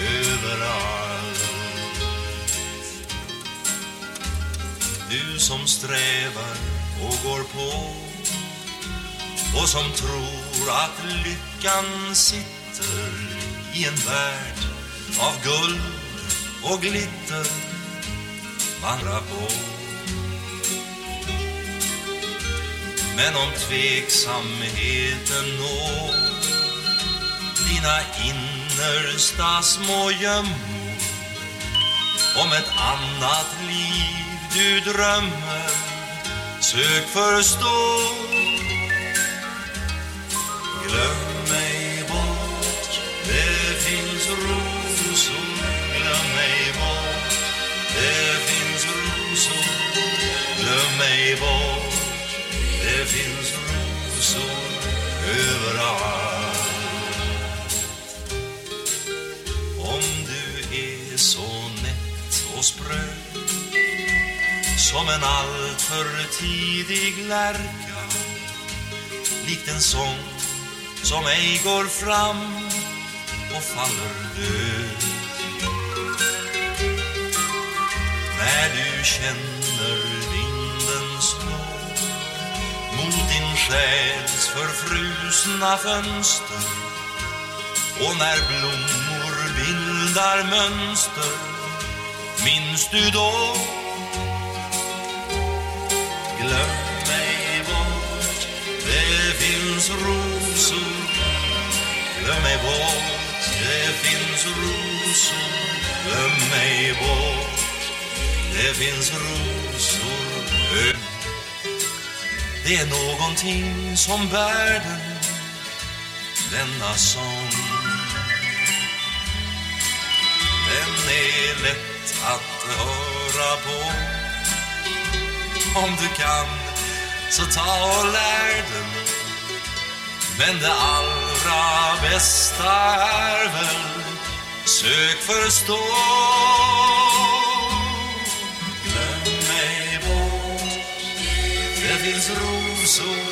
överallt. Du som strävar och går på och som tror att lyckan sitter i en värld av guld och glitter vandra på. Men om tveksamheten når dina innersta små gömmor. Om ett annat liv du drömmer Sök förstå. Glöm mig bort Det finns rosor Glöm mig bort. Det finns rosor Glöm mig bort. Det finns rosor överallt. så nätt och spröd Som en alltför tidig lärka Likt en sång som ej går fram och faller död. När du känner vindens blå Mot din själs förfrusna fönster Och när blom bildar mönster Minns du då? Glöm mig bort. Det finns rosor. Glöm mig bort. Det finns rosor. Glöm mig bort. Det finns rosor. Det är någonting som världen Denna sång. Den är lätt att höra på Om du kan så ta och lär den. Men det allra bästa är väl Sök förstå Glöm mig bort Det finns rosor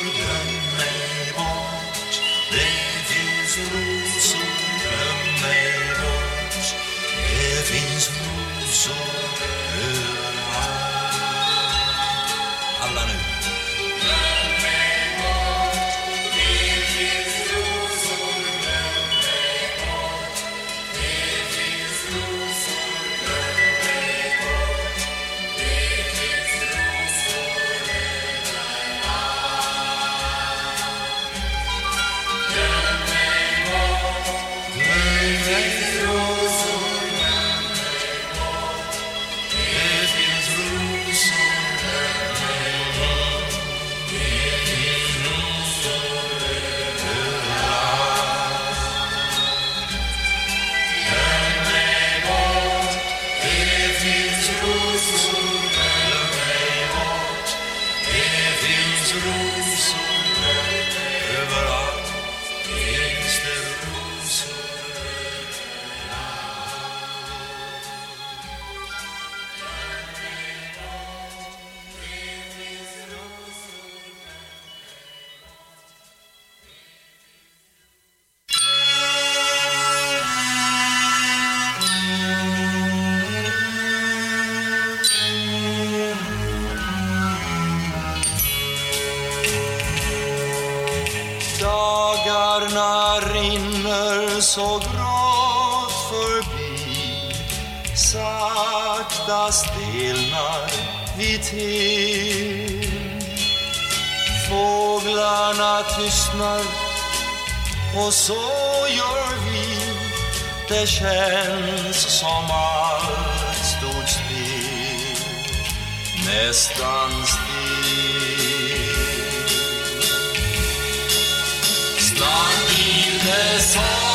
till. Fåglarna tystnar och så gör vi. Det känns som allt stod still Nästan still Snart blir det sommar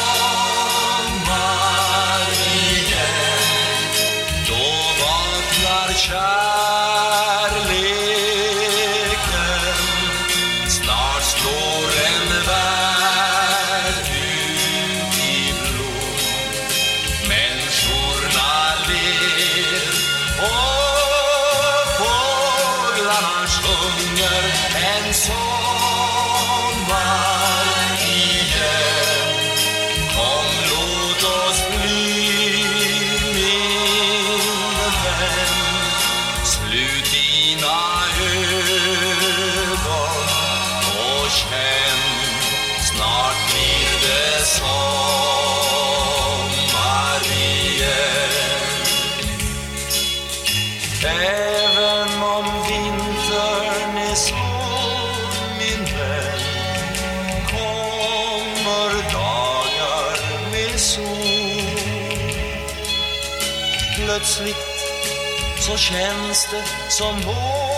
känns det som vår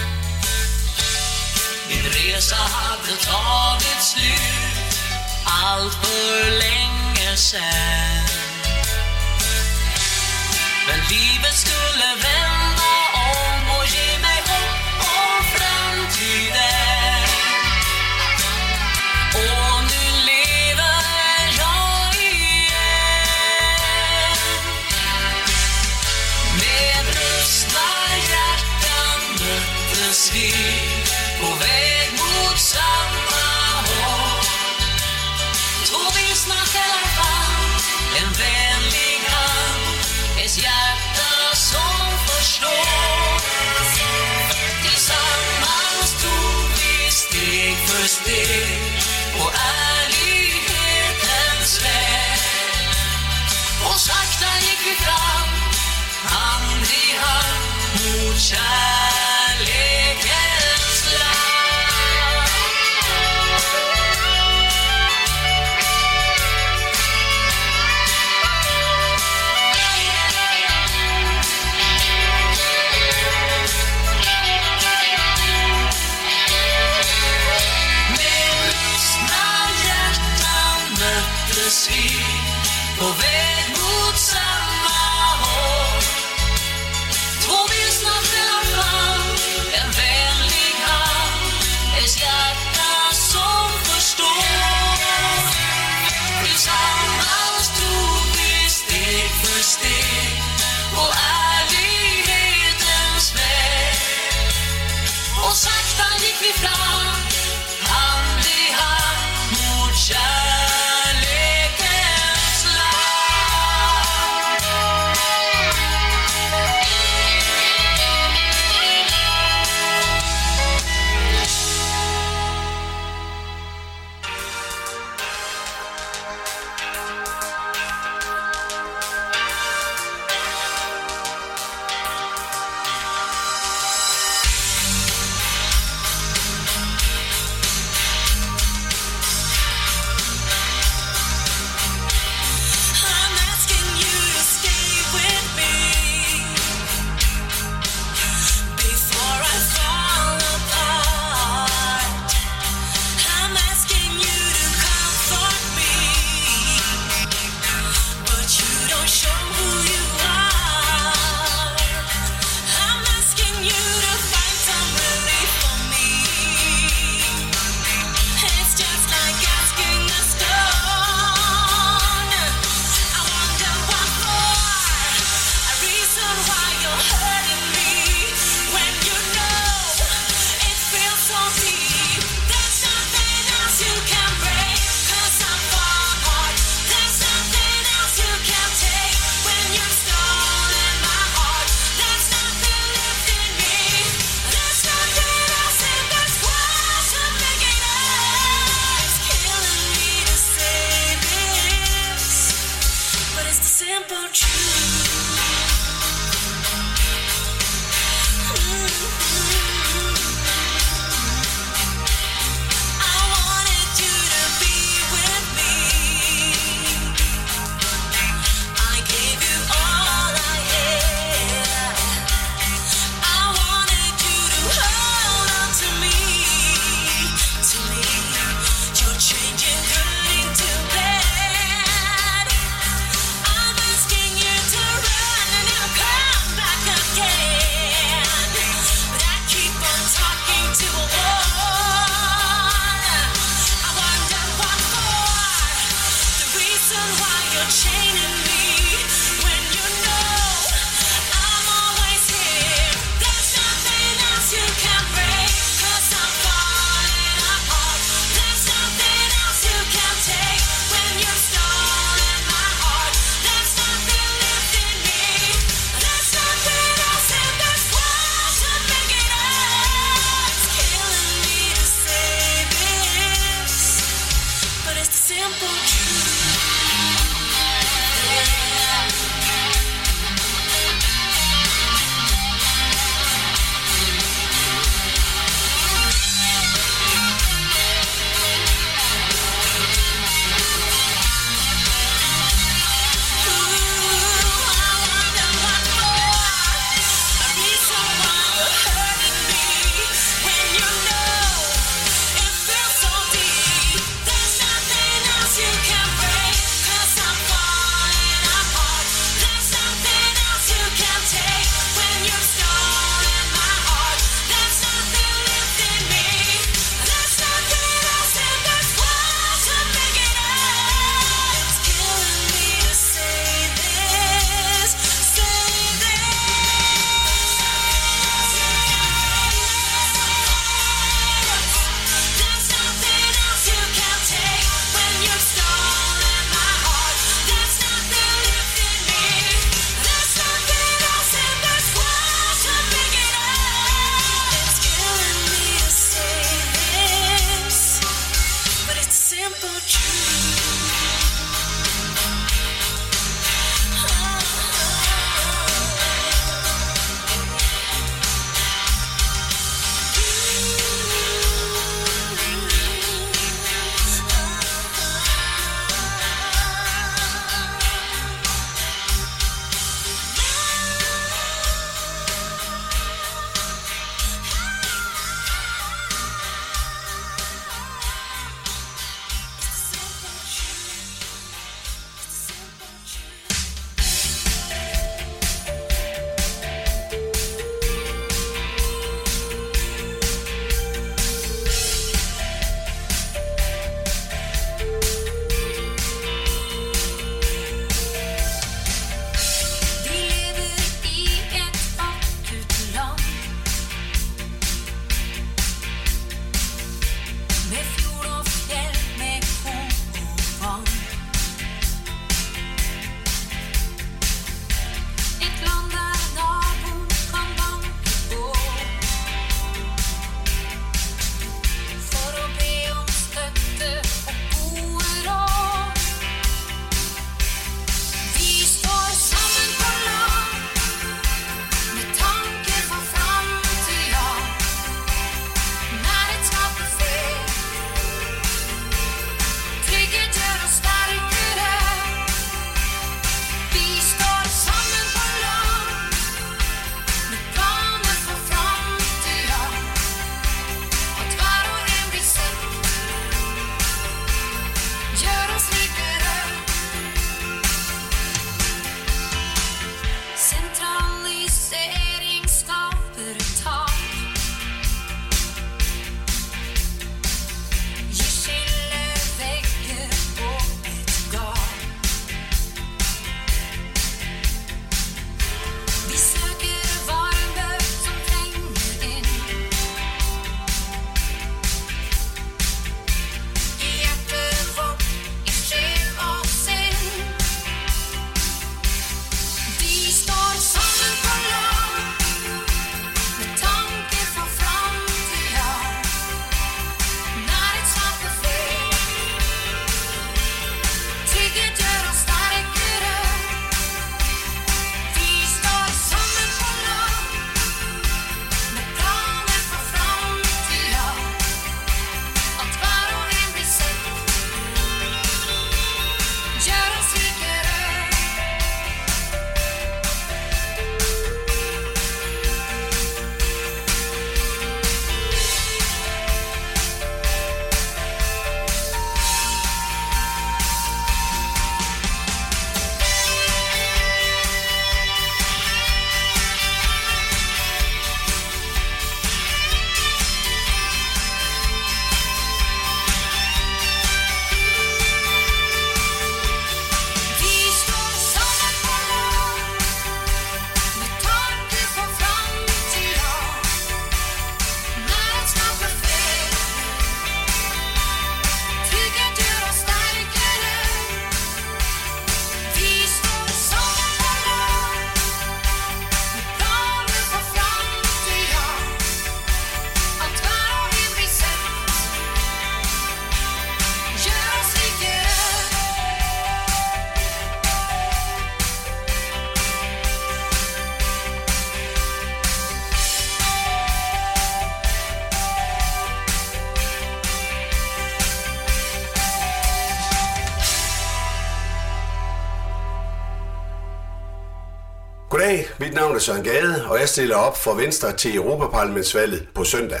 Mit navn er Søren Gade, og jeg stiller op for Venstre til Europaparlamentsvalget på søndag.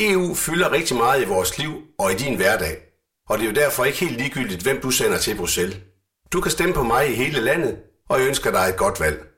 EU fylder rigtig meget i vores liv og i din hverdag, og det er jo derfor ikke helt ligegyldigt, hvem du sender til Bruxelles. Du kan stemme på mig i hele landet, og jeg ønsker dig et godt valg.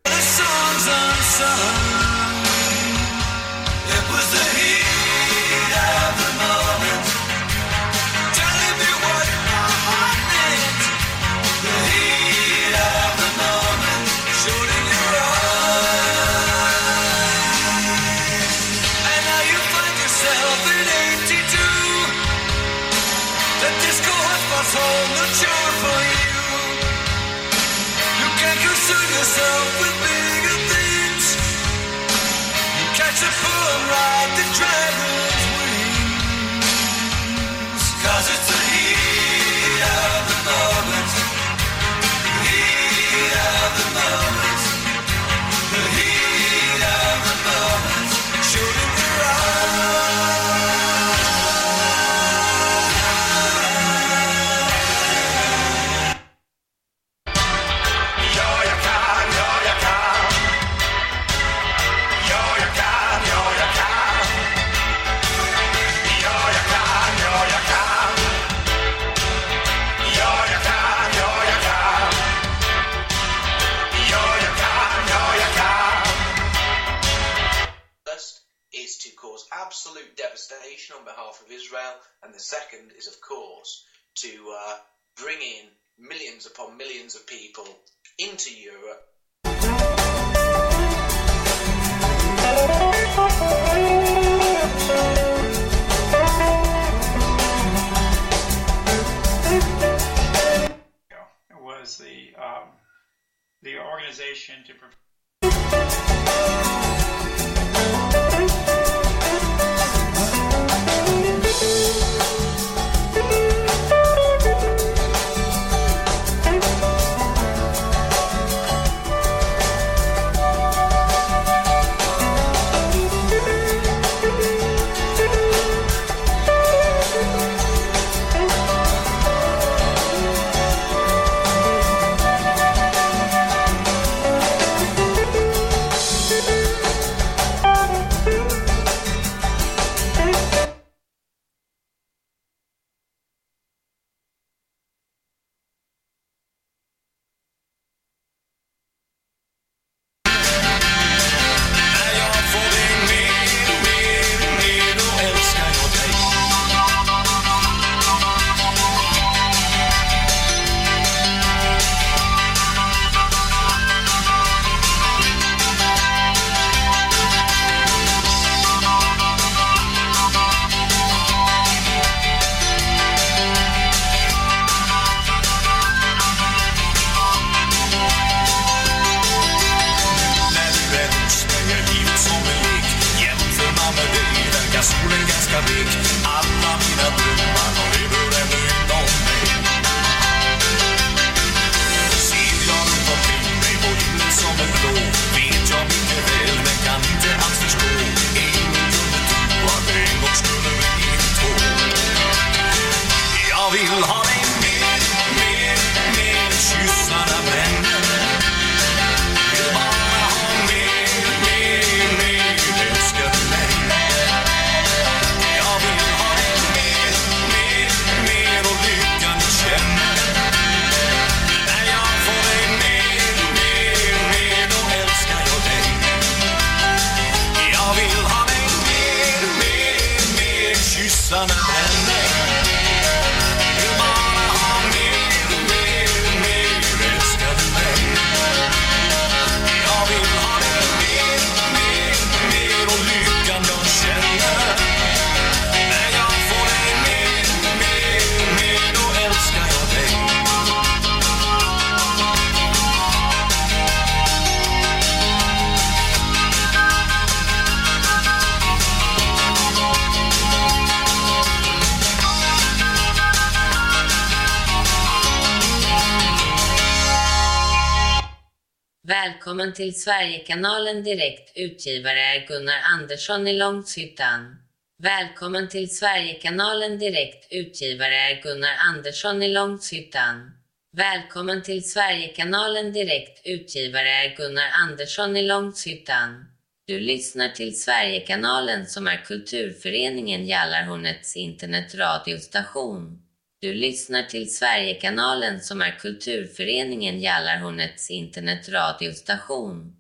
Välkommen till Sverigekanalen Direkt. Utgivare är Gunnar Andersson i Långshyttan. Välkommen till Sverigekanalen Direkt. Utgivare är Gunnar Andersson i Långshyttan. Välkommen till Sverigekanalen Direkt. Utgivare är Gunnar Andersson i Långshyttan. Du lyssnar till Sverigekanalen som är kulturföreningen Jallarhornets internetradiostation. Du lyssnar till Sverigekanalen som är kulturföreningen Jallarhornets internetradiostation.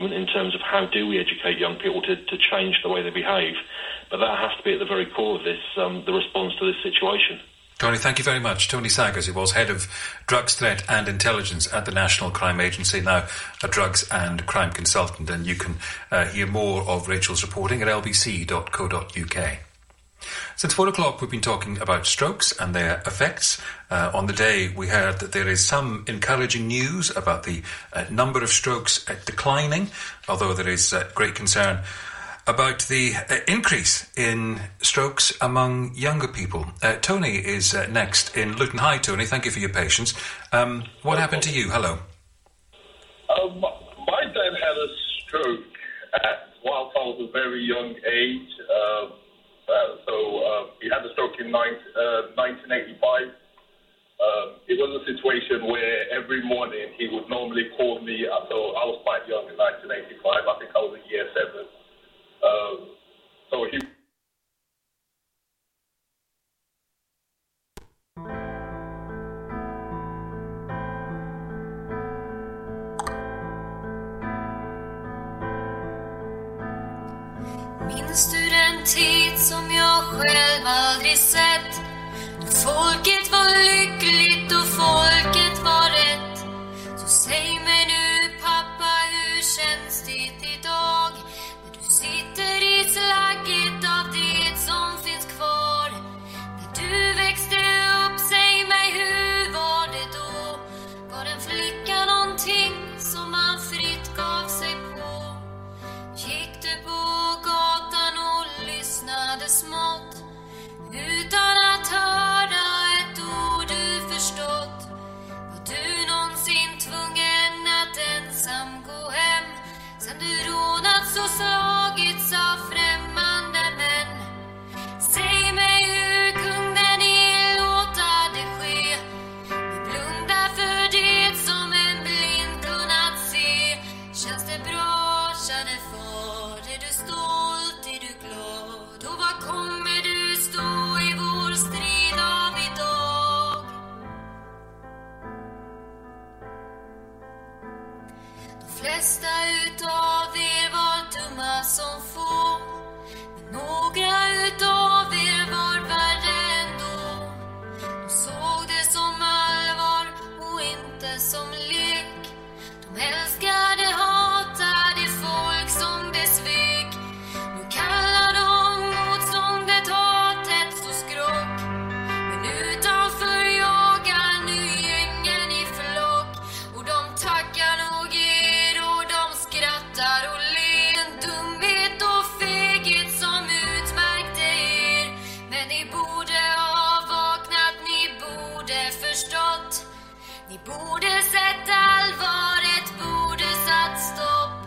in terms of how do we educate young people to, to change the way they behave. But that has to be at the very core of this, um, the response to this situation. Tony, thank you very much. Tony Saggers, he was head of drugs threat and intelligence at the National Crime Agency, now a drugs and crime consultant. And you can uh, hear more of Rachel's reporting at lbc.co.uk. Since four o'clock, we've been talking about strokes and their effects. Uh, on the day, we heard that there is some encouraging news about the uh, number of strokes uh, declining, although there is uh, great concern about the uh, increase in strokes among younger people. Uh, Tony is uh, next in Luton. Hi, Tony. Thank you for your patience. Um, what happened to you? Hello. Um, my dad had a stroke at whilst I was a very young age. So uh, he had a stroke in nine, uh, 1985. Um, it was a situation where every morning he would normally call me. So I was quite young in 1985. I think I was in year seven. Um, so he Minns En tid som jag själv aldrig sett? Då folket var lyckligt och folket var rätt. Så säg mig nu pappa, hur känns det idag? När du sitter i slagget av det som finns och slagits av främmande män? Säg mig hur kunde ni låta det ske? Ni blundar för det som en blind kunnat se. Känns det bra, käre far? Är du stolt? Är du glad? Och vad kommer du stå i vår strid av idag? De flesta utav var som få Men några utav borde sett allvaret, borde satt stopp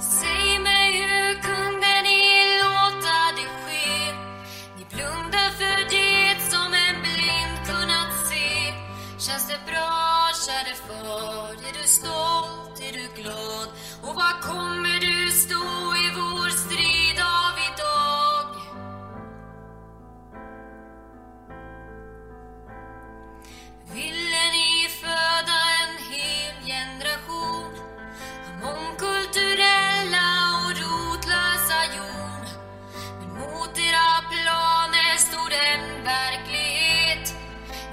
Säg mig hur kunde ni låta det ske? Ni blundar för det som en blind kunnat se Känns det bra, käre far? Är du stolt? Är du glad? Och vad kommer du mångkulturella och rotlösa jord Men mot era planer stod en verklighet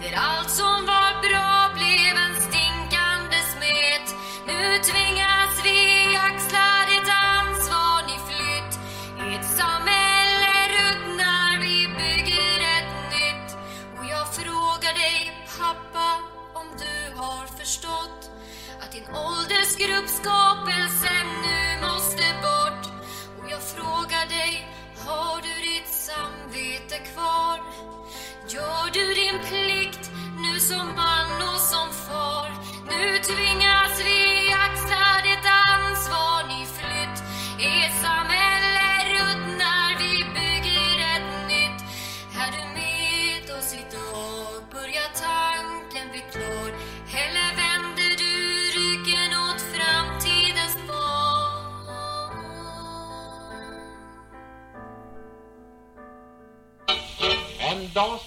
där allt som var skapelsen nu måste bort. Och jag frågar dig, har du ditt samvete kvar? Gör du din plikt nu som man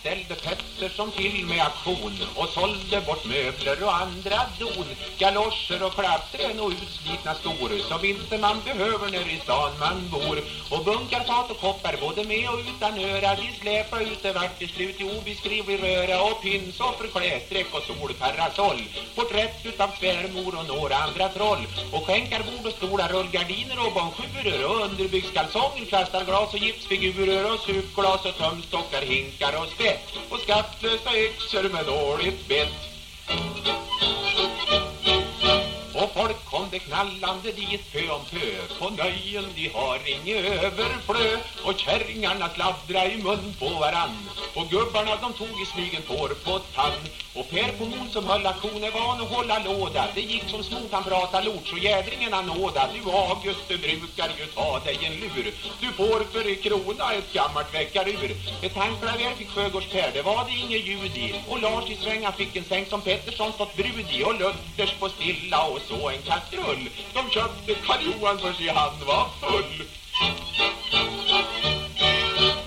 En dag ställde som till med aktion och sålde bort möbler och andra don. Galoscher och klappträn och utslitna skor som inte man behöver när i stan man bor. Och bunkar, fat och koppar både med och utan öra. De släpar ut det vart till slut i obeskrivlig röra och pinsoffer, klädsträck och solparasoll. Porträtt utav svärmor och några andra troll. Och skänkar, bord och stolar, rullgardiner och bonjurer och underbyggskalsonger, kastarglas och gipsfigurer och supglas och tömstockar, hinkar och spett. Och skattlösa yxor med dåligt bett. Och folk kom knallande dit pö om pö På nöjen de har inget överflö Och kärringarna sladdra i mun på varann. Och gubbarna de tog i smygen tår på tann. Och Per på mon som höll aktioner van att hålla låda. Det gick som smort han prata lort så jädringarna nåda. Du August du brukar ju ta dig en lur. Du får för i krona ett gammalt väckarur. Ett handklaver fick Sjögårds Per det var det inget ljud i. Och Lars i svänga fick en säng som Pettersson stått brud i. Och Luthers på stilla och så en kastrull. De köpte Karl Johan för sig han var full.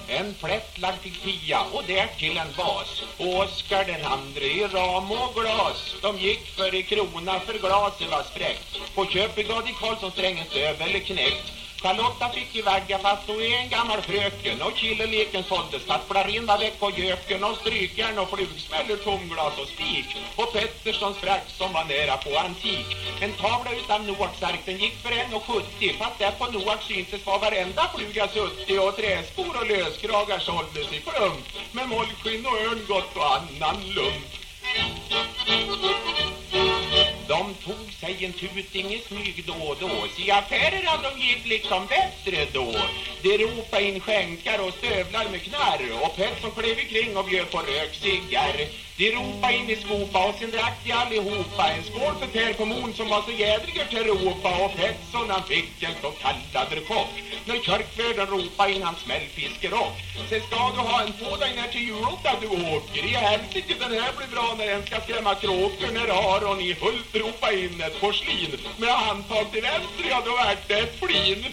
En flättlagd till Pia och där till en bas Och Oskar den andre i ram och glas. De gick för i krona för glaset var spräckt På köpet gav de Karlsson strängens övel knäckt Charlotta fick i vagga fast hon är en gammal fröken. Och killeleken såldes. Fast flarin var väck och göken. Och strykjärn och flugsmäller, tomglas och spik. Och Petterssons frack som var nära på antik. En tavla utav Noaks ark den gick för en och 70 Fast där på Noak syntes var varenda fluga suttig Och träskor och löskragar såldes i plump. Med mollskinn och örngott och annan lump de tog sig en tuting i smyg då och då. Se affärerna de gick liksom bättre då. De ropa' in skänkar och stövlar med knarr. Och Pettersson klev kring och bjöd på rökcigarr. De ropa' in i skopa och sen drack de allihopa. En skål för Per Kommun som var så jädriger till ropa Och Pettersson han fick en så kallad kock När körkvärden ropa' in hans smällfiskerock Sen ska du ha en på dig när till julota du åker. I helsike den här blir bra när en ska skrämma kråkor När Aron i Hult ropa in ett porslin. Med handtag till vänster, ja då vart det ett flin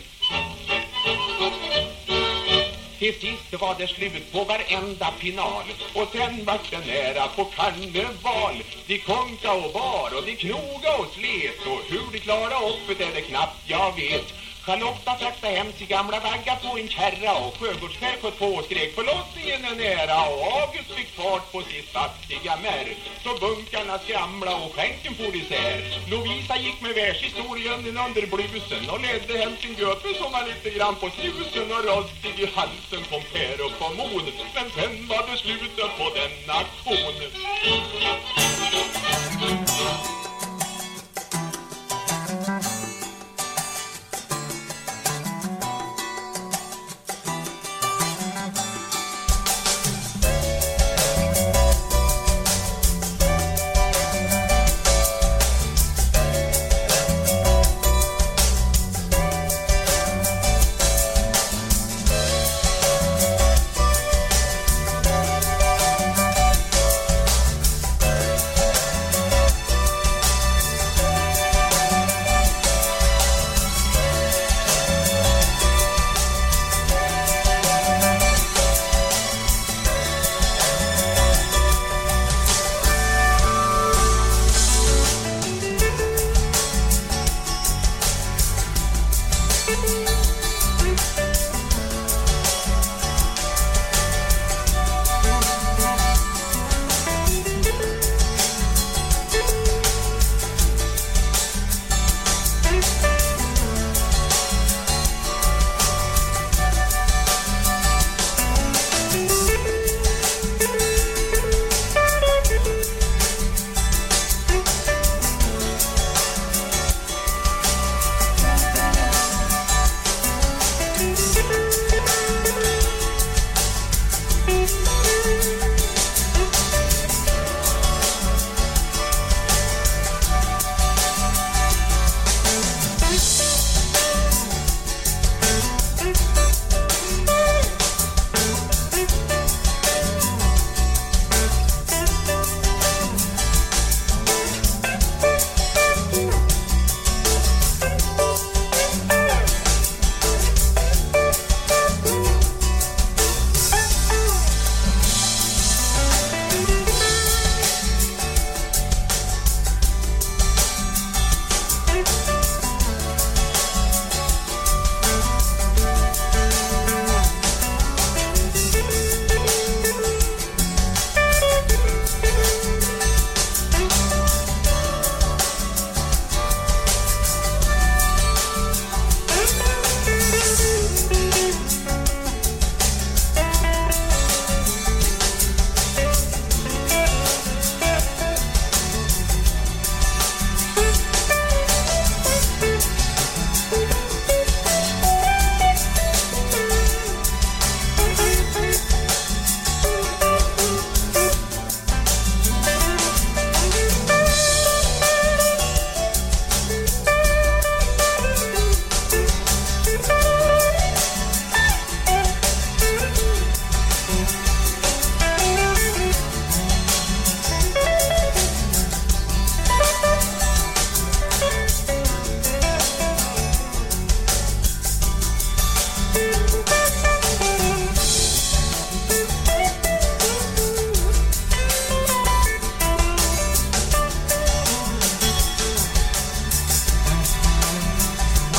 till sist var det slut på varenda final. Och sen vart det nära på karneval. De konka och bar och de knoga och slet. Och hur de klara upp det är det knappt jag vet. Charlotta fraktade hem sin gamla vagga på en kärra och sjögårdsfär sköt skrek förlossningen är nära och August fick fart på sitt fattiga märr så bunkarna skramla och skänken for isär. Lovisa gick med världshistorien under blusen och ledde hem sin gubbe som var lite grann på snusen och rostig i halsen kom Per och kom mon Men sen var det slutet på den aktion.